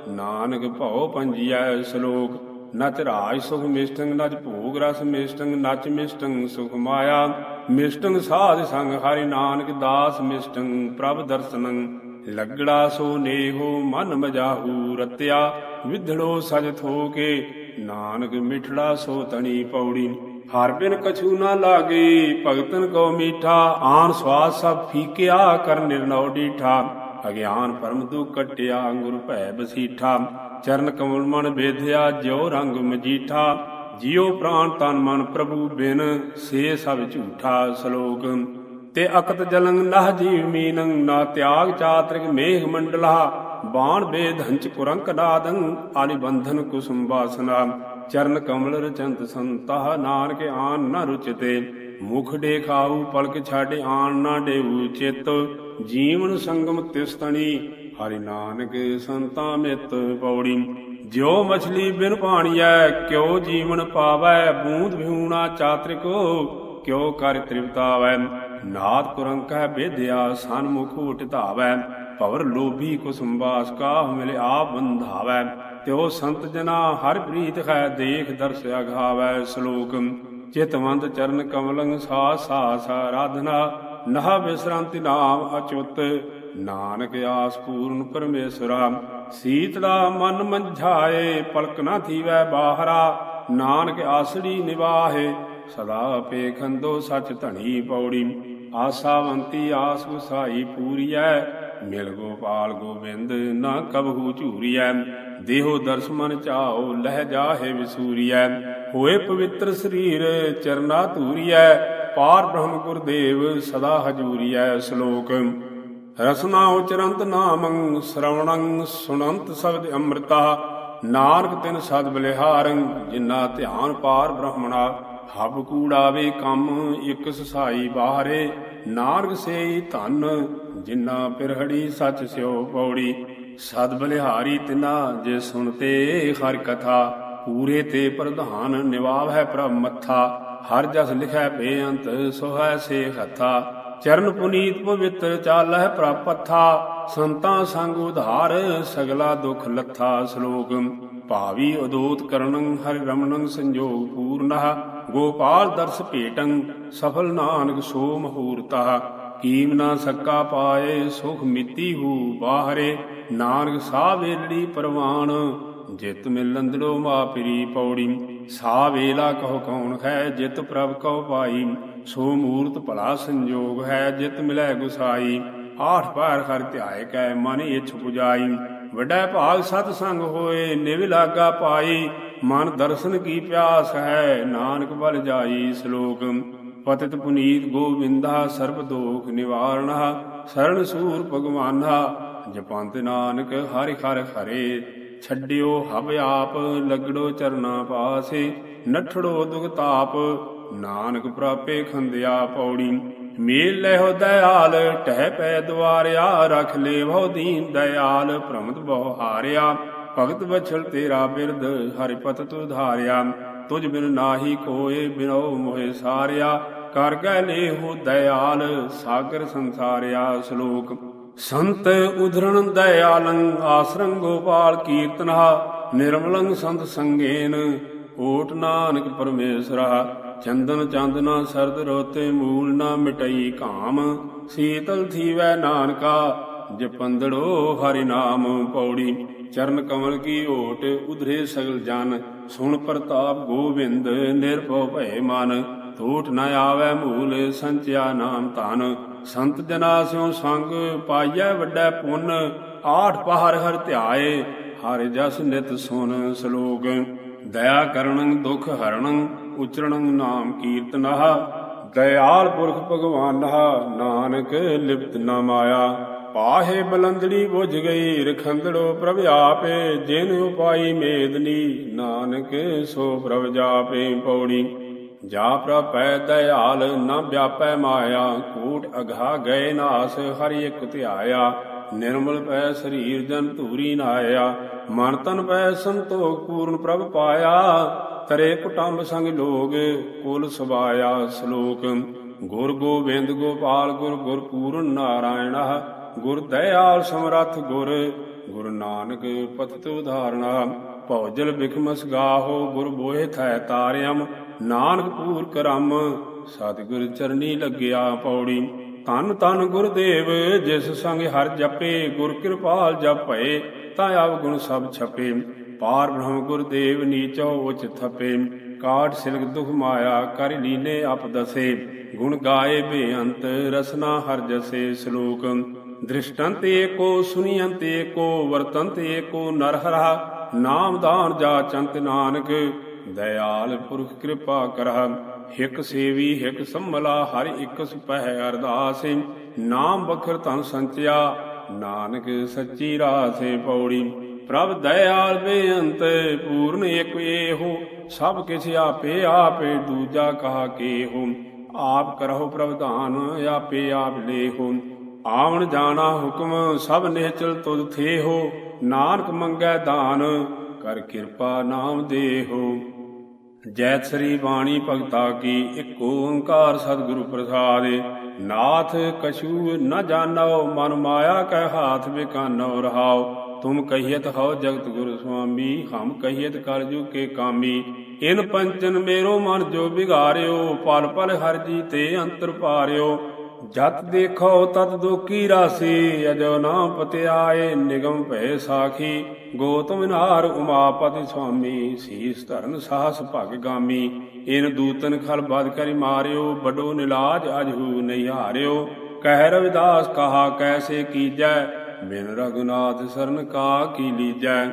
ਨਾਨਕ ਭਉ ਪੰਜੀਐ ਸ਼ਲੋਕ। ਨਚ ਰਾਜ ਸੁਖ ਮਿਸ਼ਟੰਗ ਨਚ ਭੋਗ ਰਸ ਮਿਸ਼ਟੰਗ ਨਚ ਮਿਸ਼ਟੰਗ ਸੁਖ ਮਾਇਆ। ਮਿਸ਼ਟੰਗ ਸਾਧ ਸੰਗ ਹਰਿ ਨਾਨਕ ਦਾਸ ਮਿਸ਼ਟੰਗ ਪ੍ਰਭ ਦਰਸਨੰ ਲੱਗੜਾ ਸੋ ਨੇਹੋ ਮਨ ਮਜਾਹੂ ਰਤਿਆ, ਵਿਧੜੋ ਸਜ ਥੋਕੇ, ਨਾਨਕ ਮਿਠੜਾ ਸੋ ਤਣੀ ਪੌੜੀ। ਹਰ ਬਿਨ ਕਛੂ ਨਾ ਲਾਗੇ, ਭਗਤਨ ਕੋ ਮੀਠਾ, ਆਨ ਸਵਾਦ ਸਭ ਫੀਕਿਆ ਕਰ ਨਿਰਨਉ ਡੀਠਾ। ਅਗਿਆਨ ਪਰਮ ਦੁਖ ਕਟਿਆ, ਅੰਗੁਰ ਭੈ ਬਸੀਠਾ। ਚਰਨ ਕਮਲ ਮਨ ਬੇਧਿਆ ਜਿਉ ਰੰਗ ਮਜੀਠਾ। ਜਿਉ ਪ੍ਰਾਨ ਤਨ ਮਨ ਪ੍ਰਭੂ ਬਿਨ, ਸੇ ਸਭ ਝੂਠਾ ਸ਼ਲੋਕ। ਤੇ ਅਕਤ ਜਲੰਗ ਨਹ ਜੀਵ ਮੀਨੰ, ਨਾ ਤਿਆਗ ਚਾਤ੍ਰਿਕ ਮੇਘ ਮੰਡਲਾ। ਬਾਣ ਬੇਧੰਚ ਕੁਰੰਕ ਨਾਦੰ, ਆਲੀ ਬੰਧਨ ਕੁਸੁਮ ਵਾਸਨਾ। ਚਰਨ ਕਮਲ ਰਚੰਤ ਸੰਤਾ ਨਾਨਕ ਆਨ ਨ ਰੁਚਤੇ। ਮੁਖ ਦੇਖਾਉ ਪਲਕ ਛਾਡ ਆਣ ਨਾ ਡੇਉ ਚਿਤ। ਜੀਵਨ ਸੰਗਮ ਤਿਸਤਣੀ, ਹਰਿ ਨਾਨਕ ਸੰਤਾ ਮਿਤ ਪੌੜੀ। ਜਿਉ ਮਛਲੀ ਬਿਨ ਪਾਣੀਐ ਕਿਉ ਜੀਵਨ ਪਾਵੈ, ਬੂੰਦ ਵਿਹੂਣਾ ਚਾਤ੍ਰਿਕੋ, ਕਿਉ ਕਰ ਤ੍ਰਿਪਤਾਵੈ। ਨਾਦ ਕੁਰੰਕੈ ਬੇਦਿਆ, ਸਨਮੁਖ ਉਟ ਧਾਵੈ, ਭਵਰ ਲੋਭੀ ਕੁਸੁੰਬਾਸ ਕਾ ਮਿਲੇ ਆਪ ਬੰਧਾਵੈ ਤਿਉ ਸੰਤ ਜਨਾ ਹਰ ਪ੍ਰੀਤ ਹੈ ਦੇਖ ਦਰਸ ਅਘਾਵੈ ਸ਼ਲੋਕ। ਚਿਤਵੰਤ ਚਰਨ ਕਮਲੰ ਸਾ ਸਾ ਸਾ ਨਹ ਬਿਸਰੰਤੀ ਨਾਮ ਅਚੁੱਤ। ਨਾਨਕ ਆਸ ਪੂਰਨ ਪਰਮੇਸ਼ਰਾ ਸੀਤਲਾ ਮਨ ਮੰਝਾਏ, ਪਲਕ ਨਾ ਥੀਵੈ ਬਾਹਰਾ। ਨਾਨਕ ਆਸੜੀ ਨਿਵਾਹੇ, ਸਦਾ ਪੇਖੰਦੋ ਸਚ ਧਣੀ ਪੌੜੀ। ਆਸਾਵੰਤੀ ਆਸ ਉਸਾਈ ਪੂਰੀਐ, ਮਿਲ ਗੋਪਾਲ ਗੋਬਿੰਦ ਨਾ ਕਬਹੂ ਝੂਰੀਐ, ਦੇਹੋ ਦਰਸ ਮਨ ਚਾਓ ਲਹਿ ਜਾਹੇ ਵਿਸੂਰੀਐ, ਹੋਏ ਪਵਿੱਤਰ ਸਰੀਰ ਚਰਨਾ ਧੂਰੀਐ, ਪਾਰ ਬ੍ਰਹਮ ਗੁਰਦੇਵ ਸਦਾ ਹਜੂਰੀਐ ਸ਼ਲੋਕ। ਰਸਨਾ ਉਚਰੰਤ ਨਾਮੰ, ਸ਼ਰਵਣੰ ਸੁਨੰਤ ਸ਼ਬਦ ਅੰਮ੍ਰਿਤਾ, ਨਾਨਕ ਤਿਨ ਸਦ ਬਲਿਹਾਰੰ ਜਿਨਾ ਧਿਆਨ ਪਾਰ ਬ੍ਰਹਮਣਾ। ਹਬ ਕੂੜਾਵੇ ਕੰਮ ਇਕ ਸਸਾਈ ਬਾਹਰੇ ਨਾਨਕ ਸੇਈ ਧਨ, ਜਿਨਾ ਪਿਰਹੜੀ ਸੱਚ ਸਿਓ ਪੌੜੀ। ਸਦ ਬਲਿਹਾਰੀ ਤਿਨਾ ਜੇ ਸੁਣਤੇ ਹਰ ਕਥਾ, ਪੂਰੇ ਤੇ ਪ੍ਰਧਾਨ ਨਿਵਾਵ ਹੈ ਪ੍ਰਭ ਮੱਥਾ। ਹਰ ਜਸ ਲਿਖੈ ਬੇਅੰਤ, ਸੋਹੈ ਸੇ ਹੱਥਾ। ਚਰਨ ਪੁਨੀਤ ਪਵਿੱਤਰ ਚਾਲਹਿ ਪ੍ਰਪਥਾ ਸੰਤਾਂ ਸੰਗ ਉਧਾਰ, ਸਗਲਾ ਦੁਖ ਲੱਥਾ ਸ਼ਲੋਕ। ਭਾਵੀ ਉਦੋਤ ਕਰਨੰ ਹਰਿ ਰਮਣੰ ਸੰਜੋਗ ਪੂਰਨਹ, ਗੋਪਾਲ ਦਰਸ ਭੇਟੰ ਸਫਲ ਨਾਨਕ ਸੋ ਮਹੂਰਤਾ ਕੀਮ ਨਾ ਸਕਾ ਪਾਏ ਸੁਖ ਮਿਤੀ ਹੂ ਬਾਹਰੇ, ਨਾਨਕ ਸਾਹ ਵੇਲੜੀ ਪਰਵਾਨ, ਜਿਤ ਮਿਲੰਦੜੋ ਮਾਪਰੀ ਪੌੜੀ ਸਾ ਵੇਲਾ ਕਹੋ ਕੌਣ ਹੈ, ਜਿਤ ਪ੍ਰਭ ਕਉ ਪਾਈ ਸੋ ਮੂਰਤ ਭਲਾ ਸੰਜੋਗ ਹੈ, ਜਿਤ ਮਿਲੈ ਗੁਸਾਈ, ਆਠ ਪਾਰ ਹਰ ਧਿਆਏ ਕੈ ਮਨ ਇਛ ਪੁਜਾਈ ਵੱਡਾ ਭਾਗ ਸਤ ਸੰਗ ਹੋਏ, ਨਿਵ ਲਾਗਾ ਪਾਈ, ਮਨ ਦਰਸ਼ਨ ਕੀ ਪਿਆਸ ਹੈ, ਨਾਨਕ ਬਲ ਜਾਈ ਸ਼ਲੋਕ। ਪਤਿਤ ਪੁਨੀਤ ਗੋਵਿੰਦਾ, ਸਰਬ ਦੋਖ ਨਿਵਾਰਣਾ ਸਰਣ ਸੂਰ ਭਗਵਾਨਾ। ਜਪੰਤ ਨਾਨਕ ਹਰਿ ਹਰਿ ਹਰੇ ਛੱਡਿਓ ਹਬ ਆਪ, ਲਗੜੋ ਚਰਨਾ ਪਾਸੇ, ਨਠੜੋ ਦੁਖ ਤਾਪ, ਨਾਨਕ ਪ੍ਰਾਪੇ ਖੰਦਿਆ ਪੌੜੀ। ਮੇਲ ਲੈਹੋ ਦਇਆਲ, ਟਹਿ ਪੈ ਦਵਾਰਿਆ ਰਖ ਲੈ ਭਉ ਦੀਨ ਦਇਆਲ ਪ੍ਰਮਤ ਬਹੁ ਹਾਰਿਆ। ਭਗਤ ਬਛਲ ਤੇਰਾ ਬਿਰਦ ਹਰਿ ਪਤ ਤੁ ਤੁਝ ਬਿਨ ਨਾਹੀ ਕੋਏ ਬਿਨੋ ਮੋਹਿ ਸਾਰਿਆ। ਕਰ ਗੈ ਲੇਹੋ ਦਇਆਲ, ਸਾਗਰ ਸੰਸਾਰਿਆ ਸ਼ਲੋਕ। ਸੰਤ ਉਧਰਣ ਦਇਆਲੰ, ਆਸਰੰ ਗੋਪਾਲ ਕੀਰਤਨਹਾ। ਨਿਰਮਲੰ ਸੰਤ ਸੰਗੇਨ, ਓਟ ਨਾਨਕ ਪਰਮੇਸ਼ਰਾ ਚੰਦਨ ਚਾਂਦਨਾ ਸਰਦ ਰੋਤੇ ਮੂਲ ਨਾ ਮਿਟਈ ਕਾਮ। ਸੀਤਲ ਥੀਵੈ ਨਾਨਕਾ, ਜਪੰਦੜੋ ਹਰਿ ਨਾਮ ਪੌੜੀ। ਚਰਨ ਕਮਲ ਕੀ ਓਟ ਉਧਰੇ ਸਗਲ ਜਨ। ਸੁਣ ਪ੍ਰਤਾਪ ਗੋਬਿੰਦ ਨਿਰਭਉ ਭੈ ਮਨ। ਟੂਟ ਨਾ ਆਵੈ ਮੂਲ ਸੰਚਿਆ ਨਾਮ ਧਨ। ਸੰਤ ਜਨਾ ਸਿਉ ਸੰਗ ਪਾਈਐ ਵੱਡਾ ਪੁੰਨ। ਆਠ ਪਹਰ ਹਰ ਧਿਆਏ, ਹਰਿ ਜਸ ਨਿਤ ਸੁਨ ਸ਼ਲੋਕ ਦਇਆ ਕਰਣੰ ਦੁਖ ਹਰਣੰ ਉਚਰਣੰ ਨਾਮ ਕੀਰਤਨਹ, ਦਇਆਲ ਪੁਰਖ ਭਗਵਾਨਹ, ਨਾਨਕ ਲਿਪਤ ਨਾ ਮਾਇਆ। ਪਾਹੇ ਬਲੰਦੜੀ ਬੁਝ ਗਈ, ਰਖੰਦੜੋ ਪ੍ਰਭ ਆਪੇ, ਜਿਨ ਉਪਾਈ ਮੇਦਨੀ, ਨਾਨਕ ਸੋ ਪ੍ਰਭ ਜਾਪੇ ਪੌੜੀ ਜਾ ਪ੍ਰਪੈ ਦਇਆਲ, ਨ ਵਿਆਪੈ ਮਾਇਆ, ਕੂਟ ਅਘਾ ਗਏ ਨਾਸ, ਹਰਿ ਇਕ ਧਿਆਇਆ। ਨਿਰਮਲ ਪੈ ਸਰੀਰ ਜਨ ਧੂਰੀ ਨਾਇਆ, ਮਨ ਤਨ ਪੈ ਸੰਤੋਖ ਪੂਰਨ ਪ੍ਰਭ ਪਾਇਆ। ਤਰੇ ਕੁਟੰਬ ਸੰਗ ਲੋਗ, ਕੁਲ ਸਵਾਇਆ ਸ਼ਲੋਕ। ਗੁਰ ਗੋਬਿੰਦ ਗੋਪਾਲ, ਗੁਰ ਗੁਰ ਪੂਰਨ ਨਾਰਾਇਣ, ਗੁਰ ਦਇਆਲ ਸਮਰੱਥ ਗੁਰ ਗੁਰ ਨਾਨਕ ਪਤਿਤ ਉਧਾਰਣਾ ਭੌਜਲ ਬਿਖਮਸ ਗਾਹੋ, ਗੁਰ ਬੋਏ ਥੈ ਤਾਰਿਅਮ, ਨਾਨਕ ਪੂਰ ਕਰਮ, ਸਤਿਗੁਰ ਚਰਨੀ ਲੱਗਿਆ ਪੌੜੀ। ਤਨ ਤਨ ਗੁਰਦੇਵ, ਜਿਸ ਸੰਗ ਹਰ ਜਪੇ, ਗੁਰ ਕਿਰਪਾਲ ਜਪਏ ਤਾਂ ਆਪ ਗੁਣ ਸਭ ਛਪੇ। ਪਾਰ ਬ੍ਰਹਮ ਗੁਰ ਦੇਵ ਨੀਚੋ ਉਚ ਥਪੇ ਕਾਟ ਸਿਲਕ ਦੁਖ ਮਾਇਆ ਕਰ ਲੀਨੇ ਅਪ ਦਸੇ। ਗੁਣ ਗਾਏ ਬੇਅੰਤ, ਰਸਨਾ ਹਰ ਜਸੇ ਸ਼ਲੋਕ। ਦ੍ਰਿਸ਼ਟੰਤ ਏਕੋ, ਸੁਨੀਅੰਤ ਏਕੋ, ਵਰਤੰਤ ਏਕੋ ਨਰਹਰਾ ਨਾਮ ਦਾਨ ਜਾ ਚੰਤ ਨਾਨਕ, ਦਇਆਲ ਪੁਰਖ ਕਿਰਪਾ ਕਰਹ। ਹਿਕ ਸੇਵੀ, ਹਿਕ ਸੰਮਲਾ ਹਰ ਇਕ ਸੁਪਹਿ ਅਰਦਾਸ। ਨਾਮ ਬਖਰ ਤਨ ਸੰਚਿਆ, ਨਾਨਕ ਸੱਚੀ ਰਾਸੇ ਪੌੜੀ। ਪ੍ਰਭ ਦਇਆਲ ਬੇਅੰਤ, ਪੂਰਨ ਇਕ ਏਹੋ ਸਭ ਕਿਛ ਆਪੇ ਆਪੇ ਦੂਜਾ ਕਹਾ ਕੇਹੋ ਆਪ ਕਰਹੁ ਪ੍ਰਵਧਾਨ ਆਪੇ ਆਪ ਲੇਹੋ ਆਵਣ ਜਾਣਾ ਹੁਕਮ, ਸਭ ਨਿਹਚਲ ਤੁਧ ਥੇਹੋ। ਨਾਨਕ ਮੰਗੈ ਦਾਨ, ਕਰ ਕਿਰਪਾ ਨਾਮ ਦੇਹੋ। ਜੈਤ ਸ੍ਰੀ ਬਾਣੀ ਭਗਤਾ ਕੀ, ਇੱਕ ਓੰਕਾਰ ਸਤਿਗੁਰੂ ਪ੍ਰਸਾਦਿ। ਨਾਥ ਕਛੂ ਨ ਜਾਣੋ, ਮਨ ਮਾਇਆ ਕੈ ਹਾਥ ਬਿਕਾਨੋ ਰਹਾਓ ਤੁਮ ਕਹੀਤ ਹੋ ਜਗਤ ਗੁਰੂ ਸੁਆਮੀ, ਹਮ ਕਹੀਤ ਕਰਜੂ ਕੇ ਕਾਮੀ। ਇਨ ਪੰਚਨ ਮੇਰੋ ਮਨ ਜੋ ਬਿਗਾਰਿਓ ਪਲ ਪਲ ਹਰ ਜੀ ਤੇ ਅੰਤਰ ਪਾਰਿਓ। ਜਤ ਦੇਖੋ ਤਤ ਦੁਖੀ ਰਾਸੀ, ਅਜੋ ਨਾ ਪਤਿਆਏ ਨਿਗਮ ਭੈ ਸਾਖੀ। ਗੋਤਮ ਨਾਰ ਉਮਾਪਤਿ ਸੁਆਮੀ, ਸੀਸ ਧਰਨ ਸਾਹਸ ਭਗ ਗਾਮੀ। ਇਨ ਦੂਤਨ ਖਲ ਬਦ ਕਰਿ ਮਾਰਿਓ ਬਡੋ ਨਿਲਾਜ ਅਜਹੂ ਨਹੀਂ ਹਾਰਿਓ ਕਹਿ ਰਵਿਦਾਸ ਕਹਾ, ਕੈਸੇ ਕੀਜੈ? ਬਿਨ ਰਗੁਨਾਥ ਸਰਨ ਕਾ ਕੀ ਲੀਜੈ?